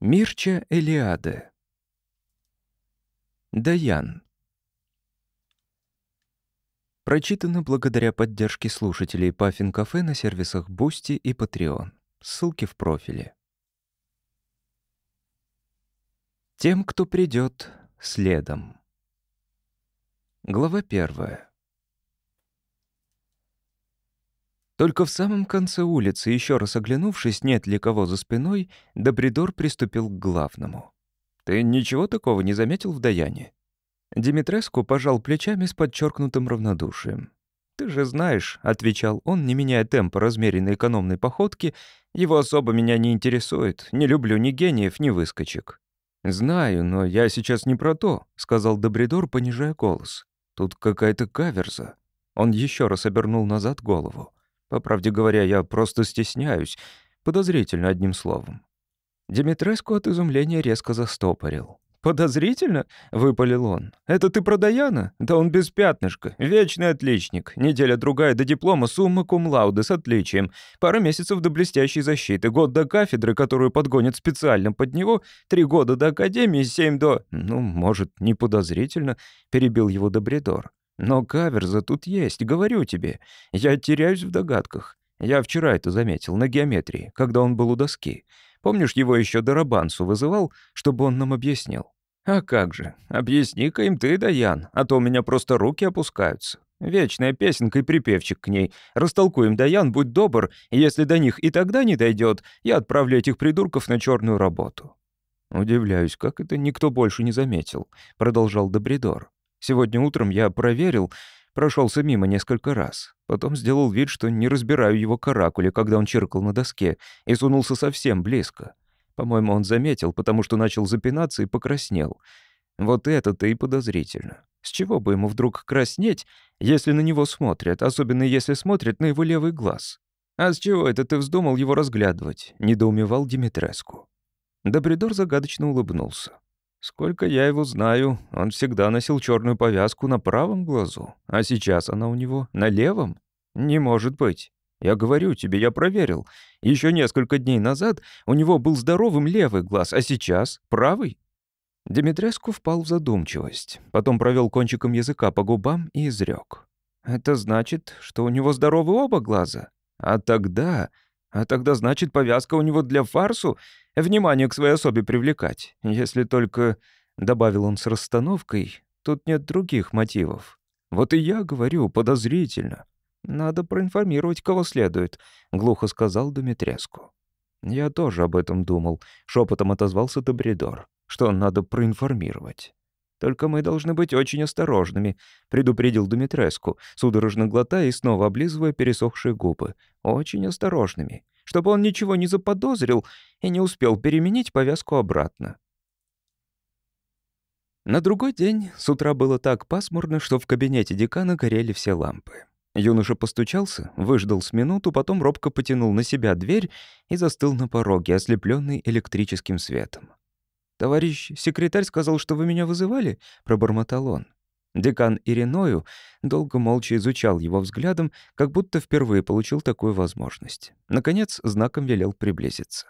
Мирча Элиаде. Даян. Прочитано благодаря поддержке слушателей Puffin Cafe на сервисах Boosty и Patreon. Ссылки в профиле. Тем, кто придет следом. Глава первая. Только в самом конце улицы, еще раз оглянувшись, нет ли кого за спиной, Добридор приступил к главному. «Ты ничего такого не заметил в Даяне?» Димитреску пожал плечами с подчеркнутым равнодушием. «Ты же знаешь», — отвечал он, не меняя темпа размеренной экономной походки, «его особо меня не интересует. Не люблю ни гениев, ни выскочек». «Знаю, но я сейчас не про то», — сказал Добридор, понижая голос. «Тут какая-то каверза». Он еще раз обернул назад голову. По правде говоря, я просто стесняюсь. Подозрительно, одним словом. Димитреску от изумления резко застопорил. «Подозрительно?» — выпалил он. «Это ты про Даяна? Да он без пятнышка. Вечный отличник. Неделя-другая до диплома, сумма кум лауды с отличием. Пара месяцев до блестящей защиты. Год до кафедры, которую подгонят специально под него. Три года до академии, семь до... Ну, может, не подозрительно?» — перебил его Добридор. Но каверза тут есть, говорю тебе. Я теряюсь в догадках. Я вчера это заметил, на геометрии, когда он был у доски. Помнишь, его еще Дарабансу вызывал, чтобы он нам объяснил? А как же, объясни-ка им ты, Даян, а то у меня просто руки опускаются. Вечная песенка и припевчик к ней. Растолкуем, Даян, будь добр, если до них и тогда не дойдет, я отправлю этих придурков на черную работу. Удивляюсь, как это никто больше не заметил, продолжал Добридор. Сегодня утром я проверил, прошелся мимо несколько раз. Потом сделал вид, что не разбираю его каракули, когда он чиркал на доске, и сунулся совсем близко. По-моему, он заметил, потому что начал запинаться и покраснел. Вот это-то и подозрительно. С чего бы ему вдруг краснеть, если на него смотрят, особенно если смотрят на его левый глаз? «А с чего это ты вздумал его разглядывать?» — недоумевал Димитреску. Добридор загадочно улыбнулся. Сколько я его знаю, он всегда носил черную повязку на правом глазу, а сейчас она у него на левом? Не может быть. Я говорю тебе, я проверил. Еще несколько дней назад у него был здоровым левый глаз, а сейчас правый. Димитреску впал в задумчивость, потом провел кончиком языка по губам и изрек. «Это значит, что у него здоровы оба глаза? А тогда... А тогда, значит, повязка у него для фарсу, внимание к своей особе привлекать. Если только, — добавил он с расстановкой, — тут нет других мотивов. Вот и я говорю, подозрительно. Надо проинформировать, кого следует, — глухо сказал Думитреску. Я тоже об этом думал, — шепотом отозвался Добридор, — что надо проинформировать. «Только мы должны быть очень осторожными», — предупредил Думитреску, судорожно глотая и снова облизывая пересохшие губы. «Очень осторожными, чтобы он ничего не заподозрил и не успел переменить повязку обратно». На другой день с утра было так пасмурно, что в кабинете декана горели все лампы. Юноша постучался, выждал с минуту, потом робко потянул на себя дверь и застыл на пороге, ослепленный электрическим светом. «Товарищ секретарь сказал, что вы меня вызывали?» — пробормотал он. Декан Ириною долго молча изучал его взглядом, как будто впервые получил такую возможность. Наконец, знаком велел приблизиться.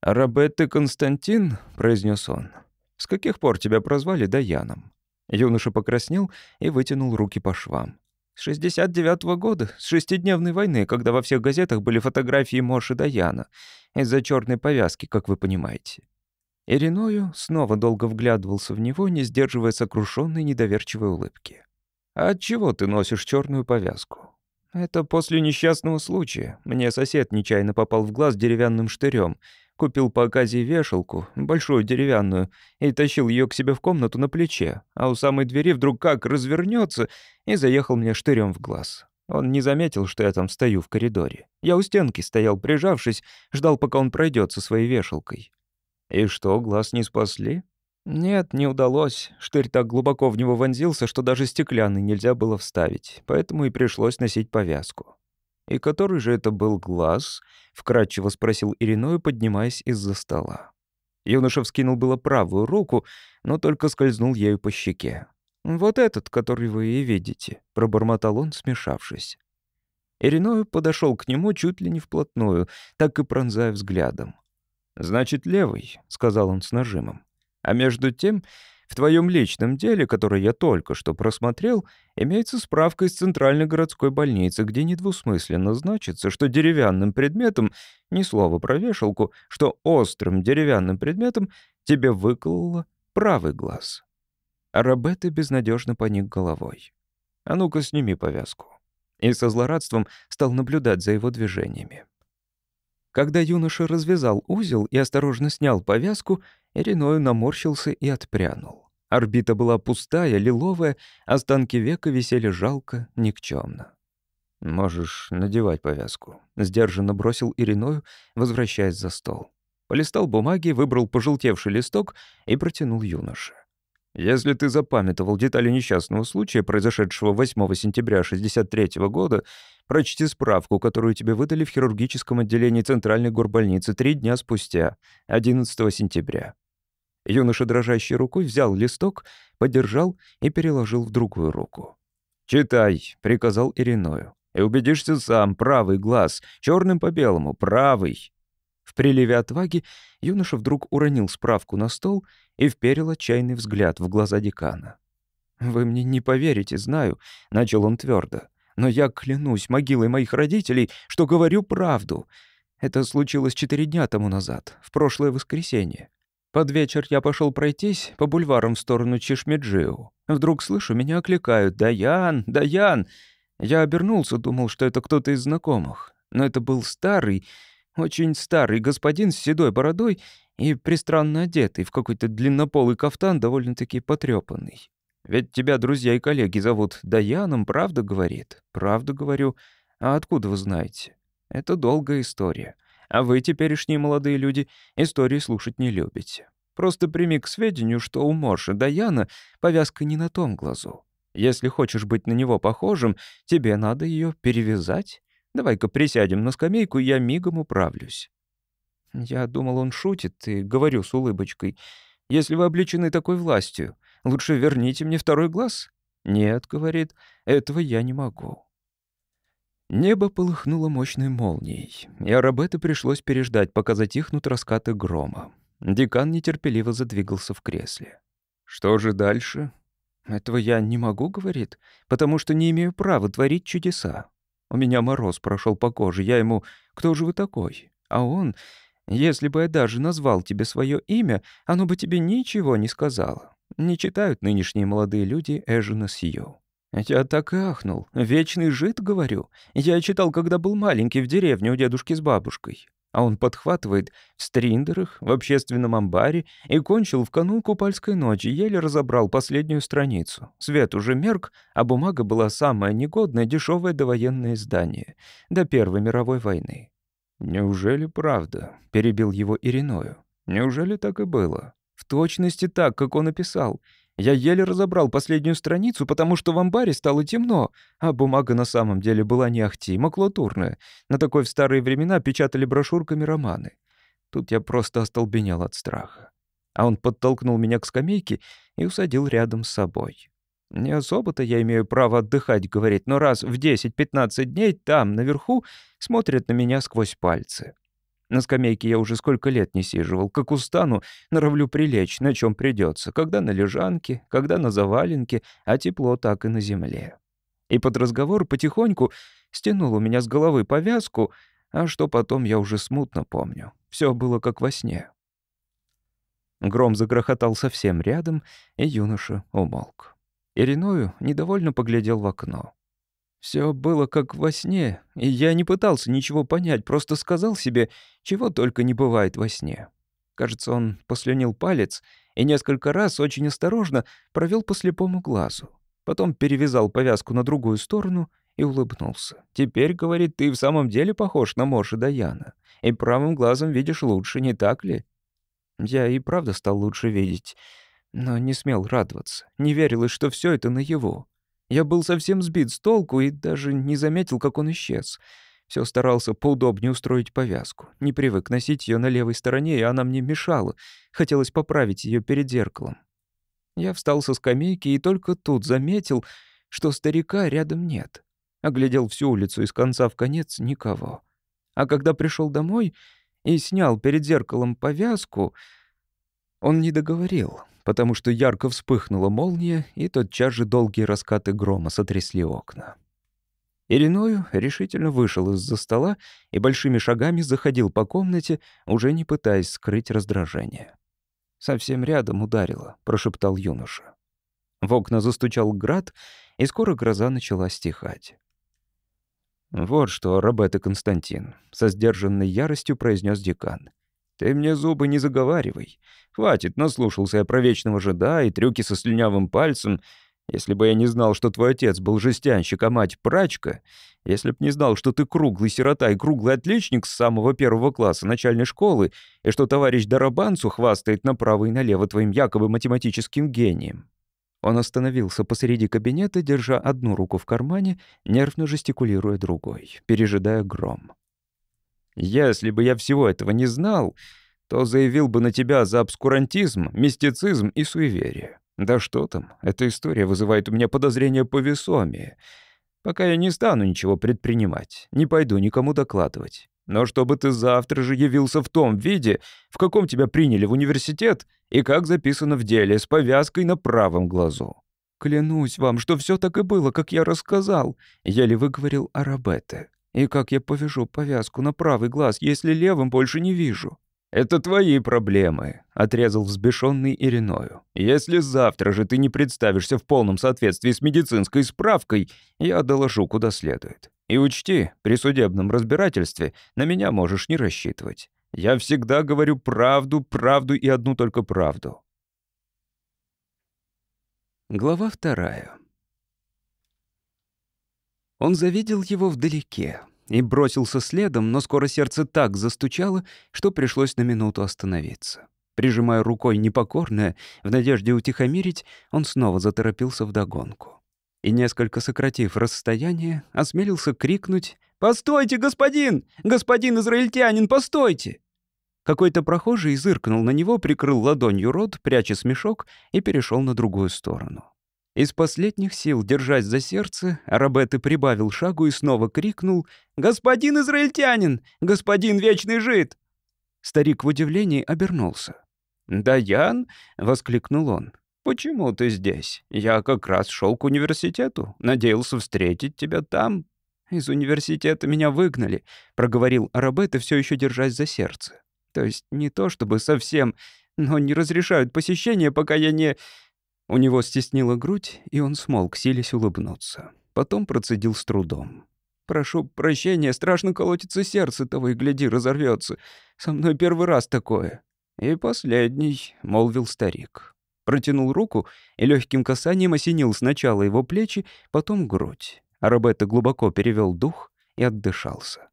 «Рабетте Константин», — произнес он, — «с каких пор тебя прозвали Даяном?» Юноша покраснел и вытянул руки по швам. «С 69-го года, с шестидневной войны, когда во всех газетах были фотографии Моши Даяна, из-за черной повязки, как вы понимаете. Ириною снова долго вглядывался в него, не сдерживая сокрушенной недоверчивой улыбки. «А чего ты носишь черную повязку?» «Это после несчастного случая. Мне сосед нечаянно попал в глаз деревянным штырем, купил по оказии вешалку, большую деревянную, и тащил ее к себе в комнату на плече, а у самой двери вдруг как развернется и заехал мне штырем в глаз. Он не заметил, что я там стою в коридоре. Я у стенки стоял, прижавшись, ждал, пока он пройдет со своей вешалкой. «И что, глаз не спасли?» «Нет, не удалось. Штырь так глубоко в него вонзился, что даже стеклянный нельзя было вставить, поэтому и пришлось носить повязку». «И который же это был глаз?» — вкратчиво спросил Ириною, поднимаясь из-за стола. Юноша вскинул было правую руку, но только скользнул ею по щеке. «Вот этот, который вы и видите», — пробормотал он, смешавшись. Ириною подошел к нему чуть ли не вплотную, так и пронзая взглядом. «Значит, левый», — сказал он с нажимом. «А между тем, в твоем личном деле, которое я только что просмотрел, имеется справка из Центральной городской больницы, где недвусмысленно значится, что деревянным предметом, ни слова про вешалку, что острым деревянным предметом тебе выкололо правый глаз». А Робетта безнадежно поник головой. «А ну-ка, сними повязку». И со злорадством стал наблюдать за его движениями. Когда юноша развязал узел и осторожно снял повязку, Ириною наморщился и отпрянул. Орбита была пустая, лиловая, останки века висели жалко, никчемно. «Можешь надевать повязку», — сдержанно бросил Ириною, возвращаясь за стол. Полистал бумаги, выбрал пожелтевший листок и протянул юноше. Если ты запамятовал детали несчастного случая, произошедшего 8 сентября 63 года, прочти справку, которую тебе выдали в хирургическом отделении Центральной горбольницы три дня спустя, 11 сентября. Юноша дрожащей рукой взял листок, подержал и переложил в другую руку. «Читай», — приказал Ириною, — «и убедишься сам, правый глаз, черным по белому, правый». Приливе отваги юноша вдруг уронил справку на стол и вперил отчаянный взгляд в глаза декана. «Вы мне не поверите, знаю», — начал он твердо. «Но я клянусь могилой моих родителей, что говорю правду. Это случилось четыре дня тому назад, в прошлое воскресенье. Под вечер я пошел пройтись по бульварам в сторону Чешмеджиу. Вдруг слышу, меня окликают «Даян! Даян!» Я обернулся, думал, что это кто-то из знакомых. Но это был старый, очень старый господин с седой бородой и пристранно одетый в какой-то длиннополый кафтан, довольно-таки потрепанный. «Ведь тебя друзья и коллеги зовут Даяном, правда?» — говорит. «Правда, говорю. А откуда вы знаете?» «Это долгая история. А вы, теперешние молодые люди, истории слушать не любите. Просто прими к сведению, что у Морши Даяна повязка не на том глазу. Если хочешь быть на него похожим, тебе надо ее перевязать Давай-ка присядем на скамейку, я мигом управлюсь». Я думал, он шутит, и говорю с улыбочкой. «Если вы обличены такой властью, лучше верните мне второй глаз». «Нет», — говорит, — «этого я не могу». Небо полыхнуло мощной молнией, и Арабету пришлось переждать, пока затихнут раскаты грома. Декан нетерпеливо задвигался в кресле. «Что же дальше?» «Этого я не могу», — говорит, «потому что не имею права творить чудеса. У меня мороз прошел по коже. Я ему «Кто же вы такой?» А он «Если бы я даже назвал тебе свое имя, оно бы тебе ничего не сказало». Не читают нынешние молодые люди Эжена Сью. Я так и ахнул. «Вечный жид», — говорю. Я читал, когда был маленький в деревне у дедушки с бабушкой а он подхватывает в стриндерах, в общественном амбаре и кончил в канун купальской ночи, еле разобрал последнюю страницу. Свет уже мерк, а бумага была самое негодное дешевое довоенное издание до Первой мировой войны. «Неужели правда?» — перебил его Ириною. «Неужели так и было?» «В точности так, как он описал. Я еле разобрал последнюю страницу, потому что в амбаре стало темно, а бумага на самом деле была не ахти, макулатурная. На такой в старые времена печатали брошюрками романы. Тут я просто остолбенел от страха. А он подтолкнул меня к скамейке и усадил рядом с собой. «Не особо-то я имею право отдыхать», — говорит, «но раз в 10-15 дней там, наверху, смотрят на меня сквозь пальцы. На скамейке я уже сколько лет не сиживал. Как устану, норовлю прилечь, на чем придется. Когда на лежанке, когда на заваленке, а тепло так и на земле. И под разговор потихоньку стянул у меня с головы повязку, а что потом я уже смутно помню. Все было как во сне. Гром загрохотал совсем рядом, и юноша умолк. Ириною недовольно поглядел в окно. Все было как во сне, и я не пытался ничего понять, просто сказал себе, чего только не бывает во сне. Кажется, он послюнил палец и несколько раз очень осторожно провел по слепому глазу. Потом перевязал повязку на другую сторону и улыбнулся. «Теперь, — говорит, — ты в самом деле похож на Моши Даяна, и правым глазом видишь лучше, не так ли?» Я и правда стал лучше видеть, но не смел радоваться, не верилось, что все это наяву. Я был совсем сбит с толку и даже не заметил, как он исчез. Все старался поудобнее устроить повязку. Не привык носить ее на левой стороне, и она мне мешала. Хотелось поправить ее перед зеркалом. Я встал со скамейки и только тут заметил, что старика рядом нет. Оглядел всю улицу из конца в конец — никого. А когда пришел домой, и снял перед зеркалом повязку, он не договорил, потому что ярко вспыхнула молния, и тотчас же долгие раскаты грома сотрясли окна. Ириною решительно вышел из-за стола и большими шагами заходил по комнате, уже не пытаясь скрыть раздражение. «Совсем рядом ударило», — прошептал юноша. В окна застучал град, и скоро гроза начала стихать. «Вот что, Робет и Константин», — со сдержанной яростью произнес декан. «Ты мне зубы не заговаривай. Хватит, наслушался я про вечного жида и трюки со слюнявым пальцем. Если бы я не знал, что твой отец был жестянщик, а мать — прачка, если б не знал, что ты круглый сирота и круглый отличник с самого первого класса начальной школы, и что товарищ Дарабанцу хвастает направо и налево твоим якобы математическим гением». Он остановился посреди кабинета, держа одну руку в кармане, нервно жестикулируя другой, пережидая гром. «Если бы я всего этого не знал, то заявил бы на тебя за обскурантизм, мистицизм и суеверие. Да что там, эта история вызывает у меня подозрения по весомее. Пока я не стану ничего предпринимать, не пойду никому докладывать. Но чтобы ты завтра же явился в том виде, в каком тебя приняли в университет, и как записано в деле, с повязкой на правом глазу. Клянусь вам, что все так и было, как я рассказал, еле выговорил Арабетте. И как я повяжу повязку на правый глаз, если левым больше не вижу? «Это твои проблемы», — отрезал взбешенный Ириною. «Если завтра же ты не представишься в полном соответствии с медицинской справкой, я доложу куда следует. И учти, при судебном разбирательстве на меня можешь не рассчитывать. Я всегда говорю правду, правду и одну только правду». Глава вторая. Он завидел его вдалеке, и бросился следом, но скоро сердце так застучало, что пришлось на минуту остановиться. Прижимая рукой непокорное, в надежде утихомирить, он снова заторопился вдогонку. И, несколько сократив расстояние, осмелился крикнуть «Постойте, господин! Господин израильтянин, постойте!» Какой-то прохожий зыркнул на него, прикрыл ладонью рот, пряча смешок, и перешел на другую сторону. Из последних сил, держась за сердце, Арабетте прибавил шагу и снова крикнул «Господин израильтянин! Господин вечный жид!» Старик в удивлении обернулся. «Даян?» — воскликнул он. «Почему ты здесь? Я как раз шел к университету. Надеялся встретить тебя там». «Из университета меня выгнали», — проговорил Арабетте, все еще держась за сердце. «То есть не то чтобы совсем, но не разрешают посещение, пока я не...» У него стеснила грудь, и он смолк, силясь улыбнуться. Потом процедил с трудом. «Прошу прощения, страшно колотится сердце, того и гляди, разорвется. Со мной первый раз такое». «И последний», — молвил старик. Протянул руку и легким касанием осенил сначала его плечи, потом грудь. А Робетто глубоко перевел дух и отдышался.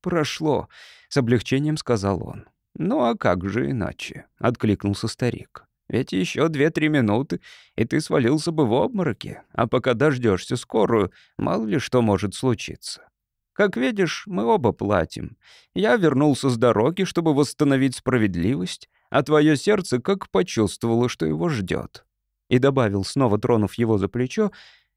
«Прошло», — с облегчением сказал он. «Ну а как же иначе?» — откликнулся старик. Ведь еще две-три минуты, и ты свалился бы в обмороке, а пока дождешься скорую, мало ли что может случиться. Как видишь, мы оба платим. Я вернулся с дороги, чтобы восстановить справедливость, а твое сердце как почувствовало, что его ждет. И добавил, снова тронув его за плечо,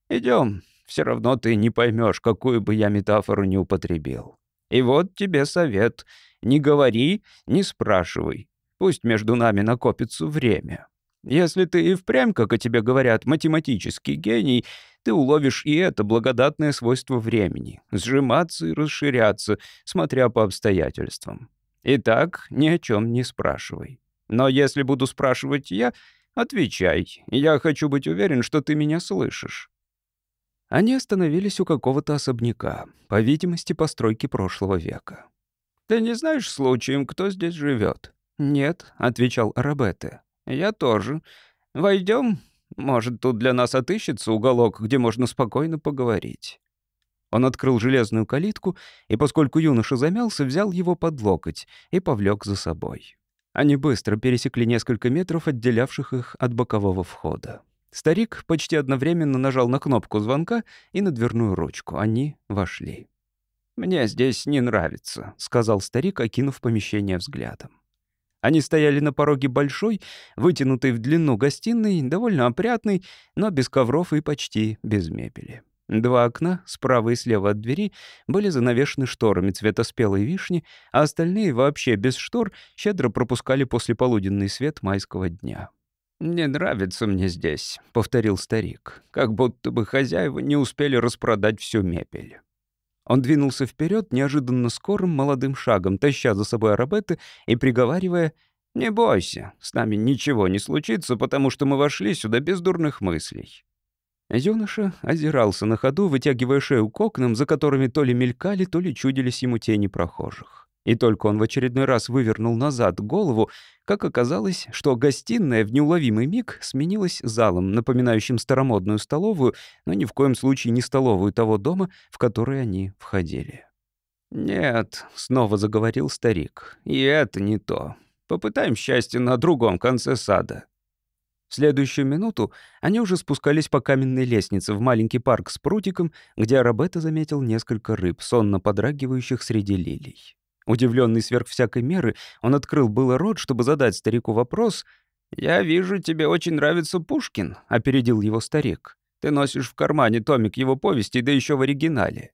«Идем, все равно ты не поймешь, какую бы я метафору не употребил. И вот тебе совет. Не говори, не спрашивай. Пусть между нами накопится время. Если ты и впрямь, как о тебе говорят, математический гений, ты уловишь и это благодатное свойство времени — сжиматься и расширяться, смотря по обстоятельствам. Итак, ни о чем не спрашивай. Но если буду спрашивать я, отвечай. Я хочу быть уверен, что ты меня слышишь». Они остановились у какого-то особняка, по видимости, постройки прошлого века. «Ты не знаешь случаем, кто здесь живет? «Нет», — отвечал Арабетте. «Я тоже. Войдем. Может, тут для нас отыщется уголок, где можно спокойно поговорить». Он открыл железную калитку, и поскольку юноша замялся, взял его под локоть и повлек за собой. Они быстро пересекли несколько метров, отделявших их от бокового входа. Старик почти одновременно нажал на кнопку звонка и на дверную ручку. Они вошли. «Мне здесь не нравится», — сказал старик, окинув помещение взглядом. Они стояли на пороге большой, вытянутой в длину гостиной, довольно опрятной, но без ковров и почти без мебели. Два окна, справа и слева от двери, были занавешены шторами цвета спелой вишни, а остальные, вообще без штор, щедро пропускали послеполуденный свет майского дня. «Не нравится мне здесь», — повторил старик, «как будто бы хозяева не успели распродать всю мебель». Он двинулся вперед неожиданно скорым молодым шагом, таща за собой арабеты и приговаривая «Не бойся, с нами ничего не случится, потому что мы вошли сюда без дурных мыслей». Юноша озирался на ходу, вытягивая шею к окнам, за которыми то ли мелькали, то ли чудились ему тени прохожих. И только он в очередной раз вывернул назад голову, как оказалось, что гостиная в неуловимый миг сменилась залом, напоминающим старомодную столовую, но ни в коем случае не столовую того дома, в который они входили. «Нет», — снова заговорил старик, — «и это не то. Попытаем счастье на другом конце сада. В следующую минуту они уже спускались по каменной лестнице в маленький парк с прутиком, где Арабетта заметил несколько рыб, сонно подрагивающих среди лилий. Удивленный сверх всякой меры, он открыл было рот, чтобы задать старику вопрос. «Я вижу, тебе очень нравится Пушкин», — опередил его старик. «Ты носишь в кармане томик его повести, да еще в оригинале».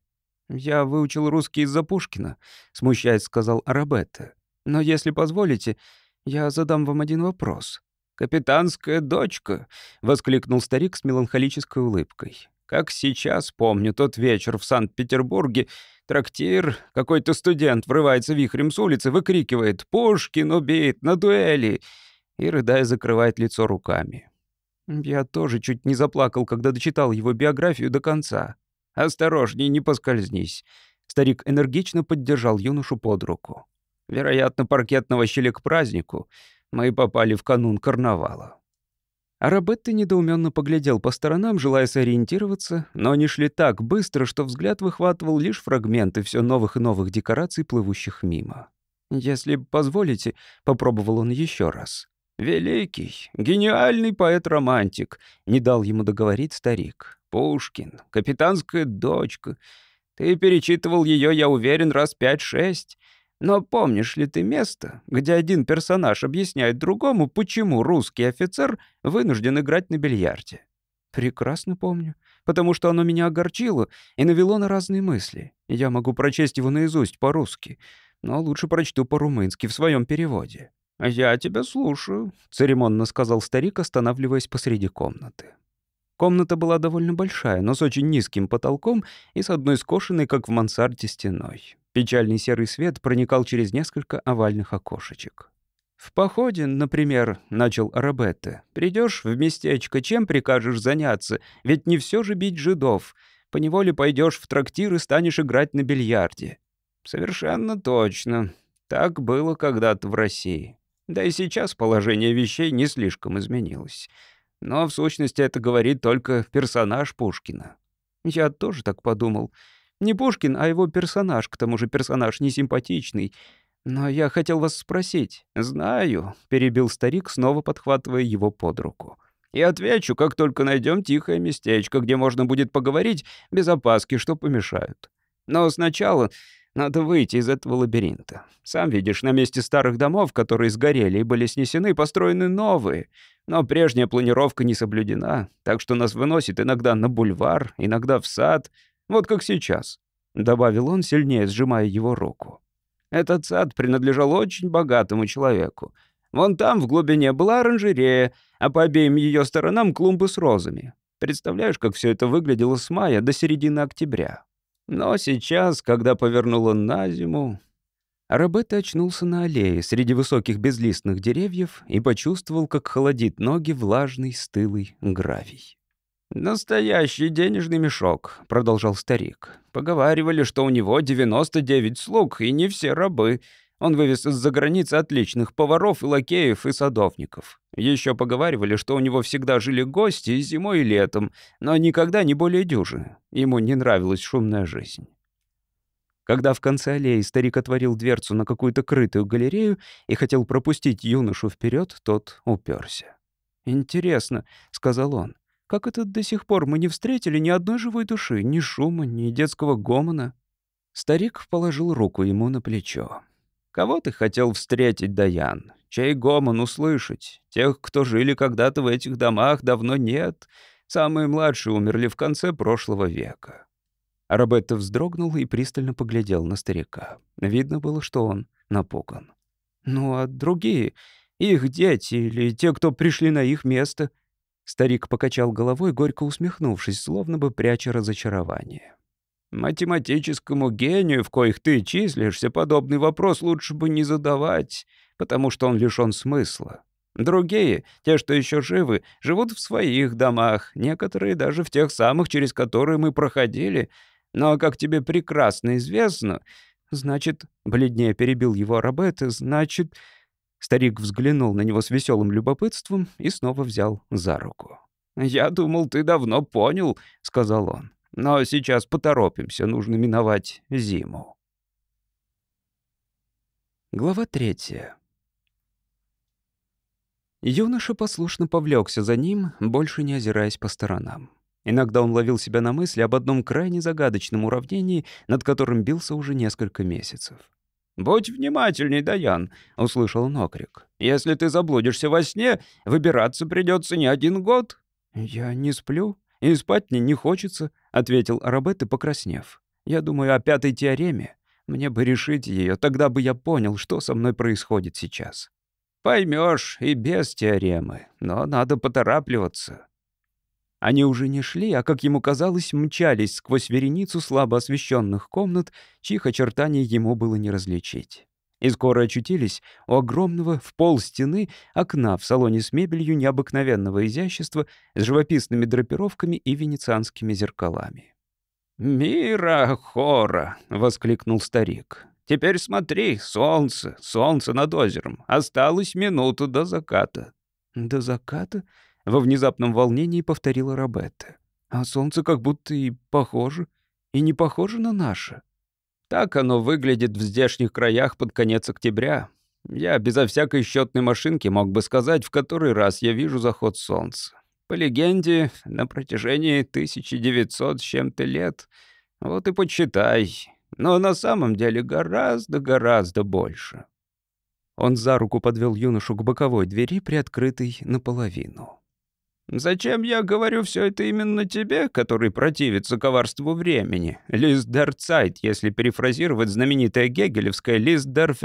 «Я выучил русский из-за Пушкина», — смущаясь сказал Арабетта. «Но если позволите, я задам вам один вопрос». «Капитанская дочка!» — воскликнул старик с меланхолической улыбкой. «Как сейчас помню тот вечер в Санкт-Петербурге. Трактир, какой-то студент врывается вихрем с улицы, выкрикивает «Пушкин убит! На дуэли!» и, рыдая, закрывает лицо руками. Я тоже чуть не заплакал, когда дочитал его биографию до конца. «Осторожней, не поскользнись». Старик энергично поддержал юношу под руку. Вероятно, паркетного щели к празднику. Мы попали в канун карнавала. Арабетта недоуменно поглядел по сторонам, желая сориентироваться, но они шли так быстро, что взгляд выхватывал лишь фрагменты все новых и новых декораций, плывущих мимо. «Если позволите», — попробовал он еще раз. «Великий, гениальный поэт-романтик», — не дал ему договорить старик. «Пушкин, капитанская дочка. Ты перечитывал ее, я уверен, раз пять-шесть. Но помнишь ли ты место, где один персонаж объясняет другому, почему русский офицер вынужден играть на бильярде? Прекрасно помню, потому что оно меня огорчило и навело на разные мысли. Я могу прочесть его наизусть по-русски, но лучше прочту по-румынски в своем переводе. «Я тебя слушаю», — церемонно сказал старик, останавливаясь посреди комнаты. Комната была довольно большая, но с очень низким потолком и с одной скошенной, как в мансарде, стеной. Печальный серый свет проникал через несколько овальных окошечек. «В походе, например, — начал Арабетте, — придешь в местечко, чем прикажешь заняться? Ведь не все же бить жидов. Поневоле пойдешь в трактир и станешь играть на бильярде». «Совершенно точно. Так было когда-то в России. Да и сейчас положение вещей не слишком изменилось. Но в сущности это говорит только персонаж Пушкина. Я тоже так подумал. Не Пушкин, а его персонаж, к тому же персонаж несимпатичный. Но я хотел вас спросить. «Знаю», — перебил старик, снова подхватывая его под руку. «И отвечу, как только найдем тихое местечко, где можно будет поговорить без опаски, что помешают. Но сначала надо выйти из этого лабиринта. Сам видишь, на месте старых домов, которые сгорели и были снесены, построены новые. Но прежняя планировка не соблюдена, так что нас выносит иногда на бульвар, иногда в сад, вот как сейчас», — добавил он, сильнее сжимая его руку. «Этот сад принадлежал очень богатому человеку. Вон там в глубине была оранжерея, а по обеим ее сторонам клумбы с розами. Представляешь, как все это выглядело с мая до середины октября? Но сейчас, когда повернуло на зиму...» Арабетта очнулся на аллее среди высоких безлистных деревьев и почувствовал, как холодит ноги влажный стылый гравий. «Настоящий денежный мешок», — продолжал старик. «Поговаривали, что у него 99 слуг, и не все рабы. Он вывез из-за границы отличных поваров и лакеев и садовников. Еще поговаривали, что у него всегда жили гости и зимой, и летом, но никогда не более дюжины. Ему не нравилась шумная жизнь». Когда в конце аллеи старик отворил дверцу на какую-то крытую галерею и хотел пропустить юношу вперед, тот уперся. «Интересно», — сказал он, как это до сих пор мы не встретили ни одной живой души, ни шума, ни детского гомона?» Старик положил руку ему на плечо. «Кого ты хотел встретить, Даян? Чей гомон услышать? Тех, кто жили когда-то в этих домах, давно нет. Самые младшие умерли в конце прошлого века». Робетто вздрогнул и пристально поглядел на старика. Видно было, что он напуган. «Ну а другие? Их дети или те, кто пришли на их место?» Старик покачал головой, горько усмехнувшись, словно бы пряча разочарование. «Математическому гению, в коих ты числишься, подобный вопрос лучше бы не задавать, потому что он лишён смысла. Другие, те, что еще живы, живут в своих домах, некоторые даже в тех самых, через которые мы проходили. Но, как тебе прекрасно известно, значит, бледнее перебил его Робет, значит... Старик взглянул на него с веселым любопытством и снова взял за руку. «Я думал, ты давно понял», — сказал он. «Но сейчас поторопимся, нужно миновать зиму». Глава третья. Юноша послушно повлекся за ним, больше не озираясь по сторонам. Иногда он ловил себя на мысли об одном крайне загадочном уравнении, над которым бился уже несколько месяцев. «Будь внимательней, Даян», — услышал он окрик. «Если ты заблудишься во сне, выбираться придется не один год». «Я не сплю, и спать мне не хочется», — ответил Арабет и покраснев. «Я думаю о пятой теореме. Мне бы решить ее, тогда бы я понял, что со мной происходит сейчас». Поймешь и без теоремы, но надо поторапливаться. Они уже не шли, а, как ему казалось, мчались сквозь вереницу слабо освещенных комнат, чьих очертаний ему было не различить. И скоро очутились у огромного в пол стены окна в салоне с мебелью необыкновенного изящества с живописными драпировками и венецианскими зеркалами. «Мира хора!» — воскликнул старик. Теперь смотри, солнце, солнце над озером. Осталась минута до заката». «До заката?» — во внезапном волнении повторила Робетта. «А солнце как будто и похоже, и не похоже на наше». «Так оно выглядит в здешних краях под конец октября. Я безо всякой счетной машинки мог бы сказать, в который раз я вижу заход солнца. По легенде, на протяжении 1900 с чем-то лет. Вот и почитай, но на самом деле гораздо-гораздо больше. Он за руку подвел юношу к боковой двери, приоткрытой наполовину. «Зачем я говорю все это именно тебе, который противится коварству времени? Лист дер если перефразировать знаменитое гегелевское лист дер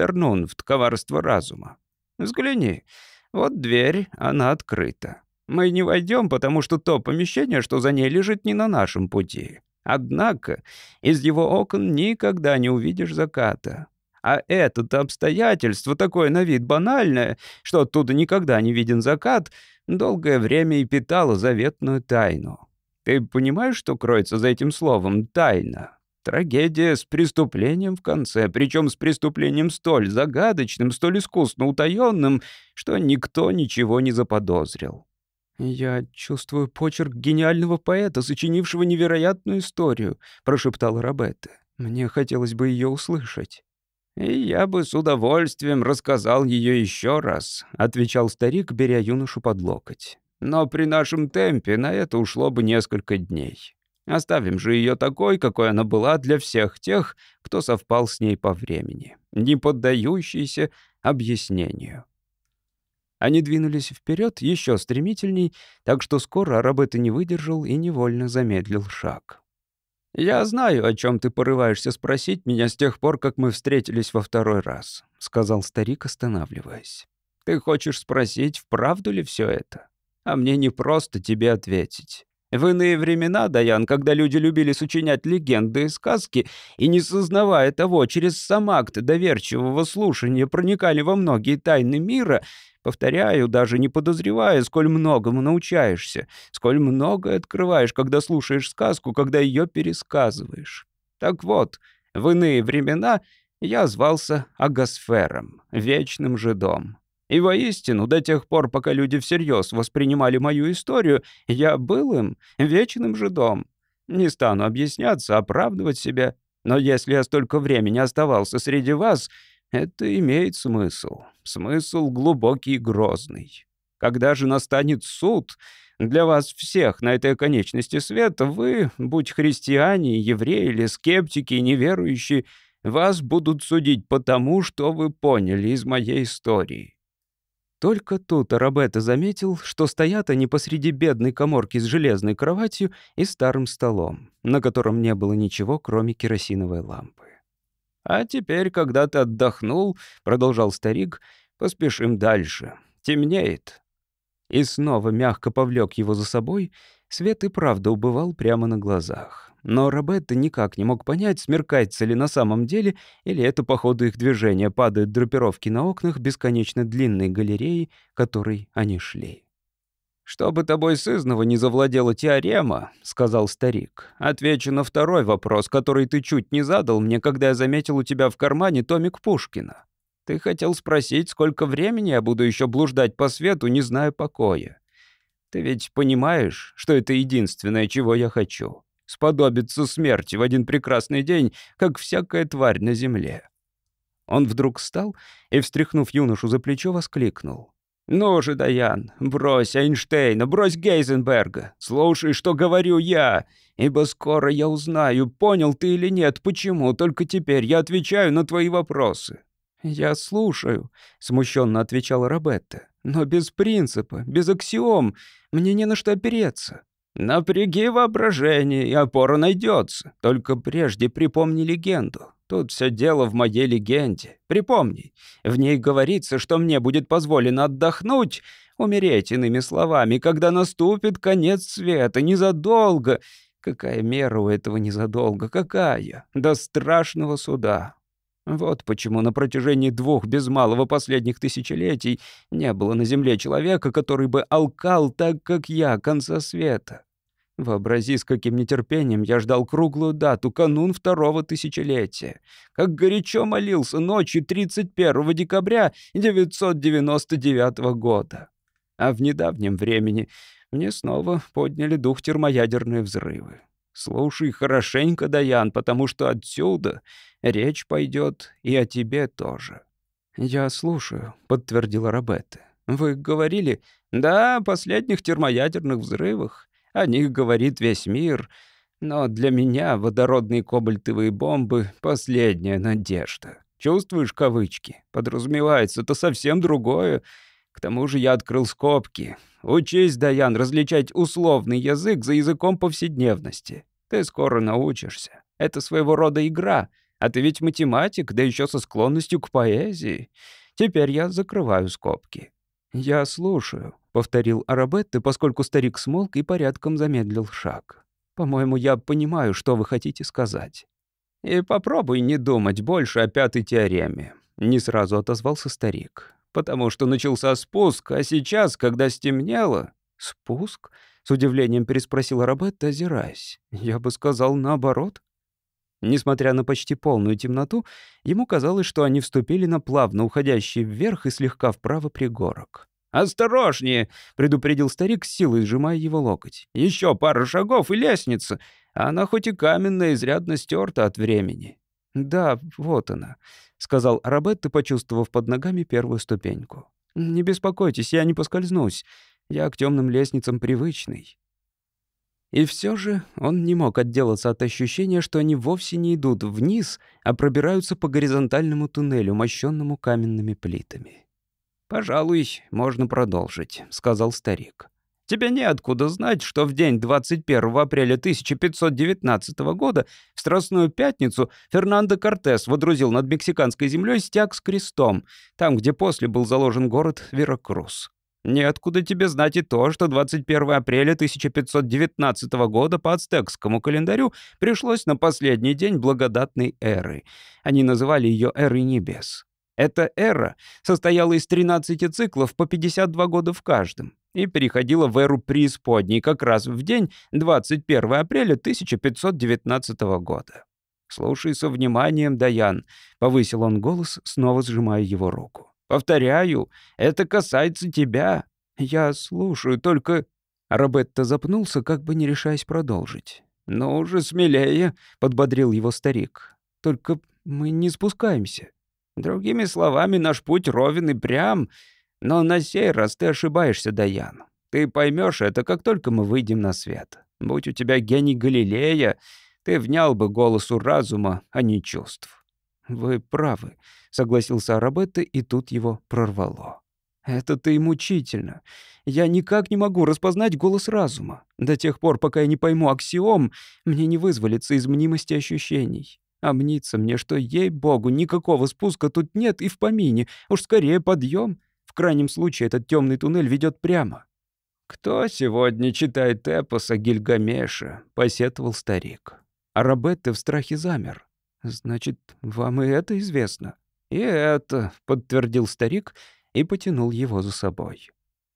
коварство разума. Взгляни, вот дверь, она открыта. Мы не войдем, потому что то помещение, что за ней лежит, не на нашем пути. Однако из его окон никогда не увидишь заката. А это обстоятельство, такое на вид банальное, что оттуда никогда не виден закат, долгое время и питало заветную тайну. Ты понимаешь, что кроется за этим словом «тайна»? Трагедия с преступлением в конце, причем с преступлением столь загадочным, столь искусно утаенным, что никто ничего не заподозрил. «Я чувствую почерк гениального поэта, сочинившего невероятную историю», — прошептала Робетта. «Мне хотелось бы ее услышать». «И я бы с удовольствием рассказал ее еще раз», — отвечал старик, беря юношу под локоть. «Но при нашем темпе на это ушло бы несколько дней. Оставим же ее такой, какой она была для всех тех, кто совпал с ней по времени, не поддающейся объяснению». Они двинулись вперед еще стремительней, так что скоро арабета не выдержал и невольно замедлил шаг. «Я знаю, о чем ты порываешься спросить меня с тех пор, как мы встретились во второй раз», — сказал старик, останавливаясь. «Ты хочешь спросить, вправду ли все это? А мне не просто тебе ответить. В иные времена, Даян, когда люди любили сочинять легенды и сказки, и, не сознавая того, через сам акт доверчивого слушания проникали во многие тайны мира, Повторяю, даже не подозревая, сколь многому научаешься, сколь многое открываешь, когда слушаешь сказку, когда ее пересказываешь. Так вот, в иные времена я звался Агасфером, вечным жидом. И воистину, до тех пор, пока люди всерьез воспринимали мою историю, я был им вечным жидом. Не стану объясняться, оправдывать себя, но если я столько времени оставался среди вас, это имеет смысл. Смысл глубокий и грозный. Когда же настанет суд, для вас всех на этой конечности света, вы, будь христиане, евреи или скептики, неверующие, вас будут судить по тому, что вы поняли из моей истории. Только тут Арабетта заметил, что стоят они посреди бедной коморки с железной кроватью и старым столом, на котором не было ничего, кроме керосиновой лампы. «А теперь, когда ты отдохнул, — продолжал старик, — поспешим дальше. Темнеет». И снова мягко повлек его за собой, свет и правда убывал прямо на глазах. Но Робетто никак не мог понять, смеркается ли на самом деле, или это по ходу их движения падают драпировки на окнах бесконечно длинной галереи, которой они шли. «Чтобы тобой сызнова не завладела теорема», — сказал старик, — «отвечу на второй вопрос, который ты чуть не задал мне, когда я заметил у тебя в кармане томик Пушкина. Ты хотел спросить, сколько времени я буду еще блуждать по свету, не зная покоя. Ты ведь понимаешь, что это единственное, чего я хочу сподобиться смерти в один прекрасный день, как всякая тварь на земле. Он вдруг встал и, встряхнув юношу за плечо, воскликнул. «Ну же, Даян, брось Эйнштейна, брось Гейзенберга, слушай, что говорю я, ибо скоро я узнаю, понял ты или нет, почему только теперь я отвечаю на твои вопросы». «Я слушаю», — смущенно отвечала Робетта, «но без принципа, без аксиом, мне не на что опереться». «Напряги воображение, и опора найдется. Только прежде припомни легенду. Тут все дело в моей легенде. Припомни. В ней говорится, что мне будет позволено отдохнуть, умереть иными словами, когда наступит конец света, незадолго. Какая мера у этого незадолго? Какая? До страшного суда. Вот почему на протяжении двух без малого последних тысячелетий не было на Земле человека, который бы алкал так, как я, конца света. Вообрази, с каким нетерпением я ждал круглую дату, канун второго тысячелетия. Как горячо молился ночью 31 декабря 999 года. А в недавнем времени мне снова подняли дух термоядерные взрывы. Слушай хорошенько, Даян, потому что отсюда речь пойдет и о тебе тоже». «Я слушаю», — подтвердила Робетта. «Вы говорили...» «Да, о последних термоядерных взрывах. О них говорит весь мир. Но для меня водородные кобальтовые бомбы — последняя надежда. Чувствуешь кавычки? Подразумевается, это совсем другое. К тому же я открыл скобки. Учись, Даян, различать условный язык за языком повседневности. Ты скоро научишься. Это своего рода игра. А ты ведь математик, да еще со склонностью к поэзии. Теперь я закрываю скобки. «Я слушаю», — повторил Арабетте, поскольку старик смолк и порядком замедлил шаг. «По-моему, я понимаю, что вы хотите сказать». «И попробуй не думать больше о пятой теореме», — не сразу отозвался старик потому что начался спуск, а сейчас, когда стемнело...» «Спуск?» — с удивлением переспросила Робетта, озираясь. «Я бы сказал наоборот». Несмотря на почти полную темноту, ему казалось, что они вступили на плавно уходящий вверх и слегка вправо пригорок. «Осторожнее!» — предупредил старик, с силой сжимая его локоть. «Еще пара шагов и лестница. Она хоть и каменная, изрядно стерта от времени». «Да, вот она», — сказал Арабетта, почувствовав под ногами первую ступеньку. «Не беспокойтесь, я не поскользнусь. Я к темным лестницам привычный». И все же он не мог отделаться от ощущения, что они вовсе не идут вниз, а пробираются по горизонтальному туннелю, мощенному каменными плитами. «Пожалуй, можно продолжить», — сказал старик. Тебе неоткуда знать, что в день 21 апреля 1519 года, в Страстную Пятницу, Фернандо Кортес водрузил над мексиканской землей стяг с крестом, там, где после был заложен город Веракрус. Неоткуда тебе знать и то, что 21 апреля 1519 года по ацтекскому календарю пришлось на последний день благодатной эры. Они называли ее эрой небес. Эта эра состояла из 13 циклов по 52 года в каждом и переходила в эру преисподней как раз в день 21 апреля 1519 года. «Слушай со вниманием, Даян», — повысил он голос, снова сжимая его руку. «Повторяю, это касается тебя. Я слушаю, только...» Робетто запнулся, как бы не решаясь продолжить. «Ну уже смелее», — подбодрил его старик. «Только мы не спускаемся. Другими словами, наш путь ровен и прям, но на сей раз ты ошибаешься, Даян. Ты поймешь это, как только мы выйдем на свет. Будь у тебя гений Галилея, ты внял бы голосу разума, а не чувств». «Вы правы», — согласился Арабетта, и тут его прорвало. Это-то и мучительно. Я никак не могу распознать голос разума. До тех пор, пока я не пойму аксиом, мне не вызволиться из мнимости ощущений. А мнится мне, что, ей-богу, никакого спуска тут нет и в помине. Уж скорее подъем. В крайнем случае этот темный туннель ведет прямо. «Кто сегодня читает эпос о Гильгамеше?» — посетовал старик. А Робетте в страхе замер. «Значит, вам и это известно?» «И это», — подтвердил старик и потянул его за собой.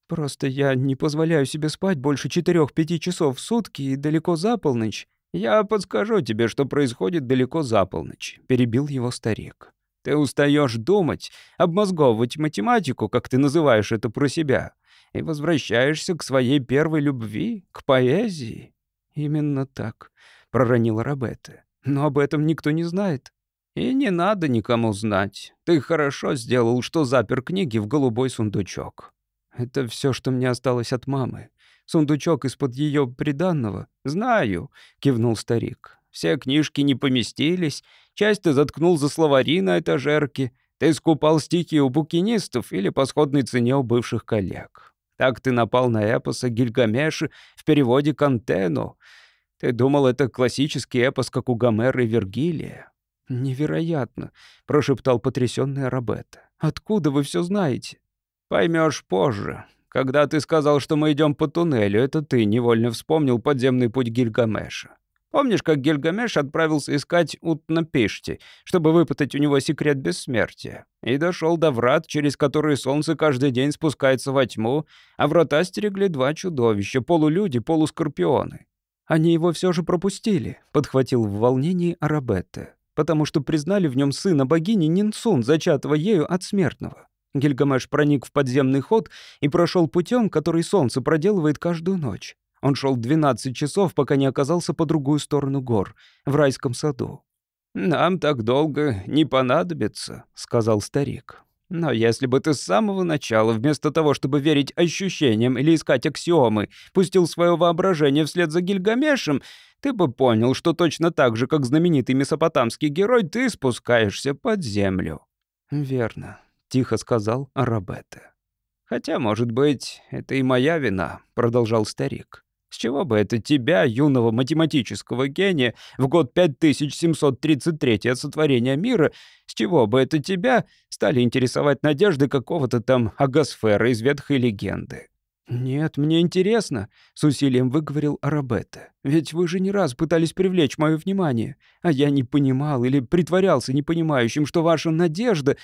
«Просто я не позволяю себе спать больше четырех-пяти часов в сутки и далеко за полночь. Я подскажу тебе, что происходит далеко за полночь», — перебил его старик. «Ты устаешь думать, обмозговывать математику, как ты называешь это про себя, и возвращаешься к своей первой любви, к поэзии». «Именно так», — проронила Робетта. «Но об этом никто не знает». «И не надо никому знать. Ты хорошо сделал, что запер книги в голубой сундучок». «Это все, что мне осталось от мамы. Сундучок из-под ее приданного. Знаю», — кивнул старик. «Все книжки не поместились. Часть ты заткнул за словари на этажерке. Ты скупал стихи у букинистов или по сходной цене у бывших коллег. Так ты напал на эпос о Гильгамеше в переводе Кантену. Ты думал, это классический эпос, как у Гомера и Вергилия. «Невероятно», — прошептал потрясённый Робетта. «Откуда вы всё знаете?» Поймёшь позже. Когда ты сказал, что мы идём по туннелю, это ты невольно вспомнил подземный путь Гильгамеша. Помнишь, как Гильгамеш отправился искать Утнапишти, чтобы выпытать у него секрет бессмертия? И дошёл до врат, через которые солнце каждый день спускается во тьму, а врата стерегли два чудовища, полулюди, полускорпионы. Они его всё же пропустили, подхватил в волнении Арабетте потому что признали в нем сына богини Нинсун, зачатого ею от смертного. Гильгамеш проник в подземный ход и прошел путем, который солнце проделывает каждую ночь. Он шел 12 часов, пока не оказался по другую сторону гор, в райском саду. «Нам так долго не понадобится», — сказал старик. «Но если бы ты с самого начала, вместо того, чтобы верить ощущениям или искать аксиомы, пустил свое воображение вслед за Гильгамешем, ты бы понял, что точно так же, как знаменитый месопотамский герой, ты спускаешься под землю». «Верно», — тихо сказал Арабетте. «Хотя, может быть, это и моя вина», — продолжал старик. «С чего бы это тебя, юного математического гения, в год 5733 от сотворения мира, с чего бы это тебя стали интересовать надежды какого-то там агосфера из ветхой легенды? «Нет, мне интересно», — с усилием выговорил Арабетта. «Ведь вы же не раз пытались привлечь мое внимание, а я не понимал или притворялся непонимающим, что ваша надежда...»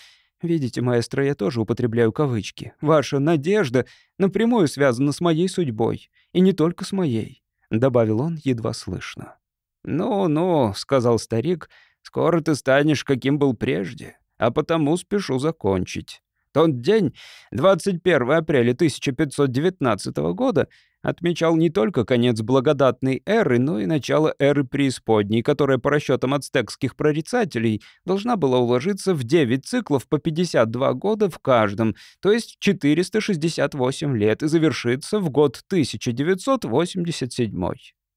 Видите, маэстро, я тоже употребляю кавычки. «Ваша надежда напрямую связана с моей судьбой. И не только с моей», — добавил он едва слышно. «Ну-ну», — сказал старик, — «скоро ты станешь, каким был прежде, а потому спешу закончить». Тот день, 21 апреля 1519 года, отмечал не только конец благодатной эры, но и начало эры преисподней, которая по расчетам ацтекских прорицателей должна была уложиться в 9 циклов по 52 года в каждом, то есть 468 лет, и завершиться в год 1987.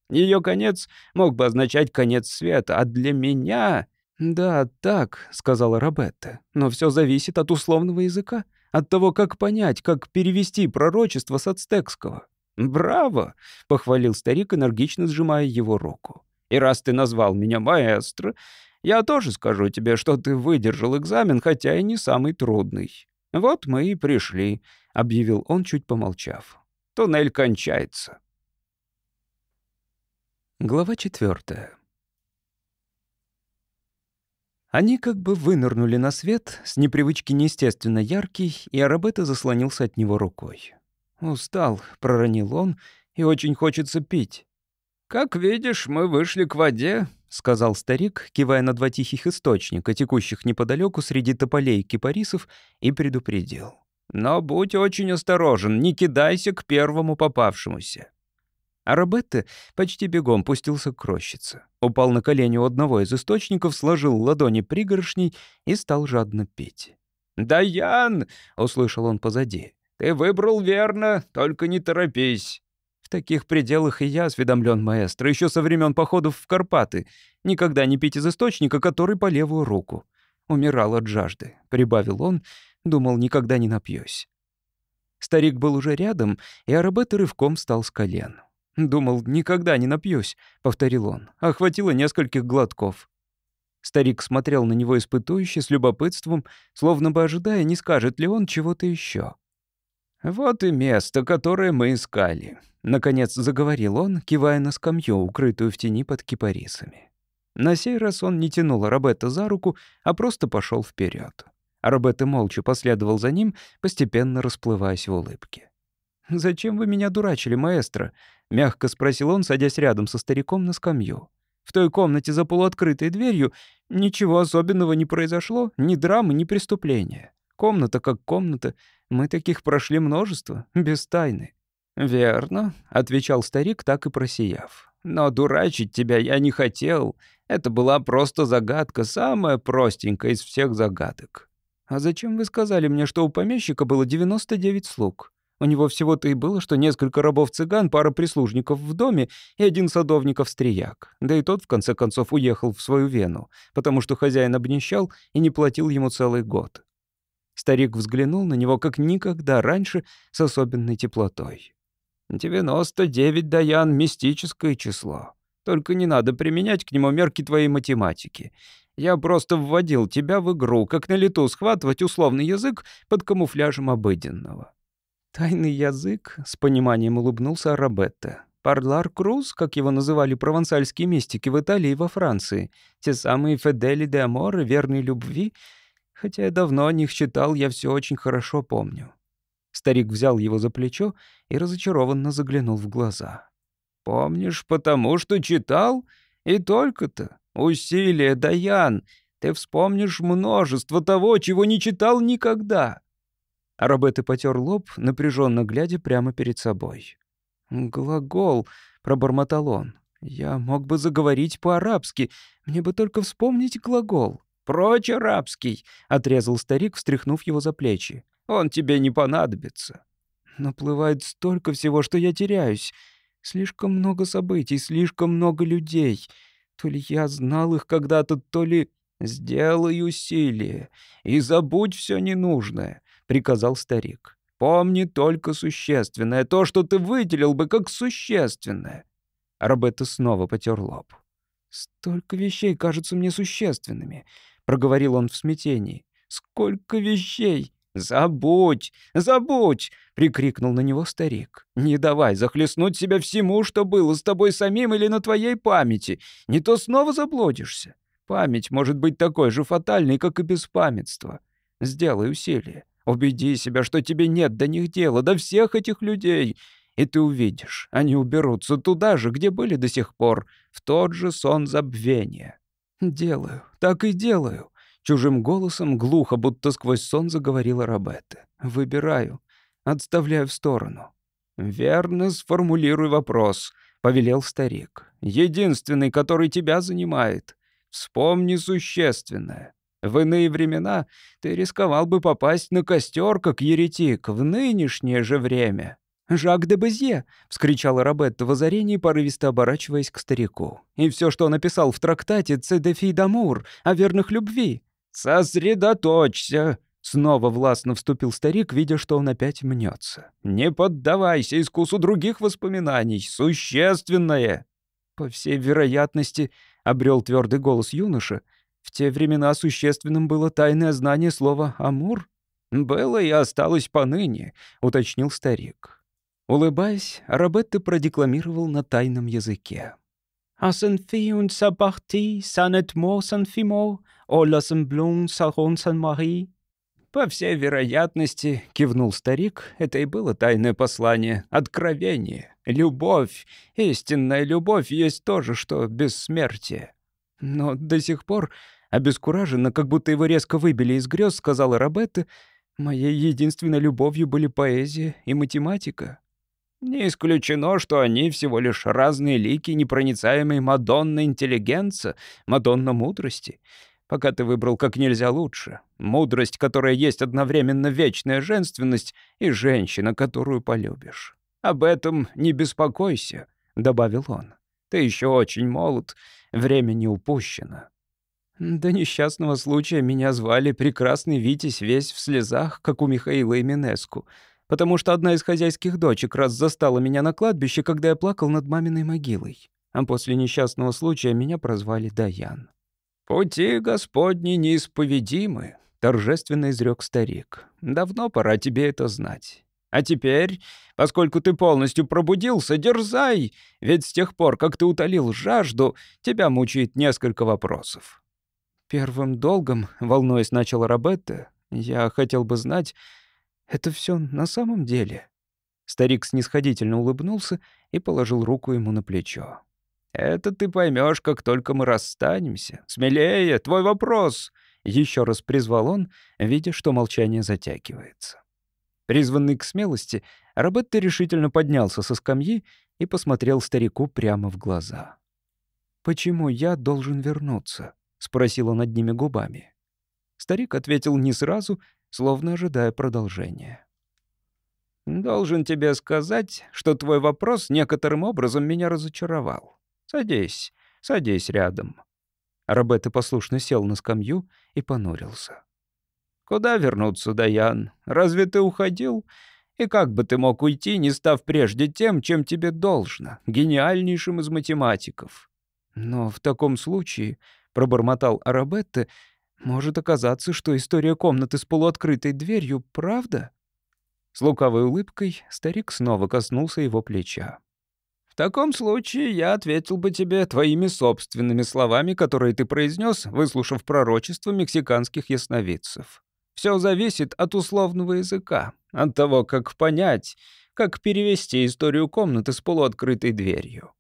Ее конец мог бы означать конец света, а для меня «Да, так», — сказала Робетта, — «но все зависит от условного языка, от того, как понять, как перевести пророчество с ацтекского». «Браво!» — похвалил старик, энергично сжимая его руку. «И раз ты назвал меня маэстро, я тоже скажу тебе, что ты выдержал экзамен, хотя и не самый трудный. Вот мы и пришли», — объявил он, чуть помолчав. «Туннель кончается». Глава четвертая. Они как бы вынырнули на свет, с непривычки неестественно яркий, и Арабетта заслонился от него рукой. «Устал», — проронил он, — «и очень хочется пить». «Как видишь, мы вышли к воде», — сказал старик, кивая на два тихих источника, текущих неподалеку среди тополей и кипарисов, и предупредил. «Но будь очень осторожен, не кидайся к первому попавшемуся. А Робетте почти бегом пустился к рощице. Упал на колени у одного из источников, сложил ладони пригоршней и стал жадно петь. «Даян!» — услышал он позади. «Ты выбрал верно, только не торопись». В таких пределах и я осведомлен, маэстро, еще со времен походов в Карпаты. Никогда не пить из источника, который по левую руку. Умирал от жажды, прибавил он, думал, никогда не напьюсь. Старик был уже рядом, и Арабетта рывком встал с колен. «Думал, никогда не напьюсь», — повторил он. Охватило нескольких глотков. Старик смотрел на него испытующе, с любопытством, словно бы ожидая, не скажет ли он чего-то еще. «Вот и место, которое мы искали», — наконец заговорил он, кивая на скамью, укрытую в тени под кипарисами. На сей раз он не тянул Робетта за руку, а просто пошел вперед. Робетта молча последовал за ним, постепенно расплываясь в улыбке. «Зачем вы меня дурачили, маэстро?» — мягко спросил он, садясь рядом со стариком на скамью. «В той комнате за полуоткрытой дверью ничего особенного не произошло, ни драмы, ни преступления. Комната как комната, мы таких прошли множество, без тайны». «Верно», — отвечал старик, так и просияв. «Но дурачить тебя я не хотел. Это была просто загадка, самая простенькая из всех загадок». «А зачем вы сказали мне, что у помещика было 99 слуг?» У него всего-то и было, что несколько рабов-цыган, пара прислужников в доме и один садовников-стрияк. Да и тот, в конце концов, уехал в свою Вену, потому что хозяин обнищал и не платил ему целый год. Старик взглянул на него как никогда раньше с особенной теплотой. «Девяносто девять, Даян, мистическое число. Только не надо применять к нему мерки твоей математики. Я просто вводил тебя в игру, как на лету схватывать условный язык под камуфляжем обыденного. «Тайный язык», — с пониманием улыбнулся Арабетта. «Парлар Круз, как его называли провансальские мистики в Италии и во Франции. Те самые Федели де Амор и верной любви. Хотя я давно о них читал, я все очень хорошо помню». Старик взял его за плечо и разочарованно заглянул в глаза. «Помнишь, потому что читал? И только-то. Усилие, Даян. Ты вспомнишь множество того, чего не читал никогда. Робетто потер лоб, напряженно глядя прямо перед собой. «Глагол», — пробормотал он. «Я мог бы заговорить по-арабски. Мне бы только вспомнить глагол». «Прочь арабский», — отрезал старик, встряхнув его за плечи. «Он тебе не понадобится». «Наплывает столько всего, что я теряюсь. Слишком много событий, слишком много людей. То ли я знал их когда-то, то ли...» «Сделай усилие и забудь все ненужное. — приказал старик. «Помни только существенное, то, что ты выделил бы как существенное». Робетто снова потер лоб. «Столько вещей кажутся мне существенными», — проговорил он в смятении. «Сколько вещей!» «Забудь! Забудь!» — прикрикнул на него старик. «Не давай захлестнуть себя всему, что было с тобой самим или на твоей памяти. Не то снова заблудишься. Память может быть такой же фатальной, как и беспамятство. Сделай усилие. Убеди себя, что тебе нет до них дела, до всех этих людей. И ты увидишь, они уберутся туда же, где были до сих пор, в тот же сон забвения. Делаю, так и делаю. Чужим голосом, глухо, будто сквозь сон заговорила Робетта. Выбираю, отставляю в сторону. «Верно сформулируй вопрос», — повелел старик. «Единственный, который тебя занимает. Вспомни существенное. В иные времена ты рисковал бы попасть на костер, как еретик, в нынешнее же время». «Жак де Безье!» — вскричала Робетта в озарении, порывисто оборачиваясь к старику. «И все, что он написал в трактате «Цедефи дамур» о верных любви». «Сосредоточься!» — снова властно вступил старик, видя, что он опять мнется. «Не поддавайся искусу других воспоминаний. Существенное!» «По всей вероятности», — обрел твердый голос юноша, в те времена существенным было тайное знание слова «амур». «Было и осталось поныне», — уточнил старик. Улыбаясь, Робетто продекламировал на тайном языке. «Асенфи un sa partie, санет мо санфимо, о лассемблун сарон сан-мари». «По всей вероятности», — кивнул старик, — «это и было тайное послание, откровение, любовь. Истинная любовь есть то же, что бессмертие». Но до сих пор, обескураженно, как будто его резко выбили из грез, сказала Робетта, моей единственной любовью были поэзия и математика. Не исключено, что они всего лишь разные лики непроницаемой Мадонны интеллигенца, Мадонна мудрости. Пока ты выбрал как нельзя лучше. Мудрость, которая есть одновременно вечная женственность и женщина, которую полюбишь. Об этом не беспокойся, — добавил он. Ты еще очень молод, время не упущено. До несчастного случая меня звали прекрасный Витязь весь в слезах, как у Михаила Именеску. потому что одна из хозяйских дочек раз застала меня на кладбище, когда я плакал над маминой могилой. А после несчастного случая меня прозвали Даян. «Пути Господни неисповедимы», — торжественно изрек старик. «Давно пора тебе это знать. А теперь, поскольку ты полностью пробудился, дерзай, ведь с тех пор, как ты утолил жажду, тебя мучает несколько вопросов». Первым долгом, волнуясь, начала Робетта, я хотел бы знать, это все на самом деле?» Старик снисходительно улыбнулся и положил руку ему на плечо. «Это ты поймешь, как только мы расстанемся. Смелее, твой вопрос!» Еще раз призвал он, видя, что молчание затягивается. Призванный к смелости, Робетто решительно поднялся со скамьи и посмотрел старику прямо в глаза. «Почему я должен вернуться?» — спросил он одними губами. Старик ответил не сразу, словно ожидая продолжения. «Должен тебе сказать, что твой вопрос некоторым образом меня разочаровал. Садись, садись рядом». Робетто послушно сел на скамью и понурился. «Куда вернуться, Даян? Разве ты уходил? И как бы ты мог уйти, не став прежде тем, чем тебе должно, гениальнейшим из математиков?» «Но в таком случае», — пробормотал Арабетте, может оказаться, что история комнаты с полуоткрытой дверью — правда? С лукавой улыбкой старик снова коснулся его плеча. «В таком случае я ответил бы тебе твоими собственными словами, которые ты произнес, выслушав пророчество мексиканских ясновидцев. Все зависит от условного языка, от того, как понять, как перевести историю комнаты с полуоткрытой дверью».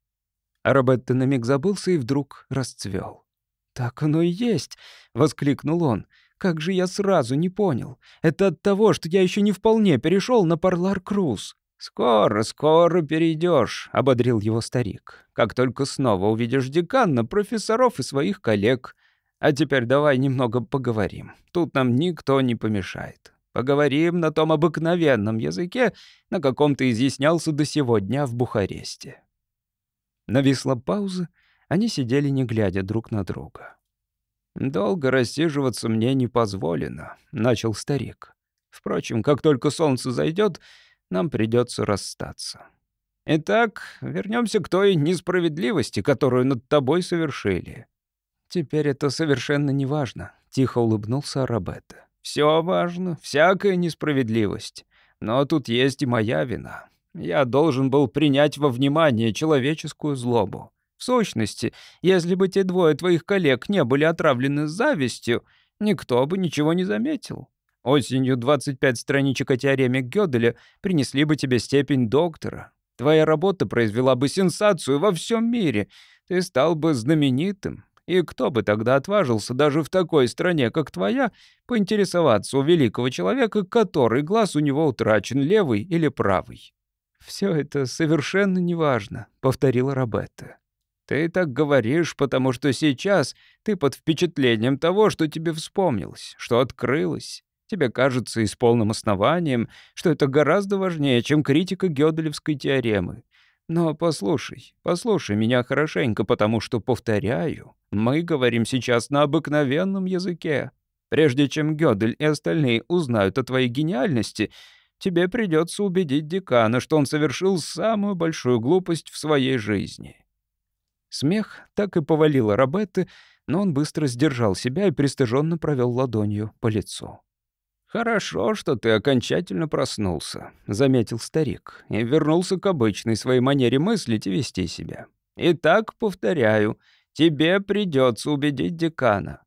Робетто на миг забылся и вдруг расцвел. «Так оно и есть!» — воскликнул он. «Как же я сразу не понял! Это от того, что я еще не вполне перешел на Парлар Круз!» «Скоро, скоро перейдешь», — ободрил его старик. «Как только снова увидишь декана, профессоров и своих коллег. А теперь давай немного поговорим. Тут нам никто не помешает. Поговорим на том обыкновенном языке, на каком ты изъяснялся до сего дня в Бухаресте». Нависла пауза, они сидели, не глядя друг на друга. «Долго рассиживаться мне не позволено», — начал старик. «Впрочем, как только солнце зайдет, нам придется расстаться. Итак, вернемся к той несправедливости, которую над тобой совершили». «Теперь это совершенно не важно», — тихо улыбнулся Арабетта. «Все важно, всякая несправедливость. Но тут есть и моя вина. Я должен был принять во внимание человеческую злобу. В сущности, если бы те двое твоих коллег не были отравлены завистью, никто бы ничего не заметил. Осенью 25 страничек о теореме Гёделя принесли бы тебе степень доктора. Твоя работа произвела бы сенсацию во всем мире. Ты стал бы знаменитым. И кто бы тогда отважился даже в такой стране, как твоя, поинтересоваться у великого человека, который глаз у него утрачен, левый или правый? «Все это совершенно неважно», — повторила Робетта. Ты так говоришь, потому что сейчас ты под впечатлением того, что тебе вспомнилось, что открылось. Тебе кажется и с полным основанием, что это гораздо важнее, чем критика Гёделевской теоремы. Но послушай, послушай меня хорошенько, потому что, повторяю, мы говорим сейчас на обыкновенном языке. Прежде чем Гёдель и остальные узнают о твоей гениальности, тебе придется убедить декана, что он совершил самую большую глупость в своей жизни. Смех так и повалило Робетты, но он быстро сдержал себя и пристыженно провел ладонью по лицу. «Хорошо, что ты окончательно проснулся», — заметил старик, «и вернулся к обычной своей манере мыслить и вести себя. Итак, повторяю, тебе придется убедить декана».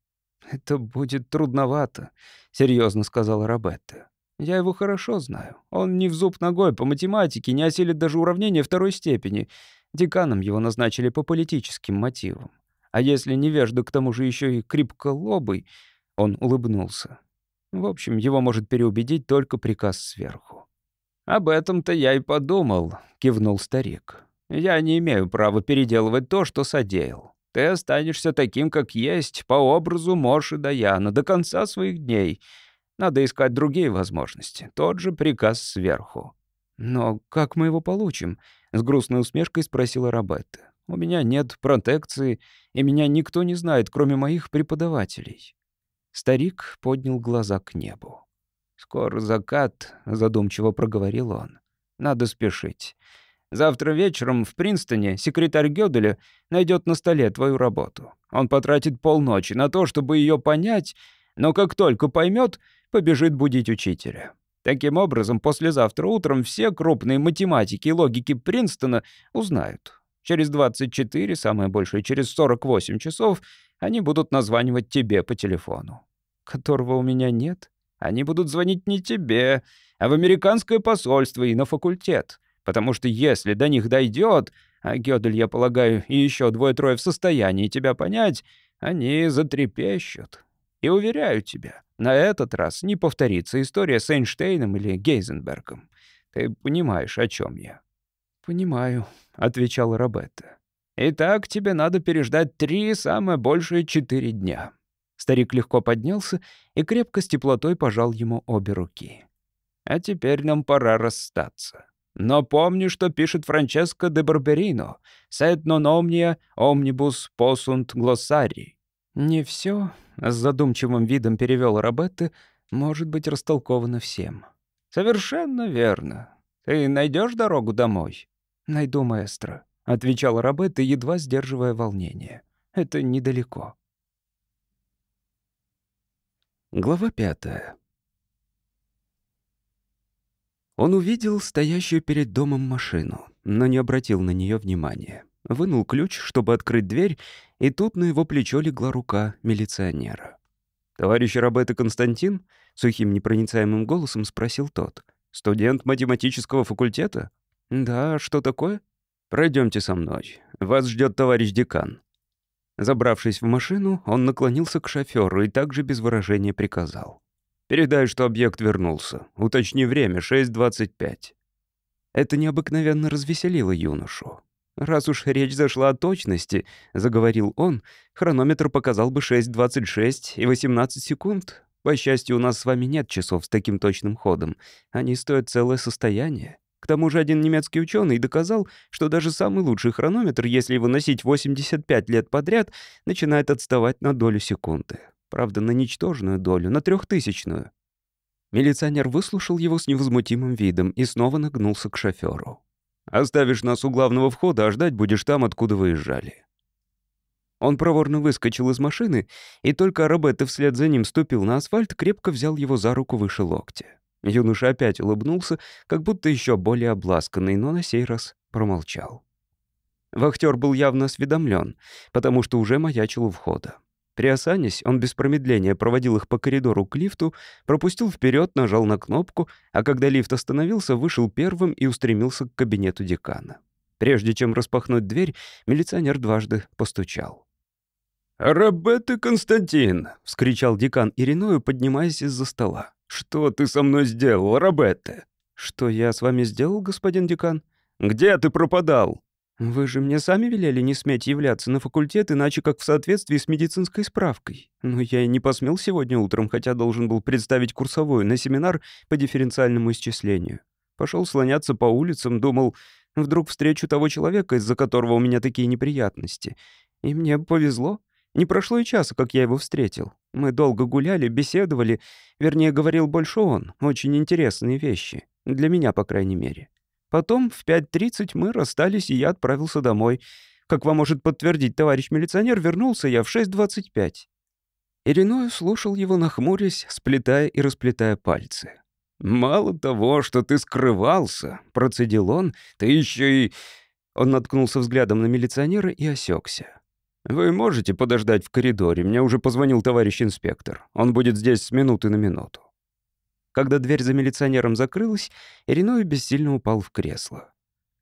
«Это будет трудновато», — серьезно сказала Робетта. «Я его хорошо знаю. Он не в зуб ногой по математике, не осилит даже уравнение второй степени. Деканом его назначили по политическим мотивам. А если невежда к тому же еще и крепколобый, он улыбнулся. В общем, его может переубедить только приказ сверху. «Об этом-то я и подумал», — кивнул старик. «Я не имею права переделывать то, что содеял. Ты останешься таким, как есть, по образу Моши Даяна до конца своих дней. Надо искать другие возможности. Тот же приказ сверху». «Но как мы его получим?» С грустной усмешкой спросила Робетта. «У меня нет протекции, и меня никто не знает, кроме моих преподавателей». Старик поднял глаза к небу. «Скоро закат», — задумчиво проговорил он. «Надо спешить. Завтра вечером в Принстоне секретарь Гёделя найдет на столе твою работу. Он потратит полночи на то, чтобы ее понять, но как только поймет, побежит будить учителя. Таким образом, послезавтра утром все крупные математики и логики Принстона узнают. Через 24, самое большее через 48 часов, они будут названивать тебе по телефону. Которого у меня нет. Они будут звонить не тебе, а в американское посольство и на факультет. Потому что если до них дойдет, а Гёдель, я полагаю, и еще двое-трое в состоянии тебя понять, они затрепещут. И уверяю тебя, на этот раз не повторится история с Эйнштейном или Гейзенбергом. Ты понимаешь, о чем я?» «Понимаю», — отвечал Робетта. «Итак, тебе надо переждать три, самое большее четыре дня». Старик легко поднялся и крепко с теплотой пожал ему обе руки. «А теперь нам пора расстаться. Но помни, что пишет Франческо де Барберино. «Сет non omnia omnibus possunt glossari». «Не все», — с задумчивым видом перевел Робетте, «может быть растолковано всем». «Совершенно верно. Ты найдешь дорогу домой?» «Найду, маэстро», — отвечал Робетте, едва сдерживая волнение. «Это недалеко». Глава пятая. Он увидел стоящую перед домом машину, но не обратил на нее внимания вынул ключ, чтобы открыть дверь, и тут на его плечо легла рука милиционера. «Товарищ Робетто Константин?» — сухим непроницаемым голосом спросил тот. «Студент математического факультета?» «Да, что такое?» Пройдемте со мной. Вас ждет товарищ декан». Забравшись в машину, он наклонился к шоферу и также без выражения приказал. «Передай, что объект вернулся. Уточни время, 6.25». Это необыкновенно развеселило юношу. «Раз уж речь зашла о точности», — заговорил он, «хронометр показал бы 6.26 и 18 секунд. По счастью, у нас с вами нет часов с таким точным ходом. Они стоят целое состояние. К тому же один немецкий ученый доказал, что даже самый лучший хронометр, если его носить 85 лет подряд, начинает отставать на долю секунды. Правда, на ничтожную долю, на трехтысячную. Милиционер выслушал его с невозмутимым видом и снова нагнулся к шоферу. Оставишь нас у главного входа, а ждать будешь там, откуда выезжали». Он проворно выскочил из машины, и только Робетто вслед за ним ступил на асфальт, крепко взял его за руку выше локтя. Юноша опять улыбнулся, как будто еще более обласканный, но на сей раз промолчал. Вахтер был явно осведомлен, потому что уже маячил у входа. Приосанясь, он без промедления проводил их по коридору к лифту, пропустил вперед, нажал на кнопку, а когда лифт остановился, вышел первым и устремился к кабинету декана. Прежде чем распахнуть дверь, милиционер дважды постучал. «Робетте Константин!» — вскричал декан Ириною, поднимаясь из-за стола. «Что ты со мной сделал, Робетте?» «Что я с вами сделал, господин декан?» «Где ты пропадал?» «Вы же мне сами велели не сметь являться на факультет, иначе как в соответствии с медицинской справкой. Но я и не посмел сегодня утром, хотя должен был представить курсовую на семинар по дифференциальному исчислению. Пошел слоняться по улицам, думал, вдруг встречу того человека, из-за которого у меня такие неприятности. И мне повезло. Не прошло и часа, как я его встретил. Мы долго гуляли, беседовали. Вернее, говорил больше он. Очень интересные вещи. Для меня, по крайней мере. Потом в 5.30 мы расстались, и я отправился домой. Как вам может подтвердить товарищ милиционер, вернулся я в 6.25». Ириною слушал его, нахмурясь, сплетая и расплетая пальцы. «Мало того, что ты скрывался», — процедил он, — «ты еще и...» Он наткнулся взглядом на милиционера и осекся. «Вы можете подождать в коридоре? Мне уже позвонил товарищ инспектор. Он будет здесь с минуты на минуту». Когда дверь за милиционером закрылась, Ириной бессильно упал в кресло.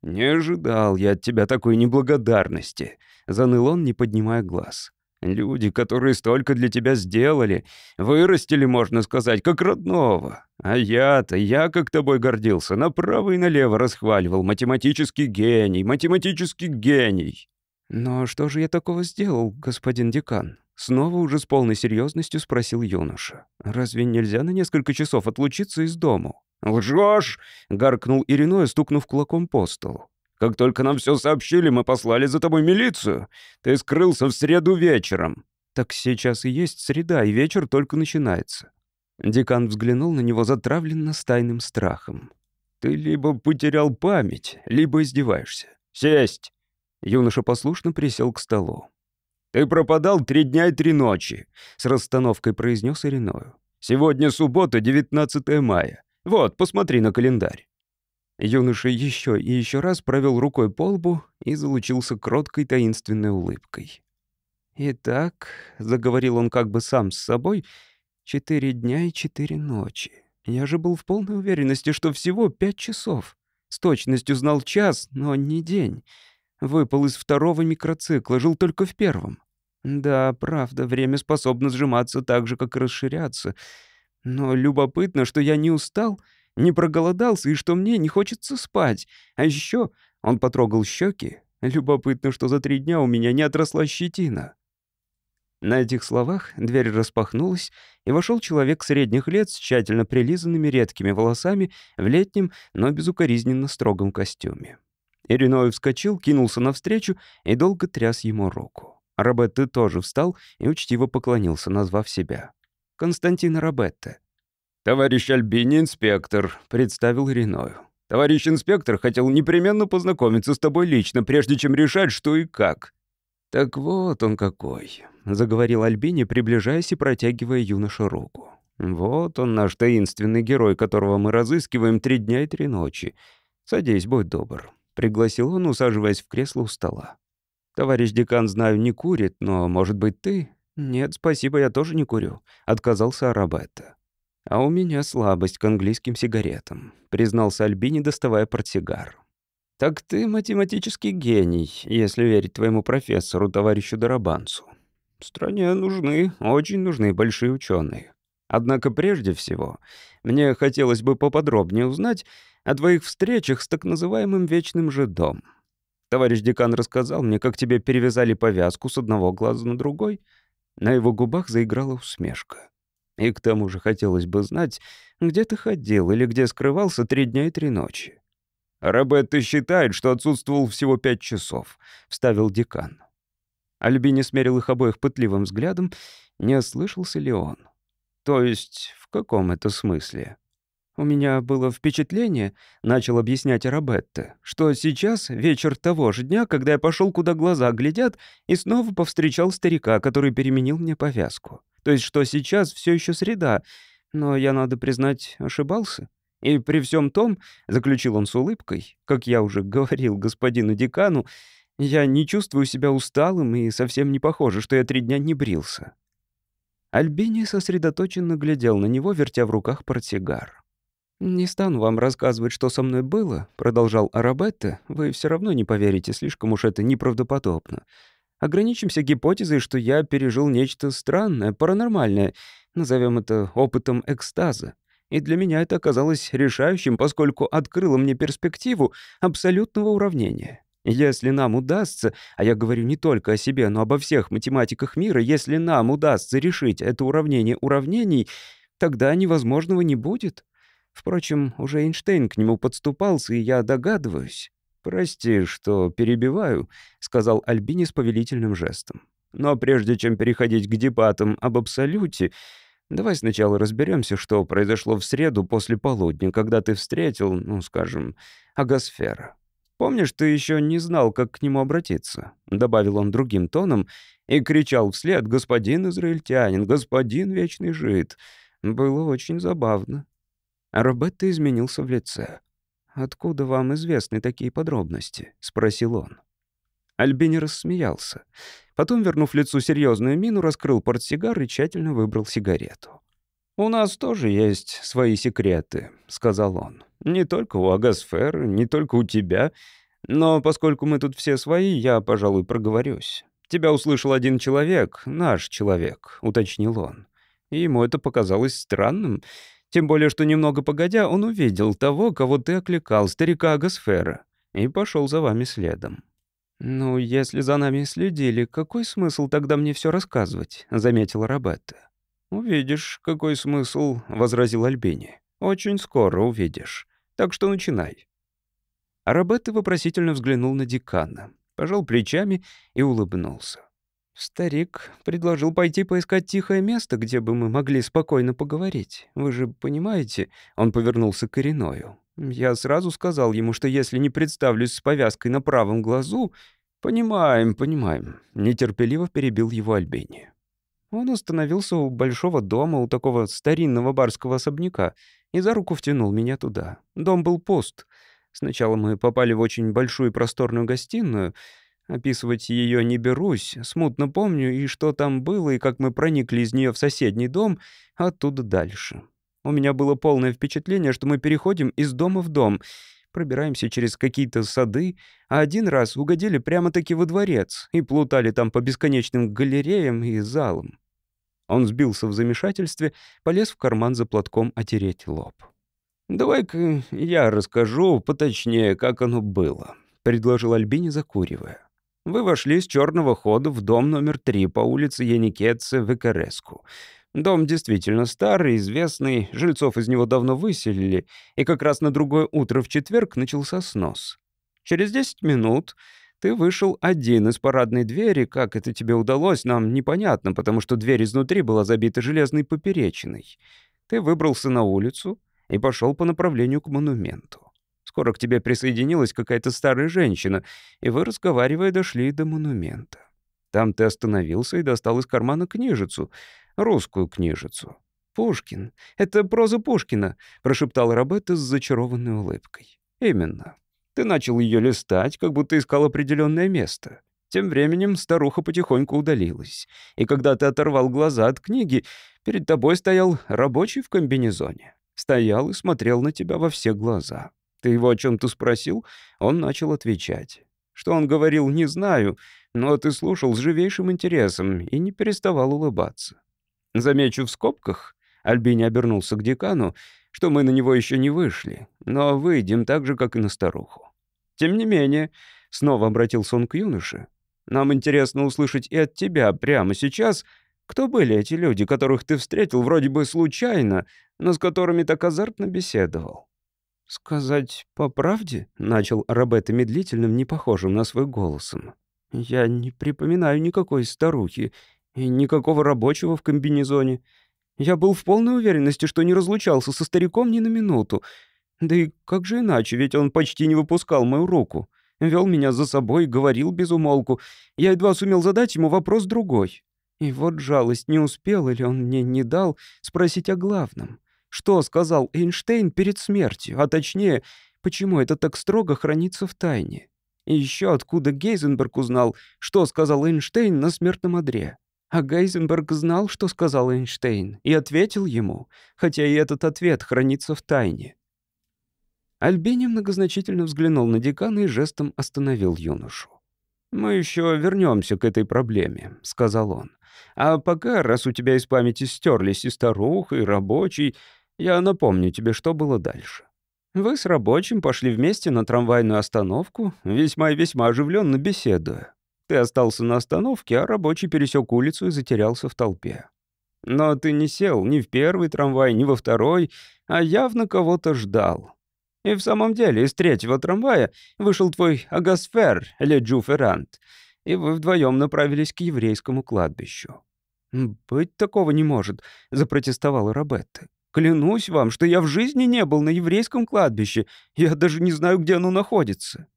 «Не ожидал я от тебя такой неблагодарности», — заныл он, не поднимая глаз. «Люди, которые столько для тебя сделали, вырастили, можно сказать, как родного. А я-то, я как тобой гордился, направо и налево расхваливал. Математический гений, математический гений». «Но что же я такого сделал, господин декан?» Снова уже с полной серьезностью спросил юноша. «Разве нельзя на несколько часов отлучиться из дому?» «Лжешь!» — гаркнул Ириной, стукнув кулаком по столу. «Как только нам все сообщили, мы послали за тобой милицию. Ты скрылся в среду вечером». «Так сейчас и есть среда, и вечер только начинается». Декан взглянул на него затравленно с тайным страхом. «Ты либо потерял память, либо издеваешься. Сесть!» Юноша послушно присел к столу. «Ты пропадал три дня и три ночи», — с расстановкой произнес Ириною. «Сегодня суббота, 19 мая. Вот, посмотри на календарь». Юноша еще и еще раз провел рукой по лбу и залучился кроткой таинственной улыбкой. «Итак», — заговорил он как бы сам с собой, — «четыре дня и четыре ночи. Я же был в полной уверенности, что всего пять часов. С точностью знал час, но не день. Выпал из второго микроцикла, жил только в первом. Да, правда, время способно сжиматься так же, как и расширяться. Но любопытно, что я не устал, не проголодался и что мне не хочется спать. А еще он потрогал щеки. Любопытно, что за три дня у меня не отросла щетина. На этих словах дверь распахнулась, и вошел человек средних лет с тщательно прилизанными редкими волосами в летнем, но безукоризненно строгом костюме. Ириной вскочил, кинулся навстречу и долго тряс ему руку. Робетте тоже встал и учтиво поклонился, назвав себя. «Константин Робетте». «Товарищ Альбини, инспектор», — представил Ириною. «Товарищ инспектор хотел непременно познакомиться с тобой лично, прежде чем решать, что и как». «Так вот он какой», — заговорил Альбини, приближаясь и протягивая юноше руку. «Вот он, наш таинственный герой, которого мы разыскиваем три дня и три ночи. Садись, будь добр. — пригласил он, усаживаясь в кресло у стола. «Товарищ декан, знаю, не курит, но, может быть, ты?» «Нет, спасибо, я тоже не курю», — отказался Арабетта. «А у меня слабость к английским сигаретам», — признался Альбини, доставая портсигар. «Так ты математический гений, если верить твоему профессору, товарищу Дарабанцу. Стране нужны, очень нужны большие ученые. Однако прежде всего мне хотелось бы поподробнее узнать, о твоих встречах с так называемым вечным жидом. Товарищ декан рассказал мне, как тебе перевязали повязку с одного глаза на другой. На его губах заиграла усмешка. И к тому же хотелось бы знать, где ты ходил или где скрывался три дня и три ночи. «Робетто считает, что отсутствовал всего пять часов», — вставил декан. Альбини смерил их обоих пытливым взглядом, не ослышался ли он. «То есть в каком это смысле?» «У меня было впечатление», — начал объяснять Арабетте, «что сейчас вечер того же дня, когда я пошел, куда глаза глядят, и снова повстречал старика, который переменил мне повязку. То есть что сейчас все еще среда, но я, надо признать, ошибался. И при всем том, — заключил он с улыбкой, как я уже говорил господину декану, я не чувствую себя усталым и совсем не похоже, что я три дня не брился». Альбини сосредоточенно глядел на него, вертя в руках портсигар. «Не стану вам рассказывать, что со мной было», — продолжал Арабетта. «Вы все равно не поверите, слишком уж это неправдоподобно. Ограничимся гипотезой, что я пережил нечто странное, паранормальное, назовем это опытом экстаза. И для меня это оказалось решающим, поскольку открыло мне перспективу абсолютного уравнения. Если нам удастся, а я говорю не только о себе, но обо всех математиках мира, если нам удастся решить это уравнение уравнений, тогда невозможного не будет. Впрочем, уже Эйнштейн к нему подступался, и я догадываюсь. «Прости, что перебиваю», — сказал Альбини с повелительным жестом. «Но прежде чем переходить к дебатам об абсолюте, давай сначала разберемся, что произошло в среду после полудня, когда ты встретил, ну, скажем, Агосфера. Помнишь, ты еще не знал, как к нему обратиться?» — добавил он другим тоном и кричал вслед «Господин израильтянин, господин вечный жид». Было очень забавно. Робетто изменился в лице. «Откуда вам известны такие подробности?» — спросил он. Альбини рассмеялся. Потом, вернув лицу серьезную мину, раскрыл портсигар и тщательно выбрал сигарету. «У нас тоже есть свои секреты», — сказал он. «Не только у Агасферы, не только у тебя. Но поскольку мы тут все свои, я, пожалуй, проговорюсь. Тебя услышал один человек, наш человек», — уточнил он. И ему это показалось странным. Тем более, что немного погодя, он увидел того, кого ты окликал, старика Агасфера, и пошел за вами следом. «Ну, если за нами следили, какой смысл тогда мне все рассказывать?» — заметила Робетта. «Увидишь, какой смысл», — возразил Альбини. «Очень скоро увидишь. Так что начинай». А Робетта вопросительно взглянул на декана, пожал плечами и улыбнулся. Старик предложил пойти поискать тихое место, где бы мы могли спокойно поговорить. Вы же понимаете, он повернулся к Ириною. Я сразу сказал ему, что если не представлюсь с повязкой на правом глазу... Понимаем, понимаем. Нетерпеливо перебил его Альбени. Он остановился у большого дома, у такого старинного барского особняка, и за руку втянул меня туда. Дом был пуст. Сначала мы попали в очень большую просторную гостиную — Описывать ее не берусь, смутно помню и что там было, и как мы проникли из нее в соседний дом, а оттуда дальше. У меня было полное впечатление, что мы переходим из дома в дом, пробираемся через какие-то сады, а один раз угодили прямо-таки во дворец и плутали там по бесконечным галереям и залам. Он сбился в замешательстве, полез в карман за платком отереть лоб. «Давай-ка я расскажу поточнее, как оно было», — предложил Альбини, закуривая. Вы вошли с черного хода в дом номер три по улице Яникетце в Икареску. Дом действительно старый, известный, жильцов из него давно выселили, и как раз на другое утро в четверг начался снос. Через 10 минут ты вышел один из парадной двери, как это тебе удалось, нам непонятно, потому что дверь изнутри была забита железной поперечиной. Ты выбрался на улицу и пошел по направлению к монументу. Скоро к тебе присоединилась какая-то старая женщина, и вы, разговаривая, дошли до монумента. Там ты остановился и достал из кармана книжицу, русскую книжицу. «Пушкин. Это проза Пушкина», — прошептал Робетта с зачарованной улыбкой. «Именно. Ты начал ее листать, как будто искал определенное место. Тем временем старуха потихоньку удалилась. И когда ты оторвал глаза от книги, перед тобой стоял рабочий в комбинезоне. Стоял и смотрел на тебя во все глаза. Ты его о чем-то спросил? Он начал отвечать. Что он говорил, не знаю, но ты слушал с живейшим интересом и не переставал улыбаться. Замечу в скобках, Альбини обернулся к декану, что мы на него еще не вышли, но выйдем так же, как и на старуху. Тем не менее, снова обратился он к юноше, нам интересно услышать и от тебя прямо сейчас, кто были эти люди, которых ты встретил вроде бы случайно, но с которыми так азартно беседовал. «Сказать по правде?» — начал Робетта медлительным, не похожим на свой голосом. «Я не припоминаю никакой старухи и никакого рабочего в комбинезоне. Я был в полной уверенности, что не разлучался со стариком ни на минуту. Да и как же иначе, ведь он почти не выпускал мою руку. Вел меня за собой, говорил без умолку. Я едва сумел задать ему вопрос другой. И вот жалость, не успел или он мне не дал спросить о главном. Что сказал Эйнштейн перед смертью, а точнее, почему это так строго хранится в тайне? И еще откуда Гейзенберг узнал, что сказал Эйнштейн на смертном одре? А Гейзенберг знал, что сказал Эйнштейн, и ответил ему, хотя и этот ответ хранится в тайне. Альбини многозначительно взглянул на декана и жестом остановил юношу. «Мы еще вернемся к этой проблеме», — сказал он. «А пока, раз у тебя из памяти стерлись и старуха, и рабочий, я напомню тебе, что было дальше. Вы с рабочим пошли вместе на трамвайную остановку, весьма и весьма оживленно беседуя. Ты остался на остановке, а рабочий пересек улицу и затерялся в толпе. Но ты не сел ни в первый трамвай, ни во второй, а явно кого-то ждал. И в самом деле из третьего трамвая вышел твой Агасфер, Леджу Феррант, и вы вдвоем направились к еврейскому кладбищу. «Быть такого не может», — запротестовала Робетта. Клянусь вам, что я в жизни не был на еврейском кладбище. Я даже не знаю, где оно находится».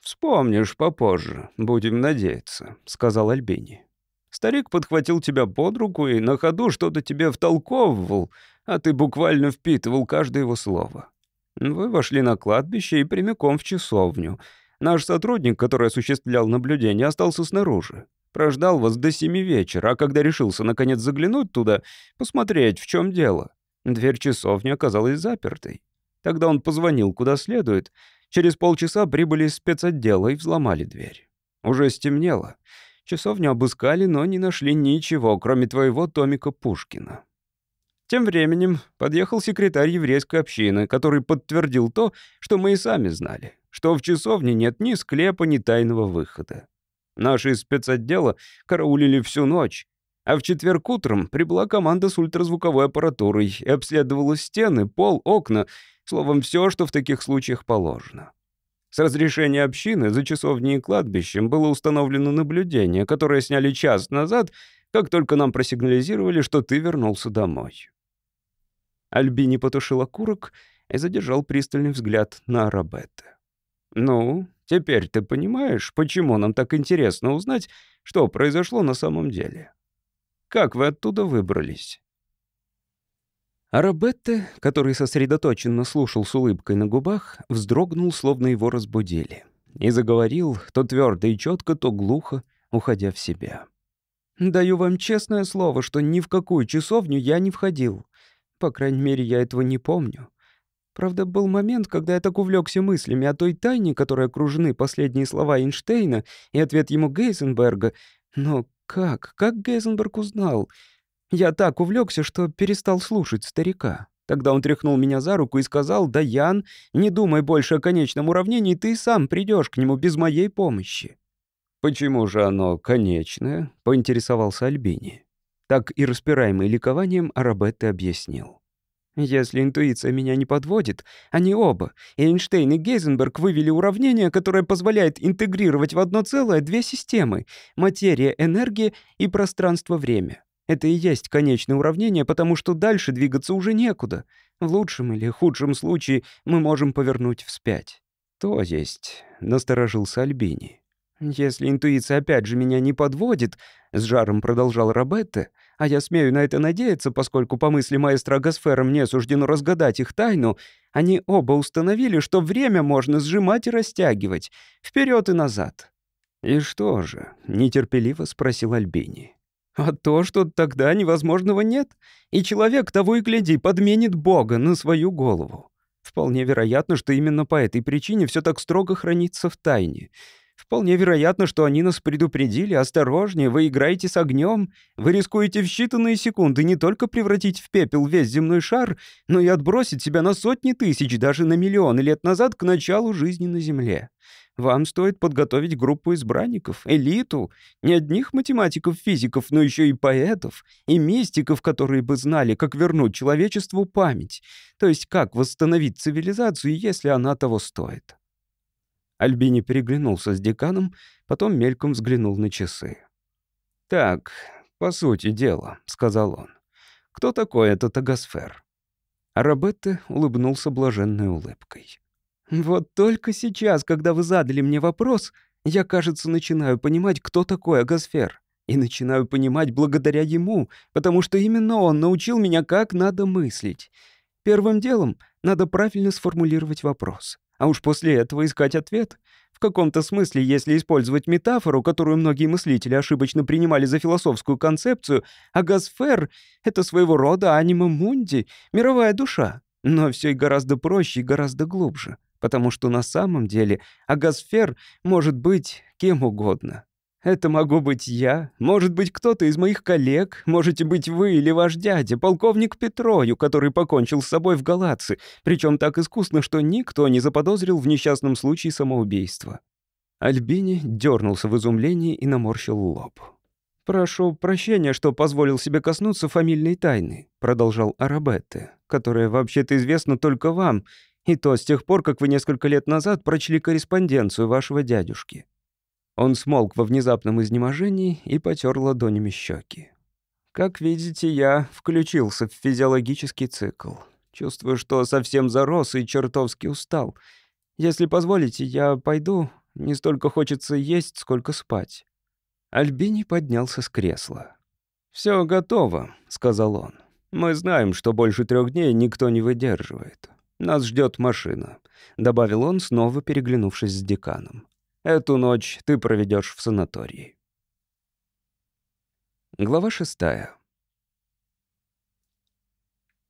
«Вспомнишь попозже, будем надеяться», — сказал Альбини. «Старик подхватил тебя под руку и на ходу что-то тебе втолковывал, а ты буквально впитывал каждое его слово. Вы вошли на кладбище и прямиком в часовню. Наш сотрудник, который осуществлял наблюдение, остался снаружи. Прождал вас до семи вечера, а когда решился наконец заглянуть туда, посмотреть, в чем дело, Дверь часовни оказалась запертой. Тогда он позвонил куда следует. Через полчаса прибыли из спецотдела и взломали дверь. Уже стемнело. Часовню обыскали, но не нашли ничего, кроме твоего Томика Пушкина. Тем временем подъехал секретарь еврейской общины, который подтвердил то, что мы и сами знали, что в часовне нет ни склепа, ни тайного выхода. Наши из спецотдела караулили всю ночь, а в четверг утром прибыла команда с ультразвуковой аппаратурой и обследовала стены, пол, окна, словом, все, что в таких случаях положено. С разрешения общины за часовней и кладбищем было установлено наблюдение, которое сняли час назад, как только нам просигнализировали, что ты вернулся домой». Альбини потушил окурок и задержал пристальный взгляд на Арабетте. «Ну, теперь ты понимаешь, почему нам так интересно узнать, что произошло на самом деле? Как вы оттуда выбрались?» Арабетте, который сосредоточенно слушал с улыбкой на губах, вздрогнул, словно его разбудили. И заговорил то твердо и четко, то глухо, уходя в себя. «Даю вам честное слово, что ни в какую часовню я не входил. По крайней мере, я этого не помню. Правда, был момент, когда я так увлекся мыслями о той тайне, которой окружены последние слова Эйнштейна и ответ ему Гейзенберга. Но как? Как Гейзенберг узнал? Я так увлекся, что перестал слушать старика. Тогда он тряхнул меня за руку и сказал, «Да, Ян, не думай больше о конечном уравнении, ты сам придешь к нему без моей помощи». «Почему же оно конечное?» — поинтересовался Альбини. Так и распираемый ликованием Арабетте объяснил. Если интуиция меня не подводит, они оба, Эйнштейн и Гейзенберг, вывели уравнение, которое позволяет интегрировать в одно целое две системы — материя, энергия и пространство-время. Это и есть конечное уравнение, потому что дальше двигаться уже некуда. В лучшем или худшем случае мы можем повернуть вспять. То есть, насторожился Альбини. Если интуиция опять же меня не подводит, с жаром продолжал Робетте, а я смею на это надеяться, поскольку по мысли маэстро Гасфера мне суждено разгадать их тайну, они оба установили, что время можно сжимать и растягивать, вперед и назад. «И что же?» — нетерпеливо спросил Альбини. А то, что тогда невозможного нет, и человек того и гляди подменит Бога на свою голову. Вполне вероятно, что именно по этой причине все так строго хранится в тайне. Вполне вероятно, что они нас предупредили. Осторожнее, вы играете с огнем. Вы рискуете в считанные секунды не только превратить в пепел весь земной шар, но и отбросить себя на сотни тысяч, даже на миллионы лет назад к началу жизни на Земле. Вам стоит подготовить группу избранников, элиту, не одних математиков-физиков, но еще и поэтов, и мистиков, которые бы знали, как вернуть человечеству память, то есть как восстановить цивилизацию, если она того стоит. Альбини переглянулся с деканом, потом мельком взглянул на часы. «Так, по сути дела», — сказал он. «Кто такой этот Агасфер?» Арабетте улыбнулся блаженной улыбкой. Вот только сейчас, когда вы задали мне вопрос, я, кажется, начинаю понимать, кто такой Агасфер. И начинаю понимать благодаря ему, потому что именно он научил меня, как надо мыслить. Первым делом надо правильно сформулировать вопрос, а уж после этого искать ответ. В каком-то смысле, если использовать метафору, которую многие мыслители ошибочно принимали за философскую концепцию, Агасфер — это своего рода анима мунди, мировая душа. Но все и гораздо проще и гораздо глубже потому что на самом деле агосфер может быть кем угодно. Это могу быть я, может быть кто-то из моих коллег, можете быть вы или ваш дядя, полковник Петрою, который покончил с собой в Галатце, причем так искусно, что никто не заподозрил в несчастном случае самоубийства. Альбини дернулся в изумлении и наморщил лоб. «Прошу прощения, что позволил себе коснуться фамильной тайны», продолжал Арабетте, которая вообще-то известна только вам, и то с тех пор, как вы несколько лет назад прочли корреспонденцию вашего дядюшки». Он смолк во внезапном изнеможении и потер ладонями щеки. «Как видите, я включился в физиологический цикл. Чувствую, что совсем зарос и чертовски устал. Если позволите, я пойду. Не столько хочется есть, сколько спать». Альбини поднялся с кресла. «Все готово», — сказал он. «Мы знаем, что больше трех дней никто не выдерживает. Нас ждет машина», — добавил он, снова переглянувшись с деканом. «Эту ночь ты проведешь в санатории». Глава шестая.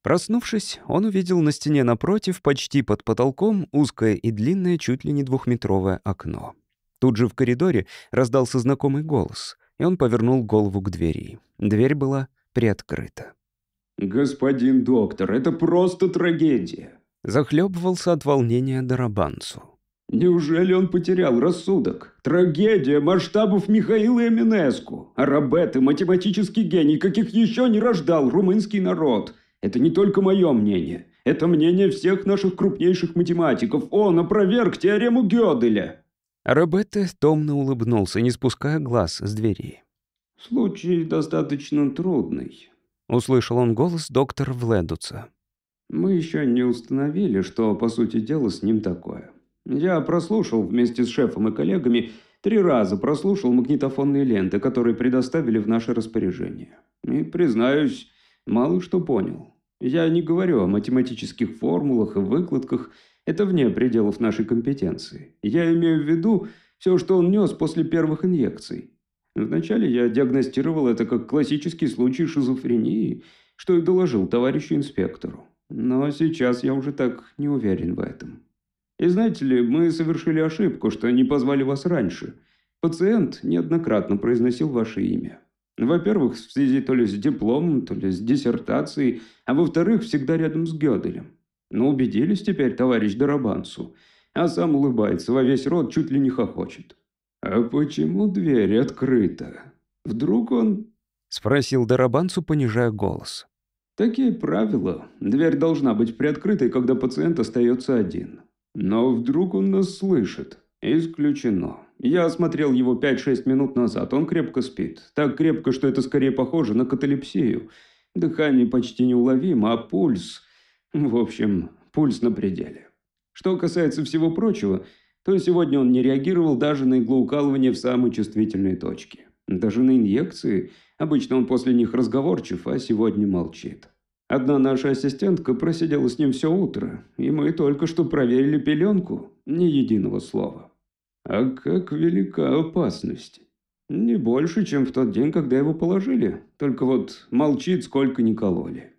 Проснувшись, он увидел на стене напротив, почти под потолком, узкое и длинное, чуть ли не двухметровое окно. Тут же в коридоре раздался знакомый голос, и он повернул голову к двери. Дверь была приоткрыта. «Господин доктор, это просто трагедия. Захлебывался от волнения Дарабанцу. Неужели он потерял рассудок? Трагедия масштабов Михаила Эминеску. Арабет и математический гений, каких еще не рождал румынский народ. Это не только мое мнение. Это мнение всех наших крупнейших математиков. Он опроверг теорему Гёделя». Робетте томно улыбнулся, не спуская глаз с двери. «Случай достаточно трудный», — услышал он голос доктора Вледуца. «Мы еще не установили, что, по сути дела, с ним такое. Я прослушал вместе с шефом и коллегами, три раза прослушал магнитофонные ленты, которые предоставили в наше распоряжение. И, признаюсь, мало что понял. Я не говорю о математических формулах и выкладках, это вне пределов нашей компетенции. Я имею в виду все, что он нес после первых инъекций. Вначале я диагностировал это как классический случай шизофрении, что и доложил товарищу инспектору. Но сейчас я уже так не уверен в этом. И знаете ли, мы совершили ошибку, что не позвали вас раньше. Пациент неоднократно произносил ваше имя. Во-первых, в связи то ли с дипломом, то ли с диссертацией, а во-вторых, всегда рядом с Гёделем. Ну, убедились теперь, товарищ Дарабансу. А сам улыбается во весь рот, чуть ли не хохочет. «А почему дверь открыта? Вдруг он...» Спросил Дарабансу, понижая голос. «Такие правила. Дверь должна быть приоткрытой, когда пациент остается один. Но вдруг он нас слышит. Исключено. Я осмотрел его 5-6 минут назад. Он крепко спит. Так крепко, что это скорее похоже на каталепсию. Дыхание почти неуловимо, а пульс... В общем, пульс на пределе. Что касается всего прочего, то сегодня он не реагировал даже на иглоукалывание в самой чувствительной точке. Даже на инъекции. Обычно он после них разговорчив, а сегодня молчит. Одна наша ассистентка просидела с ним все утро, и мы только что проверили пеленку. Ни единого слова. А как велика опасность. Не больше, чем в тот день, когда его положили. Только вот молчит, сколько ни кололи.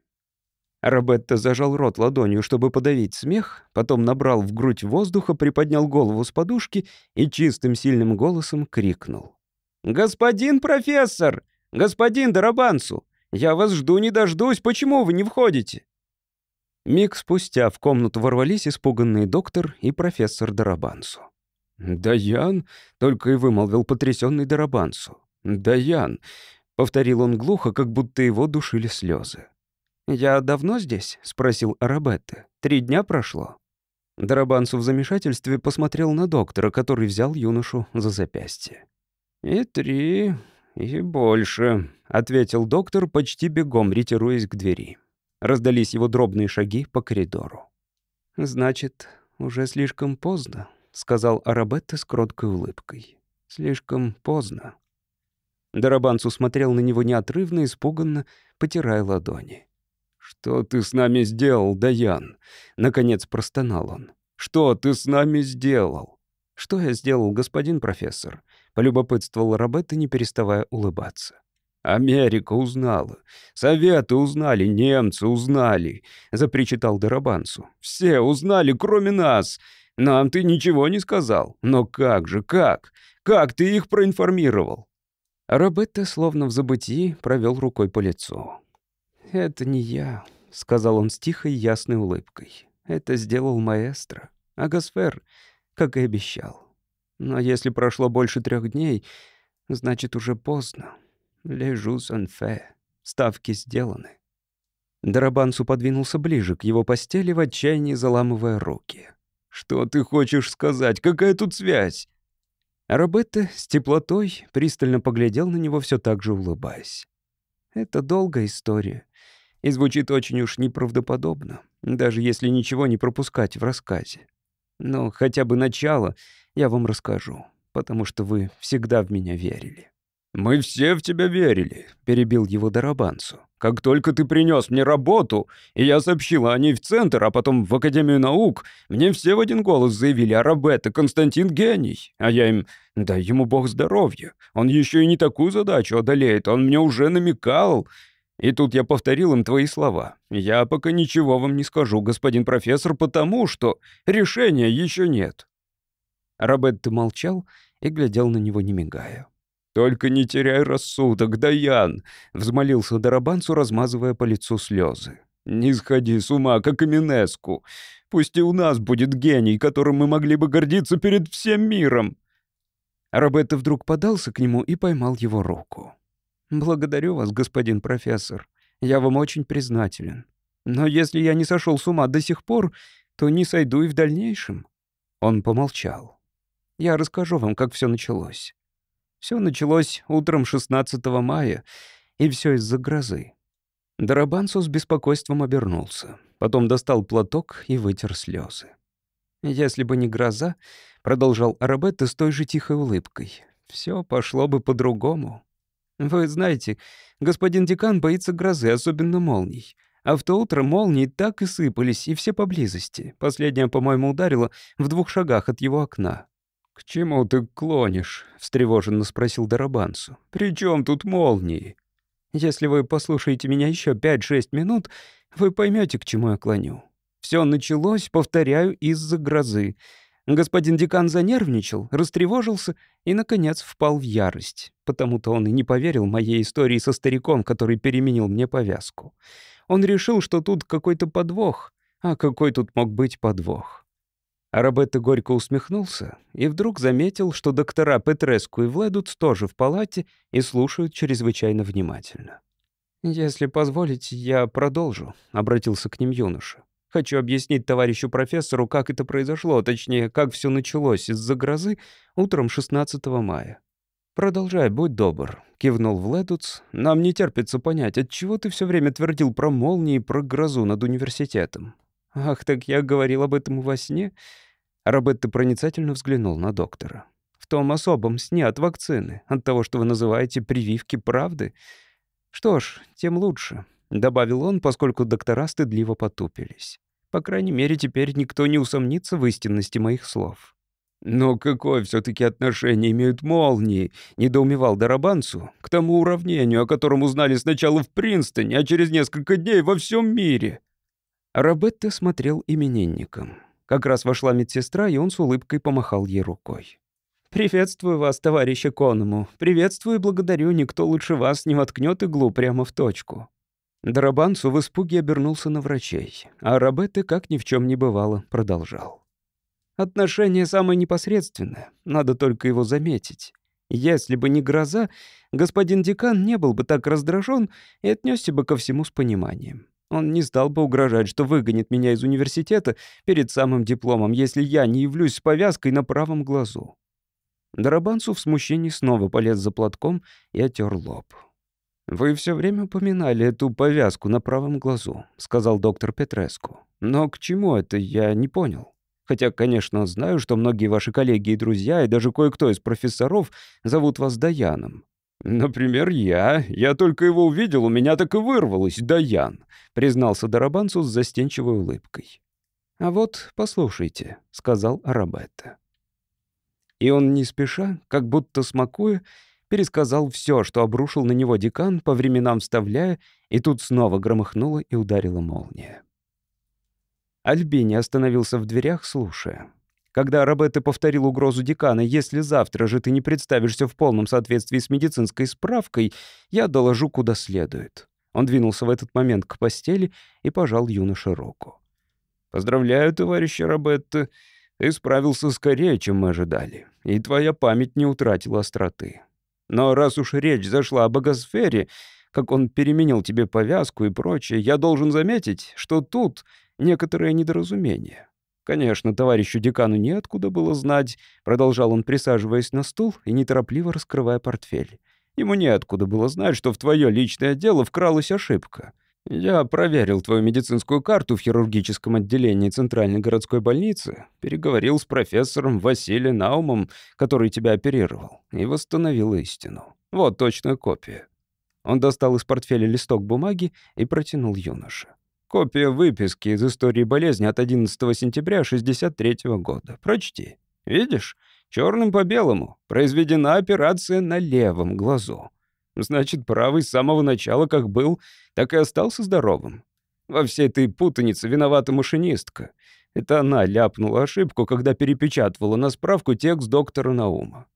Робетто зажал рот ладонью, чтобы подавить смех, потом набрал в грудь воздуха, приподнял голову с подушки и чистым сильным голосом крикнул. «Господин профессор! Господин Дарабансу! Я вас жду не дождусь, почему вы не входите?» Миг спустя в комнату ворвались испуганный доктор и профессор Дарабансу. «Даян!» — только и вымолвил потрясенный Дарабансу. «Даян!» — повторил он глухо, как будто его душили слезы. «Я давно здесь?» — спросил Арабетте. «Три дня прошло?» Дарабансу в замешательстве посмотрел на доктора, который взял юношу за запястье. «И три, и больше», — ответил доктор, почти бегом ретируясь к двери. Раздались его дробные шаги по коридору. «Значит, уже слишком поздно», — сказал Арабетте с кроткой улыбкой. «Слишком поздно». Дарабансу смотрел на него неотрывно, испуганно, потирая ладони. «Что ты с нами сделал, Даян?» Наконец простонал он. «Что ты с нами сделал?» «Что я сделал, господин профессор?» Полюбопытствовал Робетта, не переставая улыбаться. «Америка узнала. Советы узнали, немцы узнали», — запричитал Дарабансу. «Все узнали, кроме нас. Нам ты ничего не сказал. Но как же, как? Как ты их проинформировал?» Робетта, словно в забытии, провел рукой по лицу. «Это не я», — сказал он с тихой ясной улыбкой. «Это сделал маэстро, Агасфер, как и обещал. Но если прошло больше трех дней, значит, уже поздно. Лежу санфе. Ставки сделаны». Дарабансу подвинулся ближе к его постели, в отчаянии заламывая руки. «Что ты хочешь сказать? Какая тут связь?» Робетта с теплотой пристально поглядел на него, все так же улыбаясь. «Это долгая история и звучит очень уж неправдоподобно, даже если ничего не пропускать в рассказе. Но хотя бы начало я вам расскажу, потому что вы всегда в меня верили». «Мы все в тебя верили», — перебил его Дарабанцу. «Как только ты принес мне работу, и я сообщила о ней в Центр, а потом в Академию наук, мне все в один голос заявили, а Робетто Константин гений. А я им, дай ему бог здоровья. Он еще и не такую задачу одолеет, он мне уже намекал. И тут я повторил им твои слова. Я пока ничего вам не скажу, господин профессор, потому что решения еще нет». Робетто молчал и глядел на него, не мигая. «Только не теряй рассудок, Даян!» — взмолился Дарабанцу, размазывая по лицу слезы. «Не сходи с ума, как и Минеску. Пусть и у нас будет гений, которым мы могли бы гордиться перед всем миром!» Робетто вдруг подался к нему и поймал его руку. «Благодарю вас, господин профессор. Я вам очень признателен. Но если я не сошел с ума до сих пор, то не сойду и в дальнейшем». Он помолчал. «Я расскажу вам, как все началось. Все началось утром 16 мая, и все из-за грозы. Дарабансу с беспокойством обернулся. Потом достал платок и вытер слезы. «Если бы не гроза», — продолжал Арабетта с той же тихой улыбкой, все пошло бы по-другому. Вы знаете, господин декан боится грозы, особенно молний. А в то утро молнии так и сыпались, и все поблизости. Последняя, по-моему, ударила в двух шагах от его окна. «К чему ты клонишь?» — встревоженно спросил Дарабансу. «При чем тут молнии?» «Если вы послушаете меня еще 5-6 минут, вы поймете, к чему я клоню. Все началось, повторяю, из-за грозы. Господин декан занервничал, растревожился и, наконец, впал в ярость. Потому-то он и не поверил моей истории со стариком, который переменил мне повязку. Он решил, что тут какой-то подвох. А какой тут мог быть подвох? Арабетта горько усмехнулся и вдруг заметил, что доктора Петреску и Вледут тоже в палате и слушают чрезвычайно внимательно. «Если позволите, я продолжу», — обратился к ним юноша. «Хочу объяснить товарищу профессору, как это произошло, точнее, как все началось из-за грозы утром 16 мая». «Продолжай, будь добр», — кивнул Вледуц. «Нам не терпится понять, отчего ты все время твердил про молнии и про грозу над университетом». «Ах, так я говорил об этом во сне?» Робетто проницательно взглянул на доктора. «В том особом сне от вакцины, от того, что вы называете прививки правды. Что ж, тем лучше», — добавил он, поскольку доктора стыдливо потупились. «По крайней мере, теперь никто не усомнится в истинности моих слов». «Но какое все таки отношение имеют молнии?» — недоумевал Дарабанцу. «К тому уравнению, о котором узнали сначала в Принстоне, а через несколько дней во всем мире». Робетто смотрел именинником. Как раз вошла медсестра, и он с улыбкой помахал ей рукой. «Приветствую вас, товарищ Эконому. Приветствую и благодарю. Никто лучше вас не воткнет иглу прямо в точку». Дарабанцу в испуге обернулся на врачей, а Рабетте, как ни в чем не бывало, продолжал. «Отношение самое непосредственное, надо только его заметить. Если бы не гроза, господин декан не был бы так раздражен и отнесся бы ко всему с пониманием. Он не стал бы угрожать, что выгонит меня из университета перед самым дипломом, если я не явлюсь с повязкой на правом глазу. Дарабанцу в смущении снова полез за платком и отер лоб. «Вы все время упоминали эту повязку на правом глазу», — сказал доктор Петреску. «Но к чему это, я не понял. Хотя, конечно, знаю, что многие ваши коллеги и друзья, и даже кое-кто из профессоров зовут вас Даяном. «Например, я. Я только его увидел, у меня так и вырвалось, Даян», — признался Дарабанцу с застенчивой улыбкой. «А вот, послушайте», — сказал Арабетта. И он не спеша, как будто смакуя, пересказал все, что обрушил на него декан, по временам вставляя, и тут снова громыхнула и ударила молния. Альбини остановился в дверях, слушая. Когда Робетте повторил угрозу декана, если завтра же ты не представишься в полном соответствии с медицинской справкой, я доложу куда следует. Он двинулся в этот момент к постели и пожал юноше руку. «Поздравляю, товарищ Робетте. Ты справился скорее, чем мы ожидали, и твоя память не утратила остроты. Но раз уж речь зашла о богосфере, как он переменил тебе повязку и прочее, я должен заметить, что тут некоторое недоразумение. «Конечно, товарищу декану неоткуда было знать», — продолжал он, присаживаясь на стул и неторопливо раскрывая портфель. «Ему неоткуда было знать, что в твое личное дело вкралась ошибка. Я проверил твою медицинскую карту в хирургическом отделении Центральной городской больницы, переговорил с профессором Василием Наумом, который тебя оперировал, и восстановил истину. Вот точная копия». Он достал из портфеля листок бумаги и протянул юноше. Копия выписки из истории болезни от 11 сентября 63 года. Прочти. Видишь? Черным по белому. Произведена операция на левом глазу. Значит, правый с самого начала как был, так и остался здоровым. Во всей этой путанице виновата машинистка. Это она ляпнула ошибку, когда перепечатывала на справку текст доктора Наума.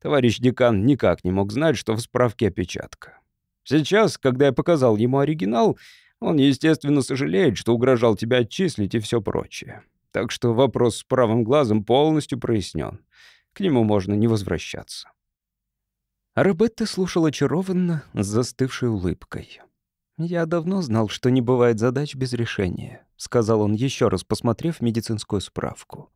Товарищ декан никак не мог знать, что в справке опечатка. Сейчас, когда я показал ему оригинал, он, естественно, сожалеет, что угрожал тебя отчислить и все прочее. Так что вопрос с правым глазом полностью прояснен. К нему можно не возвращаться. Арабетта слушал очарованно, с застывшей улыбкой. «Я давно знал, что не бывает задач без решения», — сказал он, еще раз посмотрев медицинскую справку.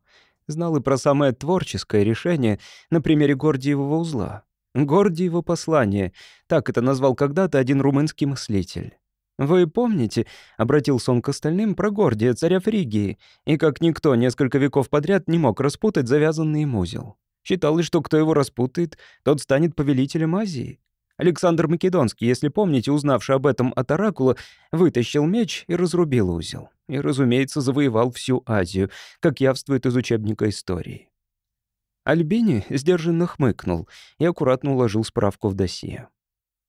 Знал и про самое творческое решение на примере Гордиевого узла. Гордиево послание, так это назвал когда-то один румынский мыслитель. «Вы помните, — обратился он к остальным, — про Гордия, царя Фригии, и как никто несколько веков подряд не мог распутать завязанный им узел. Считалось, что кто его распутает, тот станет повелителем Азии. Александр Македонский, если помните, узнавший об этом от Оракула, вытащил меч и разрубил узел. И, разумеется, завоевал всю Азию, как явствует из учебника истории. Альбини сдержанно хмыкнул и аккуратно уложил справку в досье.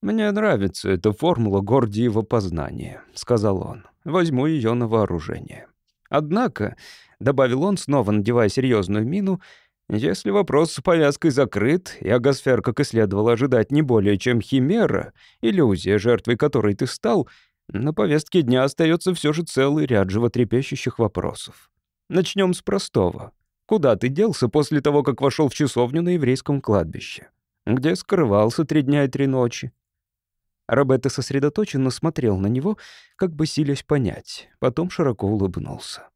«Мне нравится эта формула Гордиева познания», — сказал он. «Возьму ее на вооружение». «Однако», — добавил он, снова надевая серьезную мину, «если вопрос с повязкой закрыт, и агосфер, как и следовало ожидать, не более чем химера, иллюзия, жертвой которой ты стал, на повестке дня остается все же целый ряд животрепещущих вопросов. Начнем с простого. Куда ты делся после того, как вошел в часовню на еврейском кладбище? Где скрывался три дня и три ночи? Робетто сосредоточенно смотрел на него, как бы силясь понять, потом широко улыбнулся.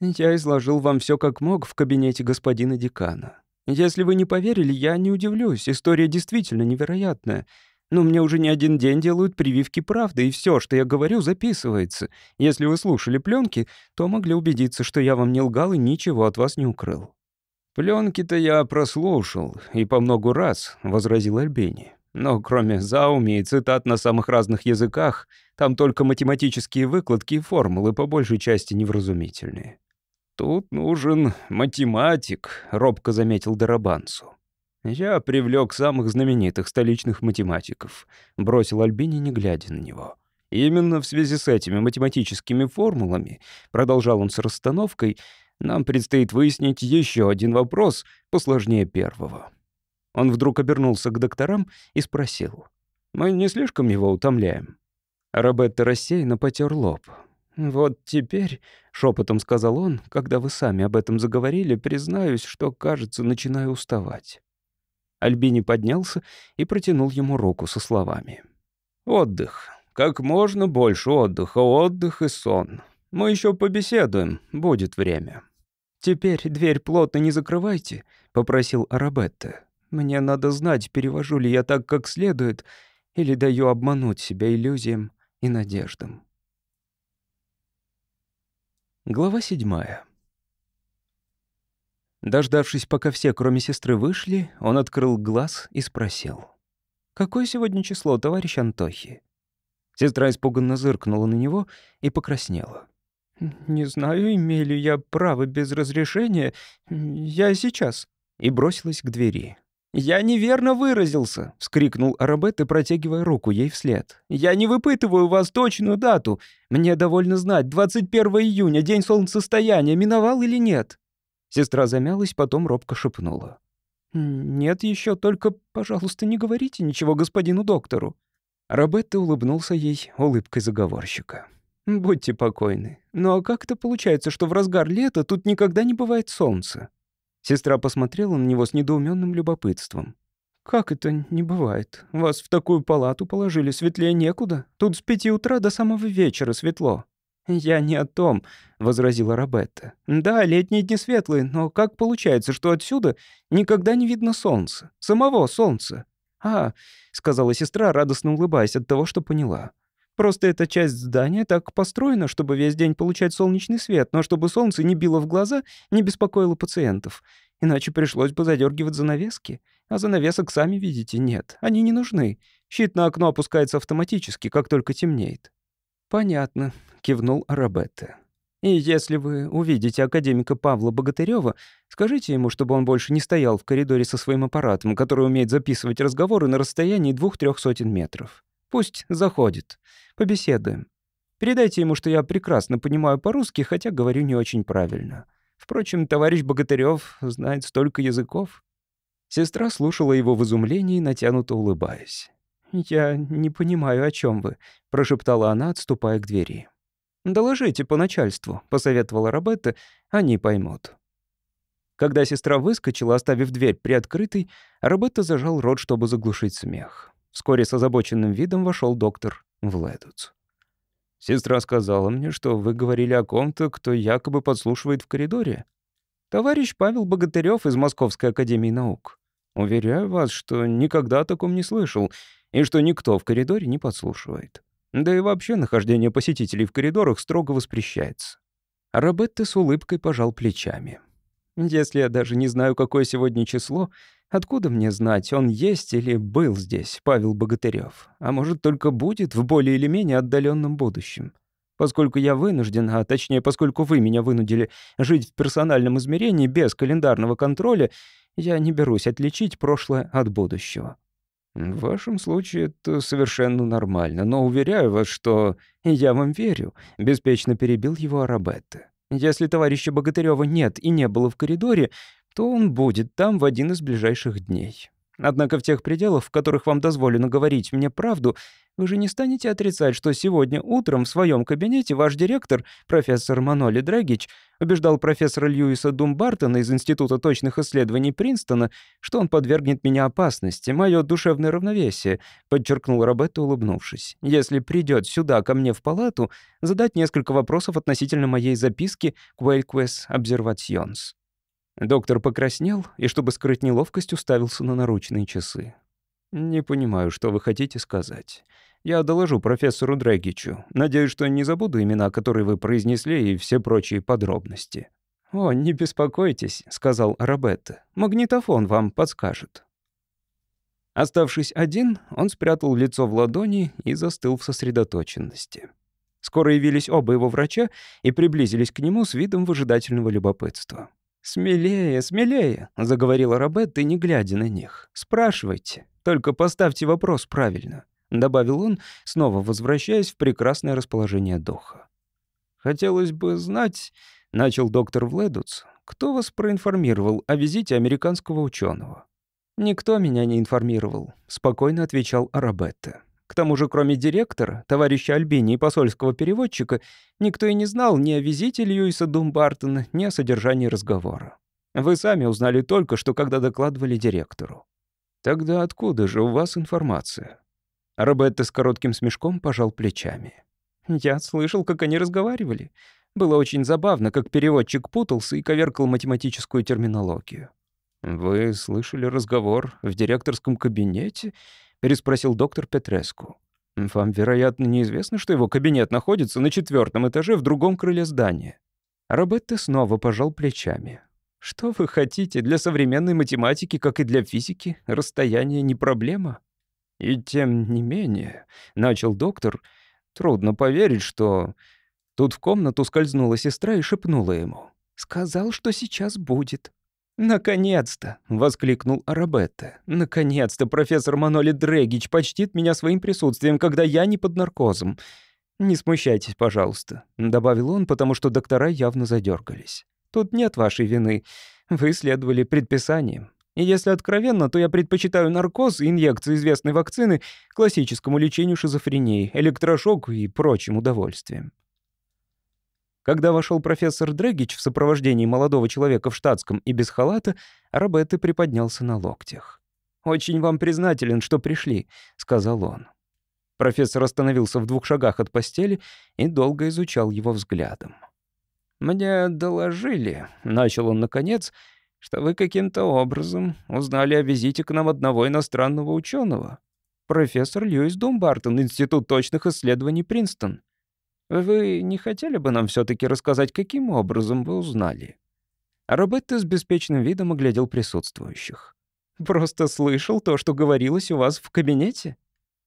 «Я изложил вам все как мог в кабинете господина декана. Если вы не поверили, я не удивлюсь, история действительно невероятная. Но мне уже не один день делают прививки правды, и все, что я говорю, записывается. Если вы слушали пленки, то могли убедиться, что я вам не лгал и ничего от вас не укрыл». «Пленки-то я прослушал, и по многу раз», — возразил Альбени. «Но кроме зауми и цитат на самых разных языках, там только математические выкладки и формулы, по большей части невразумительные». «Тут нужен математик», — робко заметил Дарабансу. «Я привлек самых знаменитых столичных математиков», — бросил Альбини, не глядя на него. «Именно в связи с этими математическими формулами», — продолжал он с расстановкой, «нам предстоит выяснить еще один вопрос, посложнее первого». Он вдруг обернулся к докторам и спросил. «Мы не слишком его утомляем?» Робетта рассеянно потер лоб. «Вот теперь», — шепотом сказал он, — «когда вы сами об этом заговорили, признаюсь, что, кажется, начинаю уставать». Альбини поднялся и протянул ему руку со словами. «Отдых. Как можно больше отдыха. Отдых и сон. Мы еще побеседуем. Будет время». «Теперь дверь плотно не закрывайте», — попросил Арабетта. «Мне надо знать, перевожу ли я так, как следует, или даю обмануть себя иллюзиям и надеждам». Глава седьмая. Дождавшись, пока все, кроме сестры, вышли, он открыл глаз и спросил. «Какое сегодня число, товарищ Антохи?» Сестра испуганно зыркнула на него и покраснела. «Не знаю, имею ли я право без разрешения. Я сейчас». И бросилась к двери. «Я неверно выразился!» — вскрикнул Арабетте, протягивая руку ей вслед. «Я не выпытываю вас точную дату. Мне довольно знать, 21 июня, день солнцестояния, миновал или нет?» Сестра замялась, потом робко шепнула. «Нет еще, только, пожалуйста, не говорите ничего господину доктору». Робетта улыбнулся ей улыбкой заговорщика. «Будьте покойны. Но как это получается, что в разгар лета тут никогда не бывает солнца?» Сестра посмотрела на него с недоуменным любопытством. «Как это не бывает? Вас в такую палату положили, светлее некуда. Тут с пяти утра до самого вечера светло». «Я не о том», — возразила Робетта. «Да, летние дни светлые, но как получается, что отсюда никогда не видно солнца? Самого солнца?» «А», — сказала сестра, радостно улыбаясь от того, что поняла. «Просто эта часть здания так построена, чтобы весь день получать солнечный свет, но чтобы солнце не било в глаза, не беспокоило пациентов. Иначе пришлось бы задергивать занавески. А занавесок, сами видите, нет. Они не нужны. Щит на окно опускается автоматически, как только темнеет». «Понятно», — кивнул Арабетте. «И если вы увидите академика Павла Богатырёва, скажите ему, чтобы он больше не стоял в коридоре со своим аппаратом, который умеет записывать разговоры на расстоянии двух-трех сотен метров. Пусть заходит. Побеседуем. Передайте ему, что я прекрасно понимаю по-русски, хотя говорю не очень правильно. Впрочем, товарищ Богатырёв знает столько языков». Сестра слушала его в изумлении, натянуто улыбаясь. «Я не понимаю, о чем вы», — прошептала она, отступая к двери. «Доложите по начальству», — посоветовала Робетта, — «они поймут». Когда сестра выскочила, оставив дверь приоткрытой, Робетта зажал рот, чтобы заглушить смех. Вскоре с озабоченным видом вошел доктор Вледуц. Сестра сказала мне, что вы говорили о ком-то, кто якобы подслушивает в коридоре. Товарищ Павел Богатырев из Московской академии наук. Уверяю вас, что никогда о таком не слышал, и что никто в коридоре не подслушивает. Да и вообще нахождение посетителей в коридорах строго воспрещается. Робетте с улыбкой пожал плечами. Если я даже не знаю, какое сегодня число, откуда мне знать, он есть или был здесь, Павел Богатырев, а может, только будет в более или менее отдаленном будущем. Поскольку я вынужден, а точнее, поскольку вы меня вынудили жить в персональном измерении без календарного контроля, я не берусь отличить прошлое от будущего. В вашем случае это совершенно нормально, но уверяю вас, что я вам верю, беспечно перебил его Арабетте. Если товарища Богатырева нет и не было в коридоре, то он будет там в один из ближайших дней. Однако в тех пределах, в которых вам дозволено говорить мне правду, вы же не станете отрицать, что сегодня утром в своем кабинете ваш директор, профессор Маноли Драгич, убеждал профессора Льюиса Думбартона из Института точных исследований Принстона, что он подвергнет меня опасности, мое душевное равновесие, подчеркнул Робетто, улыбнувшись. Если придет сюда ко мне в палату, задать несколько вопросов относительно моей записки «Quailquest Observations». Доктор покраснел и, чтобы скрыть неловкость, уставился на наручные часы. «Не понимаю, что вы хотите сказать. Я доложу профессору Дрэгичу. Надеюсь, что не забуду имена, которые вы произнесли, и все прочие подробности». «О, не беспокойтесь», — сказал Робетта. «Магнитофон вам подскажет». Оставшись один, он спрятал лицо в ладони и застыл в сосредоточенности. Скоро явились оба его врача и приблизились к нему с видом выжидательного любопытства. «Смелее, смелее», — заговорила Робетта, не глядя на них. «Спрашивайте, только поставьте вопрос правильно», — добавил он, снова возвращаясь в прекрасное расположение духа. «Хотелось бы знать», — начал доктор Вледуц, «кто вас проинформировал о визите американского ученого?» «Никто меня не информировал», — спокойно отвечал Арабетта. К тому же, кроме директора, товарища Альбини и посольского переводчика, никто и не знал ни о визите Льюиса Думбартона, ни о содержании разговора. Вы сами узнали только, что когда докладывали директору. Тогда откуда же у вас информация? Робетта с коротким смешком пожал плечами. Я слышал, как они разговаривали. Было очень забавно, как переводчик путался и коверкал математическую терминологию. «Вы слышали разговор в директорском кабинете?» — переспросил доктор Петреску. «Вам, вероятно, неизвестно, что его кабинет находится на четвертом этаже в другом крыле здания». Робетте снова пожал плечами. «Что вы хотите? Для современной математики, как и для физики, расстояние не проблема». «И тем не менее», — начал доктор, — «трудно поверить, что...» Тут в комнату скользнула сестра и шепнула ему. «Сказал, что сейчас будет». «Наконец-то!» — воскликнул Арабетта. «Наконец-то профессор Маноли Дрегич почтит меня своим присутствием, когда я не под наркозом. Не смущайтесь, пожалуйста», — добавил он, потому что доктора явно задергались. «Тут нет вашей вины. Вы следовали предписаниям. И если откровенно, то я предпочитаю наркоз и инъекции известной вакцины классическому лечению шизофрении, электрошоку и прочим удовольствиям. Когда вошел профессор Дрэгич в сопровождении молодого человека в штатском и без халата, Робетте приподнялся на локтях. «Очень вам признателен, что пришли», — сказал он. Профессор остановился в двух шагах от постели и долго изучал его взглядом. «Мне доложили», — начал он наконец, — «что вы каким-то образом узнали о визите к нам одного иностранного ученого, профессор Льюис Думбартон, Институт точных исследований Принстон. Вы не хотели бы нам все-таки рассказать, каким образом вы узнали?» Робетто с беспечным видом оглядел присутствующих. «Просто слышал то, что говорилось у вас в кабинете?»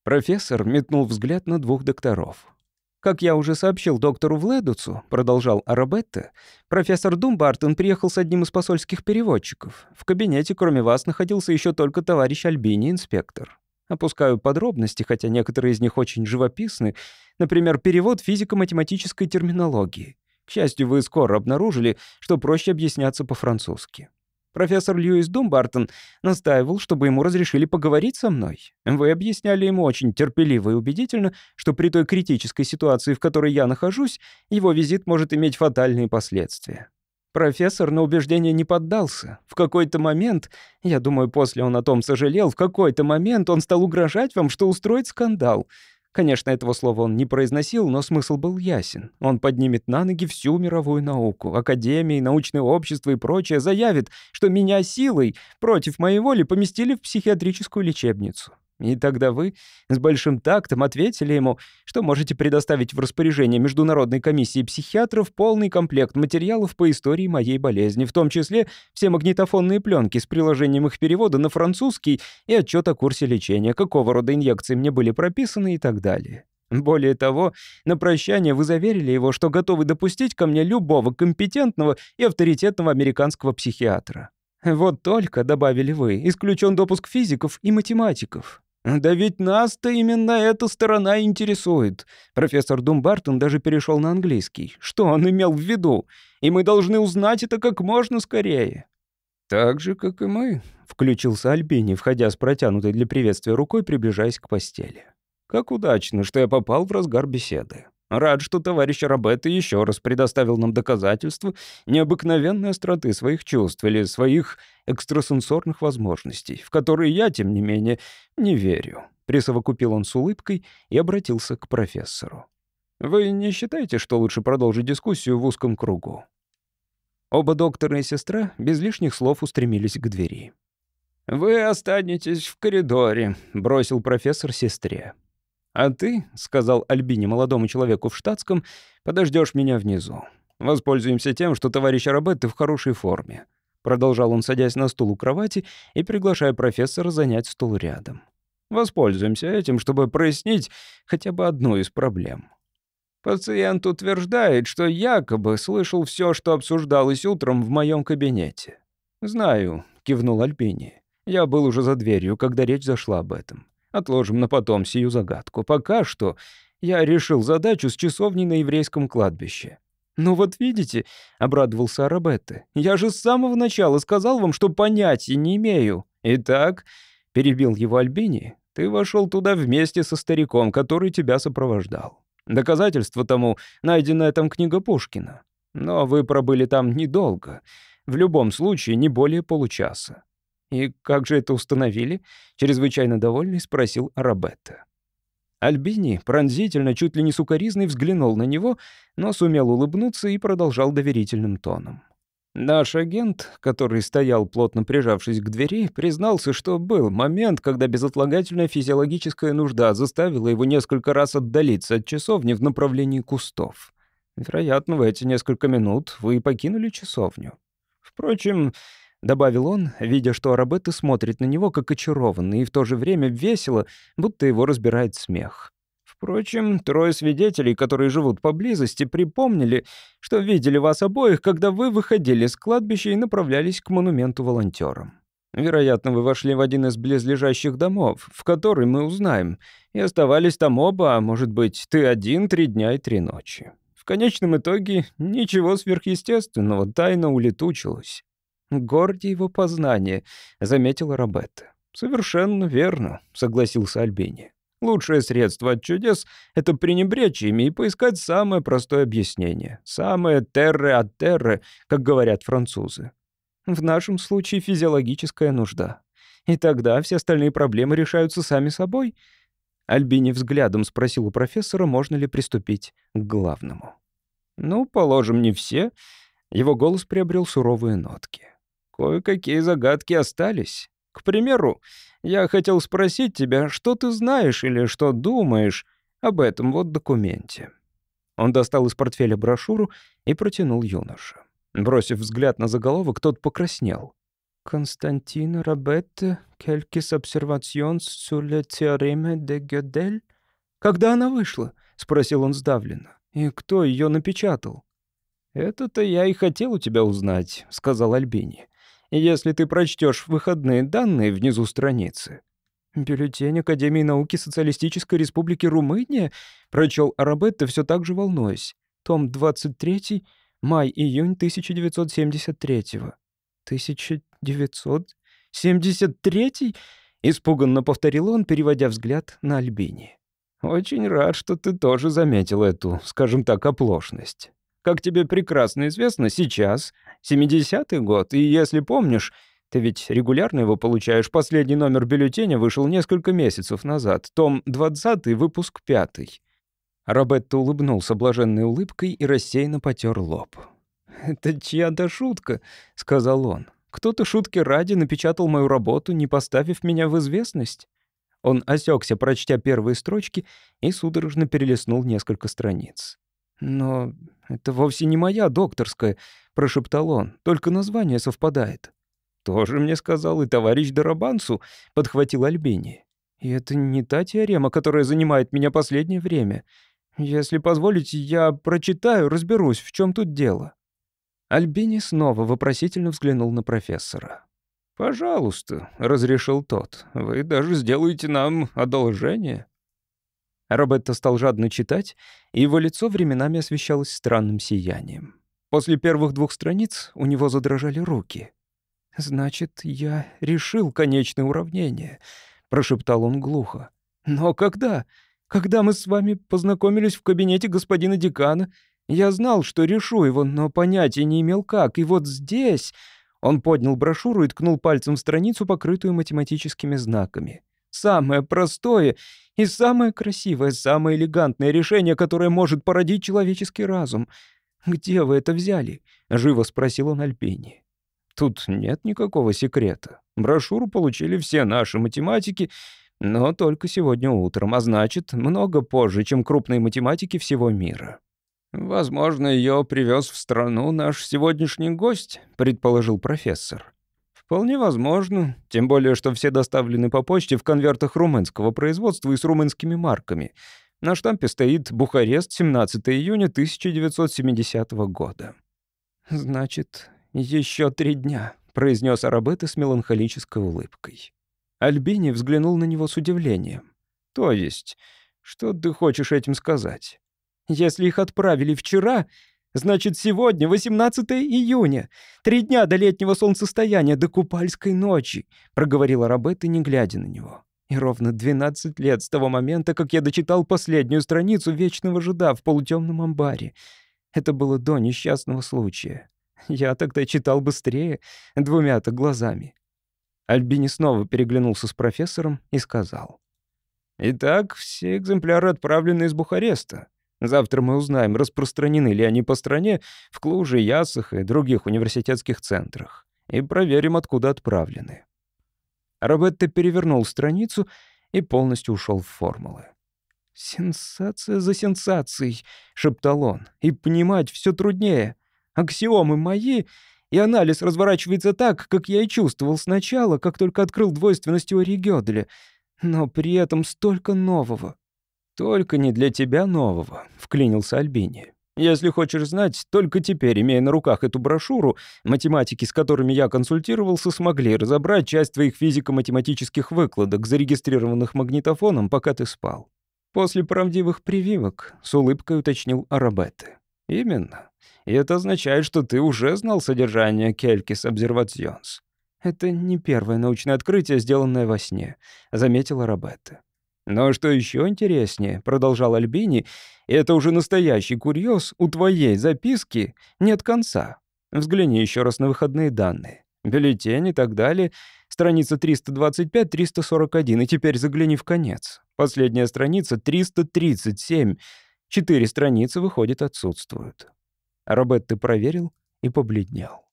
Профессор метнул взгляд на двух докторов. «Как я уже сообщил доктору Вледуцу», — продолжал Арабетта, «профессор Думбартон приехал с одним из посольских переводчиков. В кабинете, кроме вас, находился еще только товарищ Альбини, инспектор. Опускаю подробности, хотя некоторые из них очень живописны. Например, перевод физико-математической терминологии. К счастью, вы скоро обнаружили, что проще объясняться по-французски. Профессор Льюис Думбартон настаивал, чтобы ему разрешили поговорить со мной. Вы объясняли ему очень терпеливо и убедительно, что при той критической ситуации, в которой я нахожусь, его визит может иметь фатальные последствия. Профессор на убеждение не поддался. В какой-то момент, я думаю, после он о том сожалел, в какой-то момент он стал угрожать вам, что устроит скандал. Конечно, этого слова он не произносил, но смысл был ясен. Он поднимет на ноги всю мировую науку, академии, научное общество и прочее, заявит, что меня силой против моей воли поместили в психиатрическую лечебницу. И тогда вы с большим тактом ответили ему, что можете предоставить в распоряжение Международной комиссии психиатров полный комплект материалов по истории моей болезни, в том числе все магнитофонные пленки с приложением их перевода на французский и отчет о курсе лечения, какого рода инъекции мне были прописаны и так далее. Более того, на прощание вы заверили его, что готовы допустить ко мне любого компетентного и авторитетного американского психиатра. Вот только, добавили вы, исключен допуск физиков и математиков. «Да ведь нас-то именно эта сторона интересует». Профессор Думбартон даже перешел на английский. Что он имел в виду? И мы должны узнать это как можно скорее. «Так же, как и мы», — включился Альбини, входя с протянутой для приветствия рукой, приближаясь к постели. «Как удачно, что я попал в разгар беседы. Рад, что товарищ Робетто еще раз предоставил нам доказательства необыкновенной остроты своих чувств или своих экстрасенсорных возможностей, в которые я, тем не менее, не верю». Присовокупил он с улыбкой и обратился к профессору. «Вы не считаете, что лучше продолжить дискуссию в узком кругу?» Оба доктора и сестра без лишних слов устремились к двери. «Вы останетесь в коридоре», — бросил профессор сестре. «А ты, — сказал Альбине молодому человеку в штатском, — подождешь меня внизу. Воспользуемся тем, что товарищ Арабетты в хорошей форме». Продолжал он, садясь на стул у кровати и приглашая профессора занять стул рядом. «Воспользуемся этим, чтобы прояснить хотя бы одну из проблем». Пациент утверждает, что якобы слышал все, что обсуждалось утром в моем кабинете. «Знаю», — кивнул Альбини. «Я был уже за дверью, когда речь зашла об этом. Отложим на потом сию загадку. Пока что я решил задачу с часовней на еврейском кладбище. «Ну вот видите», — обрадовался Арабетте, — «я же с самого начала сказал вам, что понятия не имею». «Итак», — перебил его Альбини, — «ты вошел туда вместе со стариком, который тебя сопровождал. Доказательство тому — найденная там книга Пушкина. Но вы пробыли там недолго, в любом случае не более получаса. «И как же это установили?» — чрезвычайно довольный спросил Арабетта. Альбини пронзительно, чуть ли не сукоризный, взглянул на него, но сумел улыбнуться и продолжал доверительным тоном. Наш агент, который стоял, плотно прижавшись к двери, признался, что был момент, когда безотлагательная физиологическая нужда заставила его несколько раз отдалиться от часовни в направлении кустов. Вероятно, в эти несколько минут вы покинули часовню. Впрочем, Добавил он, видя, что Арабетта смотрит на него как очарованный и в то же время весело, будто его разбирает смех. Впрочем, трое свидетелей, которые живут поблизости, припомнили, что видели вас обоих, когда вы выходили с кладбища и направлялись к монументу волонтерам. Вероятно, вы вошли в один из близлежащих домов, в который мы узнаем, и оставались там оба, а может быть, ты один три дня и три ночи. В конечном итоге ничего сверхъестественного, тайна улетучилась. «Горди его познание», — заметила Робетта. «Совершенно верно», — согласился Альбини. «Лучшее средство от чудес — это пренебречь ими и поискать самое простое объяснение. Самое терре от терре, как говорят французы. В нашем случае физиологическая нужда. И тогда все остальные проблемы решаются сами собой». Альбини взглядом спросил у профессора, можно ли приступить к главному. «Ну, положим, не все». Его голос приобрел суровые нотки. Кое-какие загадки остались. К примеру, я хотел спросить тебя, что ты знаешь или что думаешь об этом вот документе». Он достал из портфеля брошюру и протянул юноше. Бросив взгляд на заголовок, тот покраснел. «Константин quelques observations sur le théorème de Gödel?» «Когда она вышла?» — спросил он сдавленно. «И кто ее напечатал?» «Это-то я и хотел у тебя узнать», — сказал Альбини если ты прочтешь выходные данные внизу страницы. «Бюллетень Академии науки Социалистической Республики Румыния?» — прочел Арабетта, все так же волнуясь. Том 23, май-июнь 1973-го. «1973?» — испуганно повторил он, переводя взгляд на Альбини. «Очень рад, что ты тоже заметил эту, скажем так, оплошность. Как тебе прекрасно известно, сейчас 70-й год, и если помнишь, Ты ведь регулярно его получаешь. Последний номер бюллетеня вышел несколько месяцев назад. Том 20, выпуск 5. Робетто улыбнулся блаженной улыбкой и рассеянно потер лоб. «Это чья-то шутка», — сказал он. «Кто-то шутки ради напечатал мою работу, не поставив меня в известность». Он осекся, прочтя первые строчки, и судорожно перелистнул несколько страниц. «Но это вовсе не моя докторская», — прошептал он, — «только название совпадает». «Тоже мне сказал и товарищ Дарабансу», — подхватил Альбини. «И это не та теорема, которая занимает меня последнее время. Если позволите, я прочитаю, разберусь, в чем тут дело». Альбини снова вопросительно взглянул на профессора. «Пожалуйста», — разрешил тот, — «вы даже сделаете нам одолжение». Робетто стал жадно читать, и его лицо временами освещалось странным сиянием. После первых двух страниц у него задрожали руки. «Значит, я решил конечное уравнение», — прошептал он глухо. «Но когда? Когда мы с вами познакомились в кабинете господина декана, я знал, что решу его, но понятия не имел как. И вот здесь...» Он поднял брошюру и ткнул пальцем в страницу, покрытую математическими знаками. «Самое простое и самое красивое, самое элегантное решение, которое может породить человеческий разум. Где вы это взяли?» — живо спросил он Альпини. Тут нет никакого секрета. Брошюру получили все наши математики, но только сегодня утром, а значит, много позже, чем крупные математики всего мира. «Возможно, ее привез в страну наш сегодняшний гость», — предположил профессор. «Вполне возможно, тем более, что все доставлены по почте в конвертах румынского производства и с румынскими марками. На штампе стоит «Бухарест, 17 июня 1970 года». «Значит, «Еще три дня», — произнес Арабетта с меланхолической улыбкой. Альбини взглянул на него с удивлением. «То есть, что ты хочешь этим сказать? Если их отправили вчера, значит, сегодня 18 июня, три дня до летнего солнцестояния, до купальской ночи», — проговорил Арабетта, не глядя на него. И ровно 12 лет с того момента, как я дочитал последнюю страницу «Вечного жида» в полутемном амбаре. Это было до несчастного случая. Я тогда читал быстрее, двумя-то глазами. Альбини снова переглянулся с профессором и сказал. «Итак, все экземпляры отправлены из Бухареста. Завтра мы узнаем, распространены ли они по стране в Клуже, Ясах и других университетских центрах, и проверим, откуда отправлены». Робетто перевернул страницу и полностью ушел в формулы. «Сенсация за сенсацией», — шептал он, — «и понимать все труднее. Аксиомы мои, и анализ разворачивается так, как я и чувствовал сначала, как только открыл двойственность теории Гёделя. Но при этом столько нового. «Только не для тебя нового», — вклинился Альбини. «Если хочешь знать, только теперь, имея на руках эту брошюру, математики, с которыми я консультировался, смогли разобрать часть твоих физико-математических выкладок, зарегистрированных магнитофоном, пока ты спал. После правдивых прививок, — с улыбкой уточнил Арабетте. «Именно. И это означает, что ты уже знал содержание Келькис Обсервационс. Это не первое научное открытие, сделанное во сне, заметила Робетта. Но что еще интереснее, продолжал Альбини, это уже настоящий курьез, у твоей записки нет конца. Взгляни еще раз на выходные данные. Бюллетень и так далее. Страница 325-341, и теперь загляни в конец. Последняя страница 337. Четыре страницы, выходит, отсутствуют. Робетты проверил и побледнел.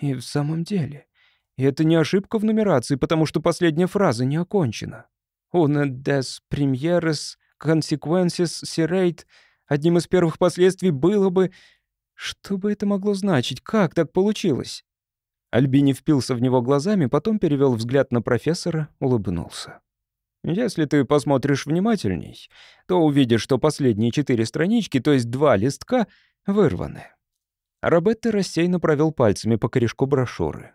И в самом деле, это не ошибка в нумерации, потому что последняя фраза не окончена. «Una des premieres consequences serate» одним из первых последствий было бы... Что бы это могло значить? Как так получилось? Альбини впился в него глазами, потом перевел взгляд на профессора, улыбнулся. Если ты посмотришь внимательней, то увидишь, что последние четыре странички, то есть два листка, вырваны. Робетто рассеянно провел пальцами по корешку брошюры.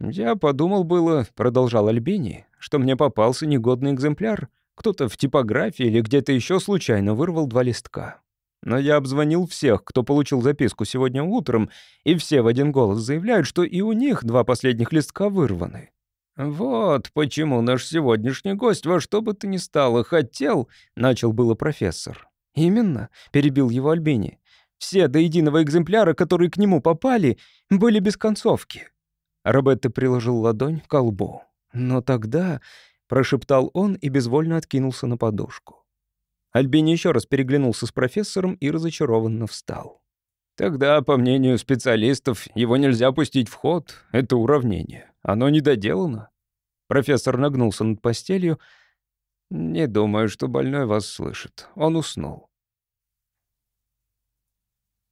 «Я подумал было», — продолжал Альбини, «что мне попался негодный экземпляр. Кто-то в типографии или где-то еще случайно вырвал два листка. Но я обзвонил всех, кто получил записку сегодня утром, и все в один голос заявляют, что и у них два последних листка вырваны. «Вот почему наш сегодняшний гость во что бы то ни стало хотел», — начал было профессор. «Именно», — перебил его Альбини. «Все до единого экземпляра, которые к нему попали, были без концовки». Робетто приложил ладонь к лбу. «Но тогда...» — прошептал он и безвольно откинулся на подушку. Альбини еще раз переглянулся с профессором и разочарованно встал. «Тогда, по мнению специалистов, его нельзя пустить в ход. Это уравнение. Оно недоделано». Профессор нагнулся над постелью. «Не думаю, что больной вас слышит. Он уснул».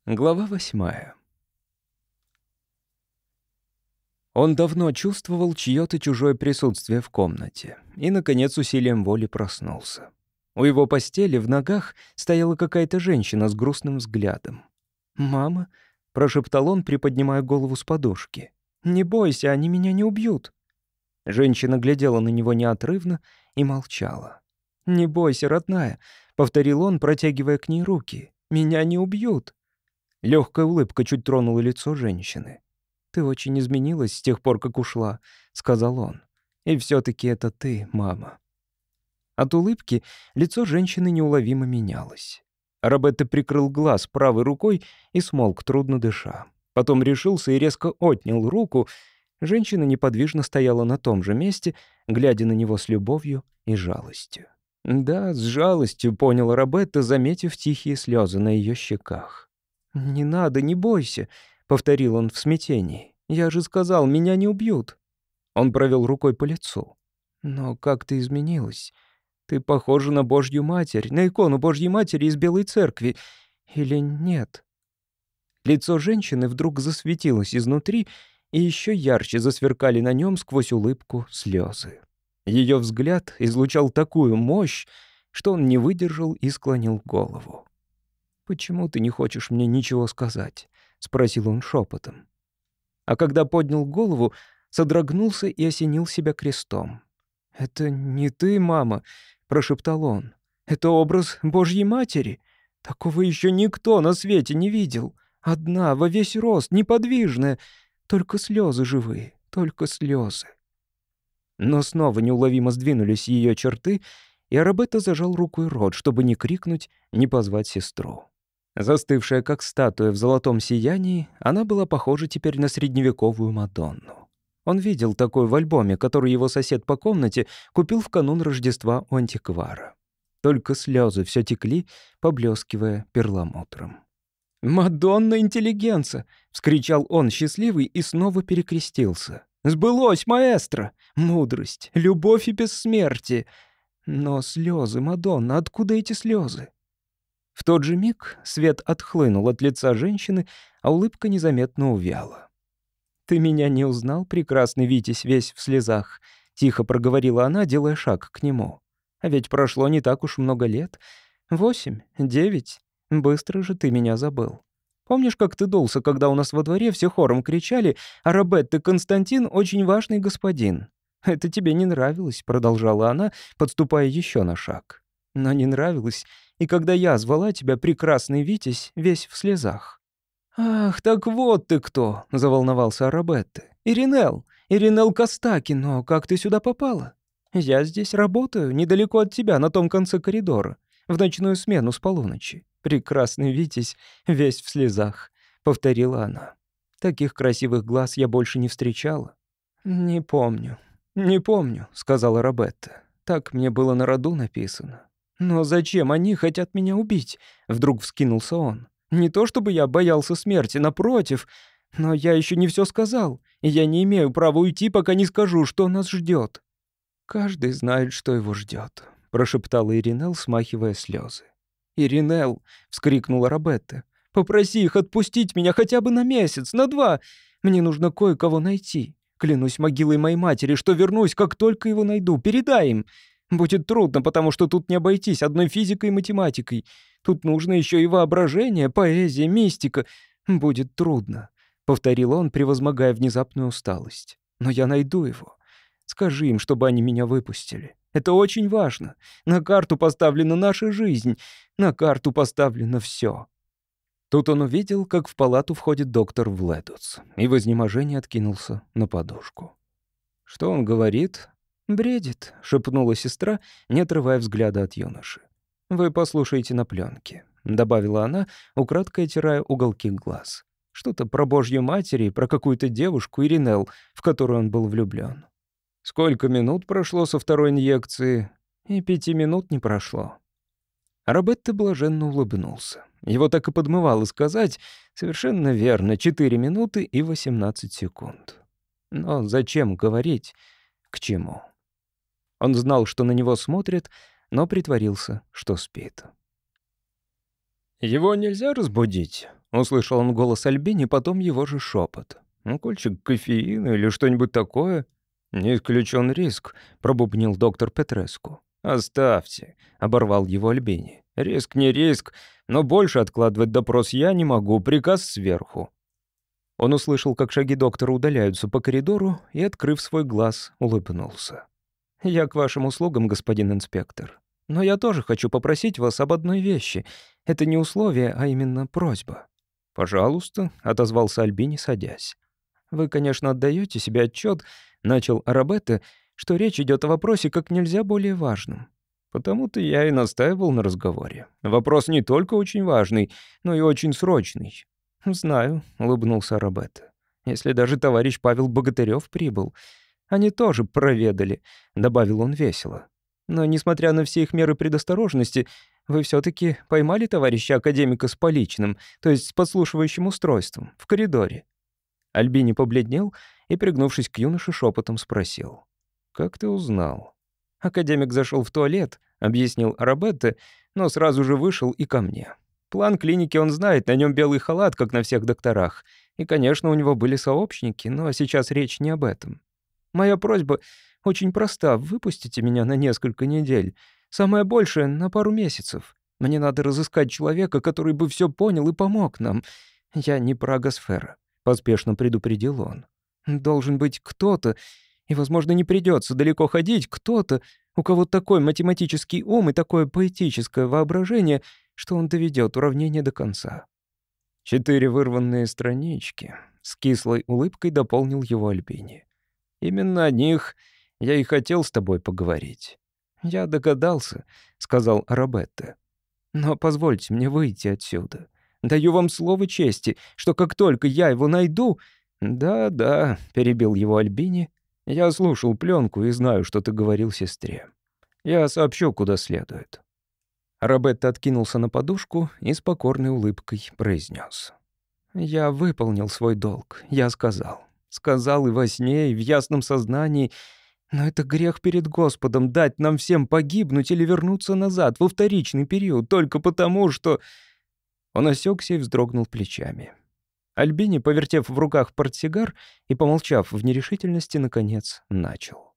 Глава восьмая. Он давно чувствовал чьё-то чужое присутствие в комнате и, наконец, усилием воли проснулся. У его постели в ногах стояла какая-то женщина с грустным взглядом. «Мама», — прошептал он, приподнимая голову с подушки, — «не бойся, они меня не убьют». Женщина глядела на него неотрывно и молчала. «Не бойся, родная», — повторил он, протягивая к ней руки. «Меня не убьют». Легкая улыбка чуть тронула лицо женщины. «Ты очень изменилась с тех пор, как ушла», — сказал он. «И все таки это ты, мама». От улыбки лицо женщины неуловимо менялось. Робетто прикрыл глаз правой рукой и смолк, трудно дыша. Потом решился и резко отнял руку. Женщина неподвижно стояла на том же месте, глядя на него с любовью и жалостью. Да, с жалостью понял Робетто, заметив тихие слезы на ее щеках. «Не надо, не бойся», повторил он в смятении. «Я же сказал, меня не убьют». Он провел рукой по лицу. «Но как ты изменилась? Ты похожа на Божью Матерь, на икону Божьей Матери из Белой Церкви. Или нет?» Лицо женщины вдруг засветилось изнутри, и еще ярче засверкали на нем сквозь улыбку слезы. Ее взгляд излучал такую мощь, что он не выдержал и склонил голову. «Почему ты не хочешь мне ничего сказать?» — спросил он шепотом. А когда поднял голову, содрогнулся и осенил себя крестом. «Это не ты, мама», — прошептал он. «Это образ Божьей Матери. Такого еще никто на свете не видел. Одна, во весь рост, неподвижная. Только слезы живые, только слезы». Но снова неуловимо сдвинулись ее черты, и Арабетта зажал рукой рот, чтобы не крикнуть, не позвать сестру. Застывшая как статуя в золотом сиянии, она была похожа теперь на средневековую Мадонну. Он видел такой в альбоме, который его сосед по комнате купил в канун Рождества у антиквара. Только слезы все текли, поблескивая перламутром. «Мадонна интеллигенца!» — вскричал он, счастливый, и снова перекрестился. «Сбылось, маэстро! Мудрость, любовь и бессмертие!» Но слезы, Мадонна, откуда эти слезы? В тот же миг свет отхлынул от лица женщины, а улыбка незаметно увяла. «Ты меня не узнал, прекрасный Витязь, весь в слезах», — тихо проговорила она, делая шаг к нему. «А ведь прошло не так уж много лет. Восемь, девять. Быстро же ты меня забыл. Помнишь, как ты дулся, когда у нас во дворе все хором кричали «Арабетта Константин — очень важный господин»?» «Это тебе не нравилось», — продолжала она, подступая еще на шаг. «Но не нравилось и когда я звала тебя, прекрасный Витязь, весь в слезах». «Ах, так вот ты кто!» — заволновался Арабетте. «Иринел! Иринел Костаки, но как ты сюда попала?» «Я здесь работаю, недалеко от тебя, на том конце коридора, в ночную смену с полуночи. Прекрасный Витязь, весь в слезах», — повторила она. «Таких красивых глаз я больше не встречала». «Не помню, не помню», — сказала Робетта. «Так мне было на роду написано. «Но зачем они хотят меня убить?» — вдруг вскинулся он. «Не то чтобы я боялся смерти, напротив, но я еще не все сказал, и я не имею права уйти, пока не скажу, что нас ждет. «Каждый знает, что его ждет, прошептала Иринел, смахивая слезы. «Иринел!» — вскрикнула Робетта. «Попроси их отпустить меня хотя бы на месяц, на два. Мне нужно кое-кого найти. Клянусь могилой моей матери, что вернусь, как только его найду. Передай им. Будет трудно, потому что тут не обойтись одной физикой и математикой. Тут нужно еще и воображение, поэзия, мистика. Будет трудно», — повторил он, превозмогая внезапную усталость. «Но я найду его. Скажи им, чтобы они меня выпустили. Это очень важно. На карту поставлена наша жизнь. На карту поставлено все. Тут он увидел, как в палату входит доктор Вледуц, и в изнеможении откинулся на подушку. Что он говорит, «Бредит», — шепнула сестра, не отрывая взгляда от юноши. «Вы послушайте на пленке», — добавила она, украдкой оттирая уголки глаз. Что-то про Божью Матери, про какую-то девушку Иринел, в которую он был влюблен. Сколько минут прошло со второй инъекции? И пяти минут не прошло. Робетто блаженно улыбнулся. Его так и подмывало сказать совершенно верно, 4 минуты и 18 секунд. Но зачем говорить? К чему? Он знал, что на него смотрят, но притворился, что спит. «Его нельзя разбудить?» — услышал он голос Альбини, потом его же шепот. «Ну, кольчик кофеина или что-нибудь такое?» «Не исключен риск», — пробубнил доктор Петреску. «Оставьте», — оборвал его Альбини. «Риск не риск, но больше откладывать допрос я не могу, приказ сверху». Он услышал, как шаги доктора удаляются по коридору и, открыв свой глаз, улыбнулся. «Я к вашим услугам, господин инспектор. Но я тоже хочу попросить вас об одной вещи. Это не условие, а именно просьба». «Пожалуйста», — отозвался Альбини, садясь. «Вы, конечно, отдаете себе отчет, начал Арабетте, что речь идет о вопросе как нельзя более важном. Потому-то я и настаивал на разговоре. Вопрос не только очень важный, но и очень срочный. «Знаю», — улыбнулся Арабетта. «Если даже товарищ Павел Богатырев прибыл. Они тоже проведали», — добавил он весело. «Но, несмотря на все их меры предосторожности, вы все таки поймали товарища академика с поличным, то есть с подслушивающим устройством, в коридоре?» Альбини побледнел и, пригнувшись к юноше, шепотом спросил. «Как ты узнал?» Академик зашел в туалет, объяснил Арабетте, но сразу же вышел и ко мне. План клиники он знает, на нем белый халат, как на всех докторах. И, конечно, у него были сообщники, но сейчас речь не об этом. Моя просьба очень проста. Выпустите меня на несколько недель. Самое большее — на пару месяцев. Мне надо разыскать человека, который бы все понял и помог нам. Я не про Агосфера», — поспешно предупредил он. «Должен быть кто-то, и, возможно, не придется далеко ходить, кто-то, у кого такой математический ум и такое поэтическое воображение, что он доведет уравнение до конца. Четыре вырванные странички. С кислой улыбкой дополнил его Альбини. Именно о них я и хотел с тобой поговорить. Я догадался, сказал Арабетте. Но позвольте мне выйти отсюда. Даю вам слово чести, что как только я его найду... Да-да, перебил его Альбини, я слушал пленку и знаю, что ты говорил сестре. Я сообщу, куда следует». Робетто откинулся на подушку и с покорной улыбкой произнес: «Я выполнил свой долг, я сказал. Сказал и во сне, и в ясном сознании. Но это грех перед Господом дать нам всем погибнуть или вернуться назад во вторичный период только потому, что...» Он осекся и вздрогнул плечами. Альбини, повертев в руках портсигар и помолчав в нерешительности, наконец начал.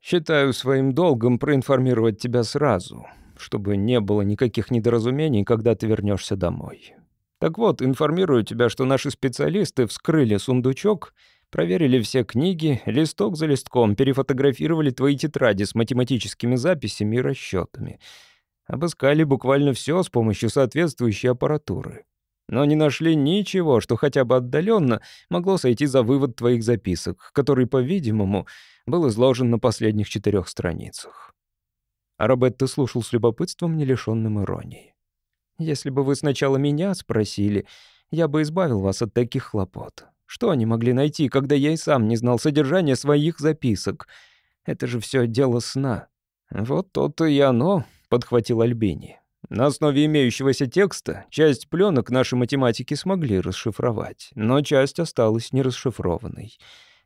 «Считаю своим долгом проинформировать тебя сразу, чтобы не было никаких недоразумений, когда ты вернешься домой. Так вот, информирую тебя, что наши специалисты вскрыли сундучок, проверили все книги, листок за листком, перефотографировали твои тетради с математическими записями и расчетами. Обыскали буквально все с помощью соответствующей аппаратуры но не нашли ничего, что хотя бы отдаленно могло сойти за вывод твоих записок, который, по-видимому, был изложен на последних четырех страницах. А Робетто слушал с любопытством, не лишенным иронии. «Если бы вы сначала меня спросили, я бы избавил вас от таких хлопот. Что они могли найти, когда я и сам не знал содержания своих записок? Это же все дело сна». «Вот то-то и оно», — подхватил Альбини. На основе имеющегося текста часть пленок наши математики смогли расшифровать, но часть осталась нерасшифрованной.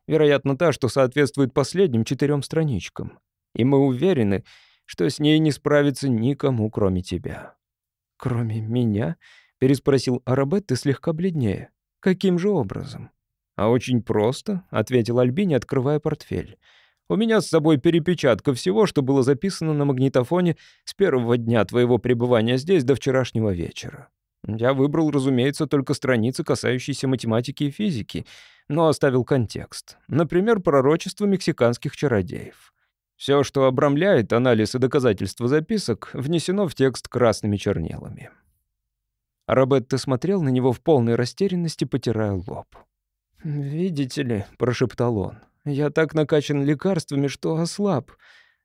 Вероятно, та, что соответствует последним четырем страничкам. И мы уверены, что с ней не справится никому, кроме тебя». «Кроме меня?» — переспросил Арабетте слегка бледнее. «Каким же образом?» «А очень просто», — ответил Альбини, открывая портфель. У меня с собой перепечатка всего, что было записано на магнитофоне с первого дня твоего пребывания здесь до вчерашнего вечера. Я выбрал, разумеется, только страницы, касающиеся математики и физики, но оставил контекст. Например, пророчество мексиканских чародеев. Все, что обрамляет анализ и доказательства записок, внесено в текст красными чернилами. Робетто смотрел на него в полной растерянности, потирая лоб. «Видите ли», — прошептал он, я так накачан лекарствами, что ослаб.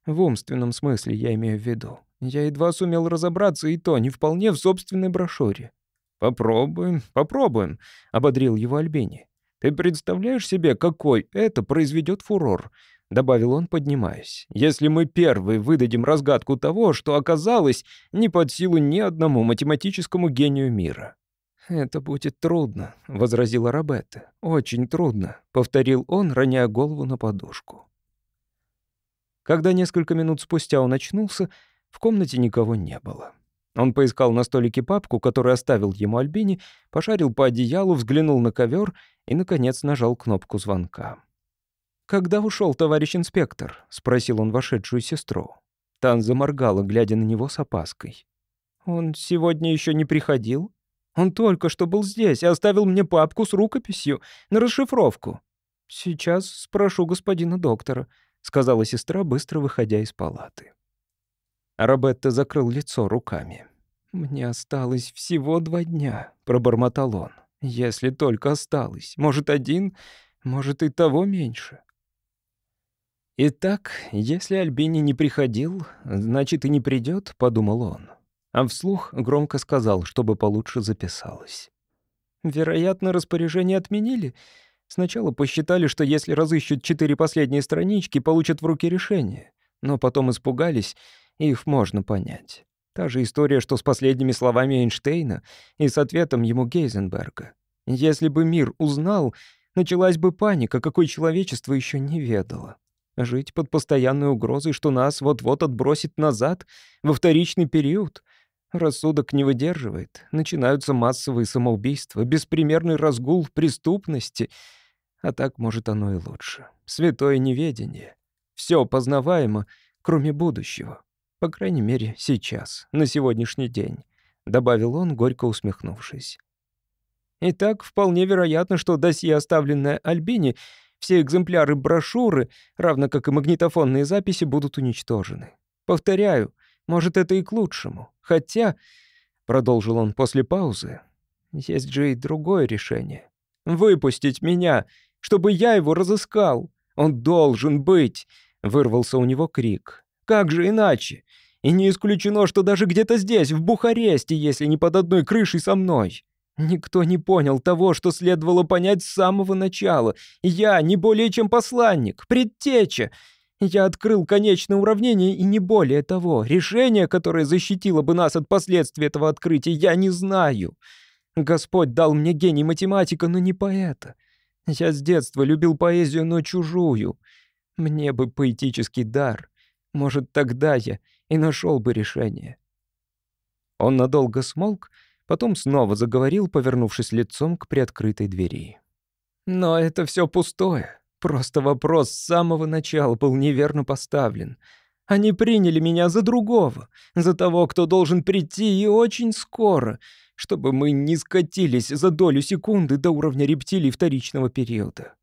В умственном смысле я имею в виду. Я едва сумел разобраться, и то не вполне в собственной брошюре. «Попробуем, попробуем», — ободрил его Альбини. «Ты представляешь себе, какой это произведет фурор?» — добавил он, поднимаясь. «Если мы первые выдадим разгадку того, что оказалось не под силу ни одному математическому гению мира». «Это будет трудно», — возразила Робетта. «Очень трудно», — повторил он, роняя голову на подушку. Когда несколько минут спустя он очнулся, в комнате никого не было. Он поискал на столике папку, которую оставил ему Альбини, пошарил по одеялу, взглянул на ковер и, наконец, нажал кнопку звонка. «Когда ушел товарищ инспектор?» — спросил он вошедшую сестру. Тан заморгала, глядя на него с опаской. «Он сегодня еще не приходил? Он только что был здесь и оставил мне папку с рукописью на расшифровку. Сейчас спрошу господина доктора», — сказала сестра, быстро выходя из палаты. Робетта закрыл лицо руками. «Мне осталось всего два дня», — пробормотал он. «Если только осталось. Может, один, может, и того меньше». «Итак, если Альбини не приходил, значит, и не придет», — подумал он. А вслух громко сказал, чтобы получше записалось. «Вероятно, распоряжение отменили. Сначала посчитали, что если разыщут четыре последние странички, получат в руки решение. Но потом испугались их можно понять. Та же история, что с последними словами Эйнштейна и с ответом ему Гейзенберга. Если бы мир узнал, началась бы паника, какой человечество еще не ведало. Жить под постоянной угрозой, что нас вот-вот отбросит назад, во вторичный период. Рассудок не выдерживает. Начинаются массовые самоубийства, беспримерный разгул преступности. А так, может, оно и лучше. Святое неведение. Все познаваемо, кроме будущего. По крайней мере, сейчас, на сегодняшний день», — добавил он, горько усмехнувшись. «Итак, вполне вероятно, что досье, оставленное Альбини, все экземпляры брошюры, равно как и магнитофонные записи, будут уничтожены. Повторяю, может, это и к лучшему. Хотя, — продолжил он после паузы, — есть же и другое решение. Выпустить меня, чтобы я его разыскал. Он должен быть, — вырвался у него крик. Как же иначе? И не исключено, что даже где-то здесь, в Бухаресте, если не под одной крышей со мной. Никто не понял того, что следовало понять с самого начала. Я не более чем посланник, предтеча. Я открыл конечное уравнение и не более того. Решение, которое защитило бы нас от последствий этого открытия, я не знаю. Господь дал мне гений математика, но не поэта. Я с детства любил поэзию, но чужую. Мне бы поэтический дар. Может, тогда я и нашел бы решение. Он надолго смолк, потом снова заговорил, повернувшись лицом к приоткрытой двери. Но это все пустое. Просто вопрос с самого начала был неверно поставлен. Они приняли меня за другого, за того, кто должен прийти и очень скоро, чтобы мы не скатились за долю секунды до уровня рептилий вторичного периода.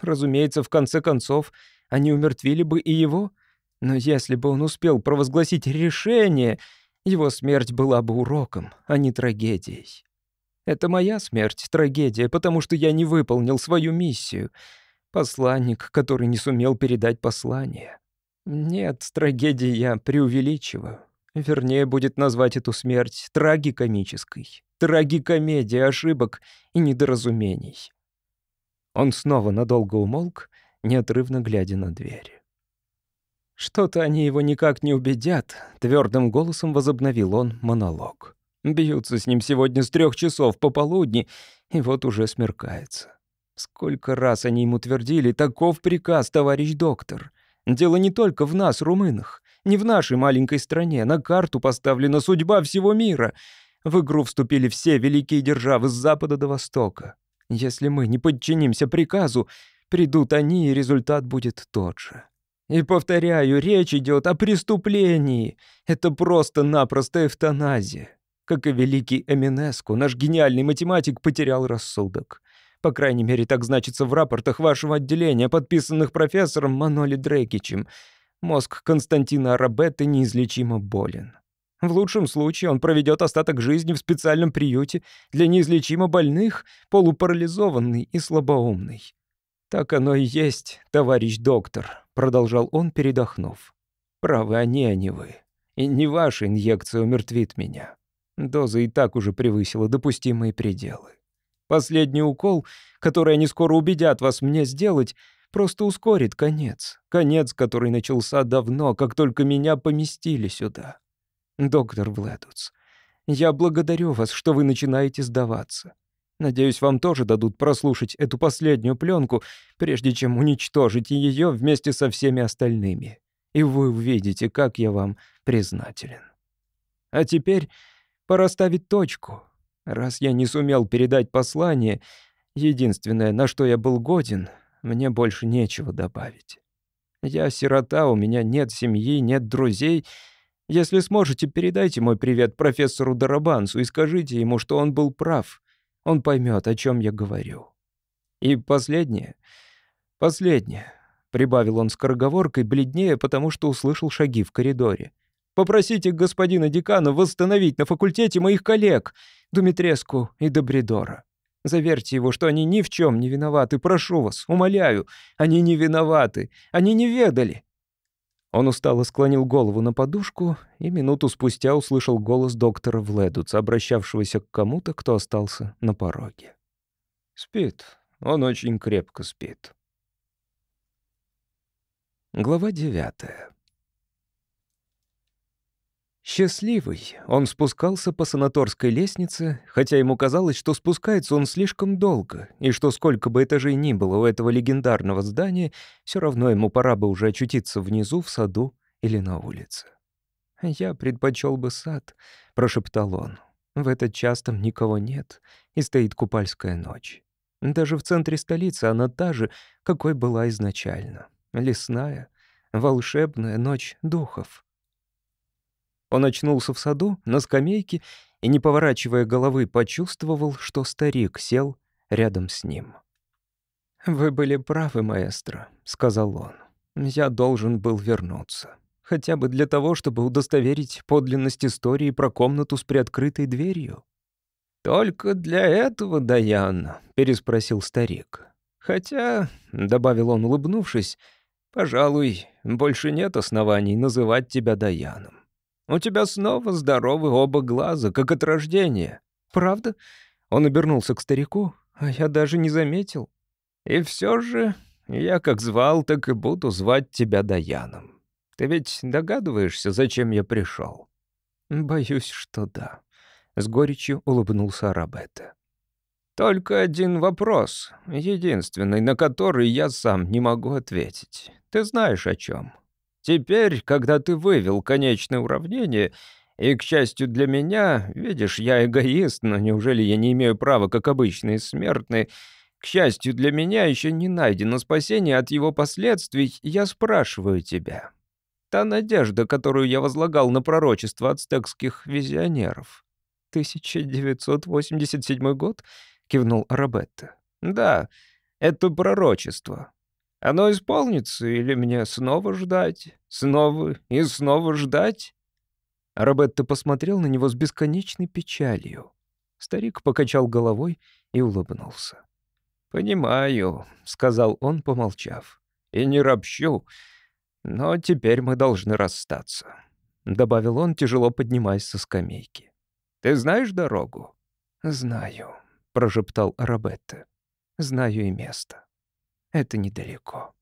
Разумеется, в конце концов, они умертвили бы и его — но если бы он успел провозгласить решение, его смерть была бы уроком, а не трагедией. Это моя смерть, трагедия, потому что я не выполнил свою миссию. Посланник, который не сумел передать послание. Нет, трагедии я преувеличиваю. Вернее, будет назвать эту смерть трагикомической. Трагикомедия ошибок и недоразумений. Он снова надолго умолк, неотрывно глядя на дверь. Что-то они его никак не убедят, твердым голосом возобновил он монолог. Бьются с ним сегодня с трех часов пополудни, и вот уже смеркается. Сколько раз они ему твердили, таков приказ, товарищ доктор. Дело не только в нас, румынах, не в нашей маленькой стране. На карту поставлена судьба всего мира. В игру вступили все великие державы с запада до востока. Если мы не подчинимся приказу, придут они, и результат будет тот же. И повторяю, речь идет о преступлении. Это просто-напросто эвтаназия. Как и великий Эминеску, наш гениальный математик потерял рассудок. По крайней мере, так значится в рапортах вашего отделения, подписанных профессором Маноли Дрейкичем. Мозг Константина Арабетты неизлечимо болен. В лучшем случае он проведет остаток жизни в специальном приюте для неизлечимо больных, полупарализованный и слабоумный. «Так оно и есть, товарищ доктор», — продолжал он, передохнув. «Правы они, а не вы. И не ваша инъекция умертвит меня. Доза и так уже превысила допустимые пределы. Последний укол, который они скоро убедят вас мне сделать, просто ускорит конец. Конец, который начался давно, как только меня поместили сюда. Доктор Вледуц, я благодарю вас, что вы начинаете сдаваться. Надеюсь, вам тоже дадут прослушать эту последнюю пленку, прежде чем уничтожить ее вместе со всеми остальными. И вы увидите, как я вам признателен. А теперь пора ставить точку. Раз я не сумел передать послание, единственное, на что я был годен, мне больше нечего добавить. Я сирота, у меня нет семьи, нет друзей — если сможете, передайте мой привет профессору Дарабансу и скажите ему, что он был прав. Он поймет, о чем я говорю. И последнее. Последнее. Прибавил он скороговоркой, бледнее, потому что услышал шаги в коридоре. «Попросите господина декана восстановить на факультете моих коллег, Думитреску и Добридора. Заверьте его, что они ни в чем не виноваты. Прошу вас, умоляю, они не виноваты. Они не ведали. Он устало склонил голову на подушку и минуту спустя услышал голос доктора Вледуца, обращавшегося к кому-то, кто остался на пороге. «Спит. Он очень крепко спит». Глава девятая. Счастливый, он спускался по санаторской лестнице, хотя ему казалось, что спускается он слишком долго, и что сколько бы этажей ни было у этого легендарного здания, все равно ему пора бы уже очутиться внизу, в саду или на улице. «Я предпочел бы сад», — прошептал он. «В этот час там никого нет, и стоит купальская ночь. Даже в центре столицы она та же, какой была изначально. Лесная, волшебная ночь духов». Он очнулся в саду, на скамейке, и, не поворачивая головы, почувствовал, что старик сел рядом с ним. «Вы были правы, маэстро», — сказал он. «Я должен был вернуться. Хотя бы для того, чтобы удостоверить подлинность истории про комнату с приоткрытой дверью». «Только для этого, Даян?» — переспросил старик. «Хотя», — добавил он, улыбнувшись, — «пожалуй, больше нет оснований называть тебя Даяном. У тебя снова здоровы оба глаза, как от рождения. Правда? Он обернулся к старику, а я даже не заметил. И все же я как звал, так и буду звать тебя Даяном. Ты ведь догадываешься, зачем я пришел? Боюсь, что да. С горечью улыбнулся Арабетта. Только один вопрос, единственный, на который я сам не могу ответить. Ты знаешь о чем? Теперь, когда ты вывел конечное уравнение, и, к счастью для меня, видишь, я эгоист, но неужели я не имею права, как обычные смертные, к счастью для меня, еще не найдено спасение от его последствий, я спрашиваю тебя. Та надежда, которую я возлагал на пророчество ацтекских визионеров. 1987 год? Кивнул Робетта. Да, это пророчество. Оно исполнится или мне снова ждать? Снова и снова ждать?» Робетто посмотрел на него с бесконечной печалью. Старик покачал головой и улыбнулся. «Понимаю», — сказал он, помолчав. «И не ропщу, но теперь мы должны расстаться», — добавил он, тяжело поднимаясь со скамейки. «Ты знаешь дорогу?» «Знаю», — прошептал Робетто. «Знаю и место». Это недалеко.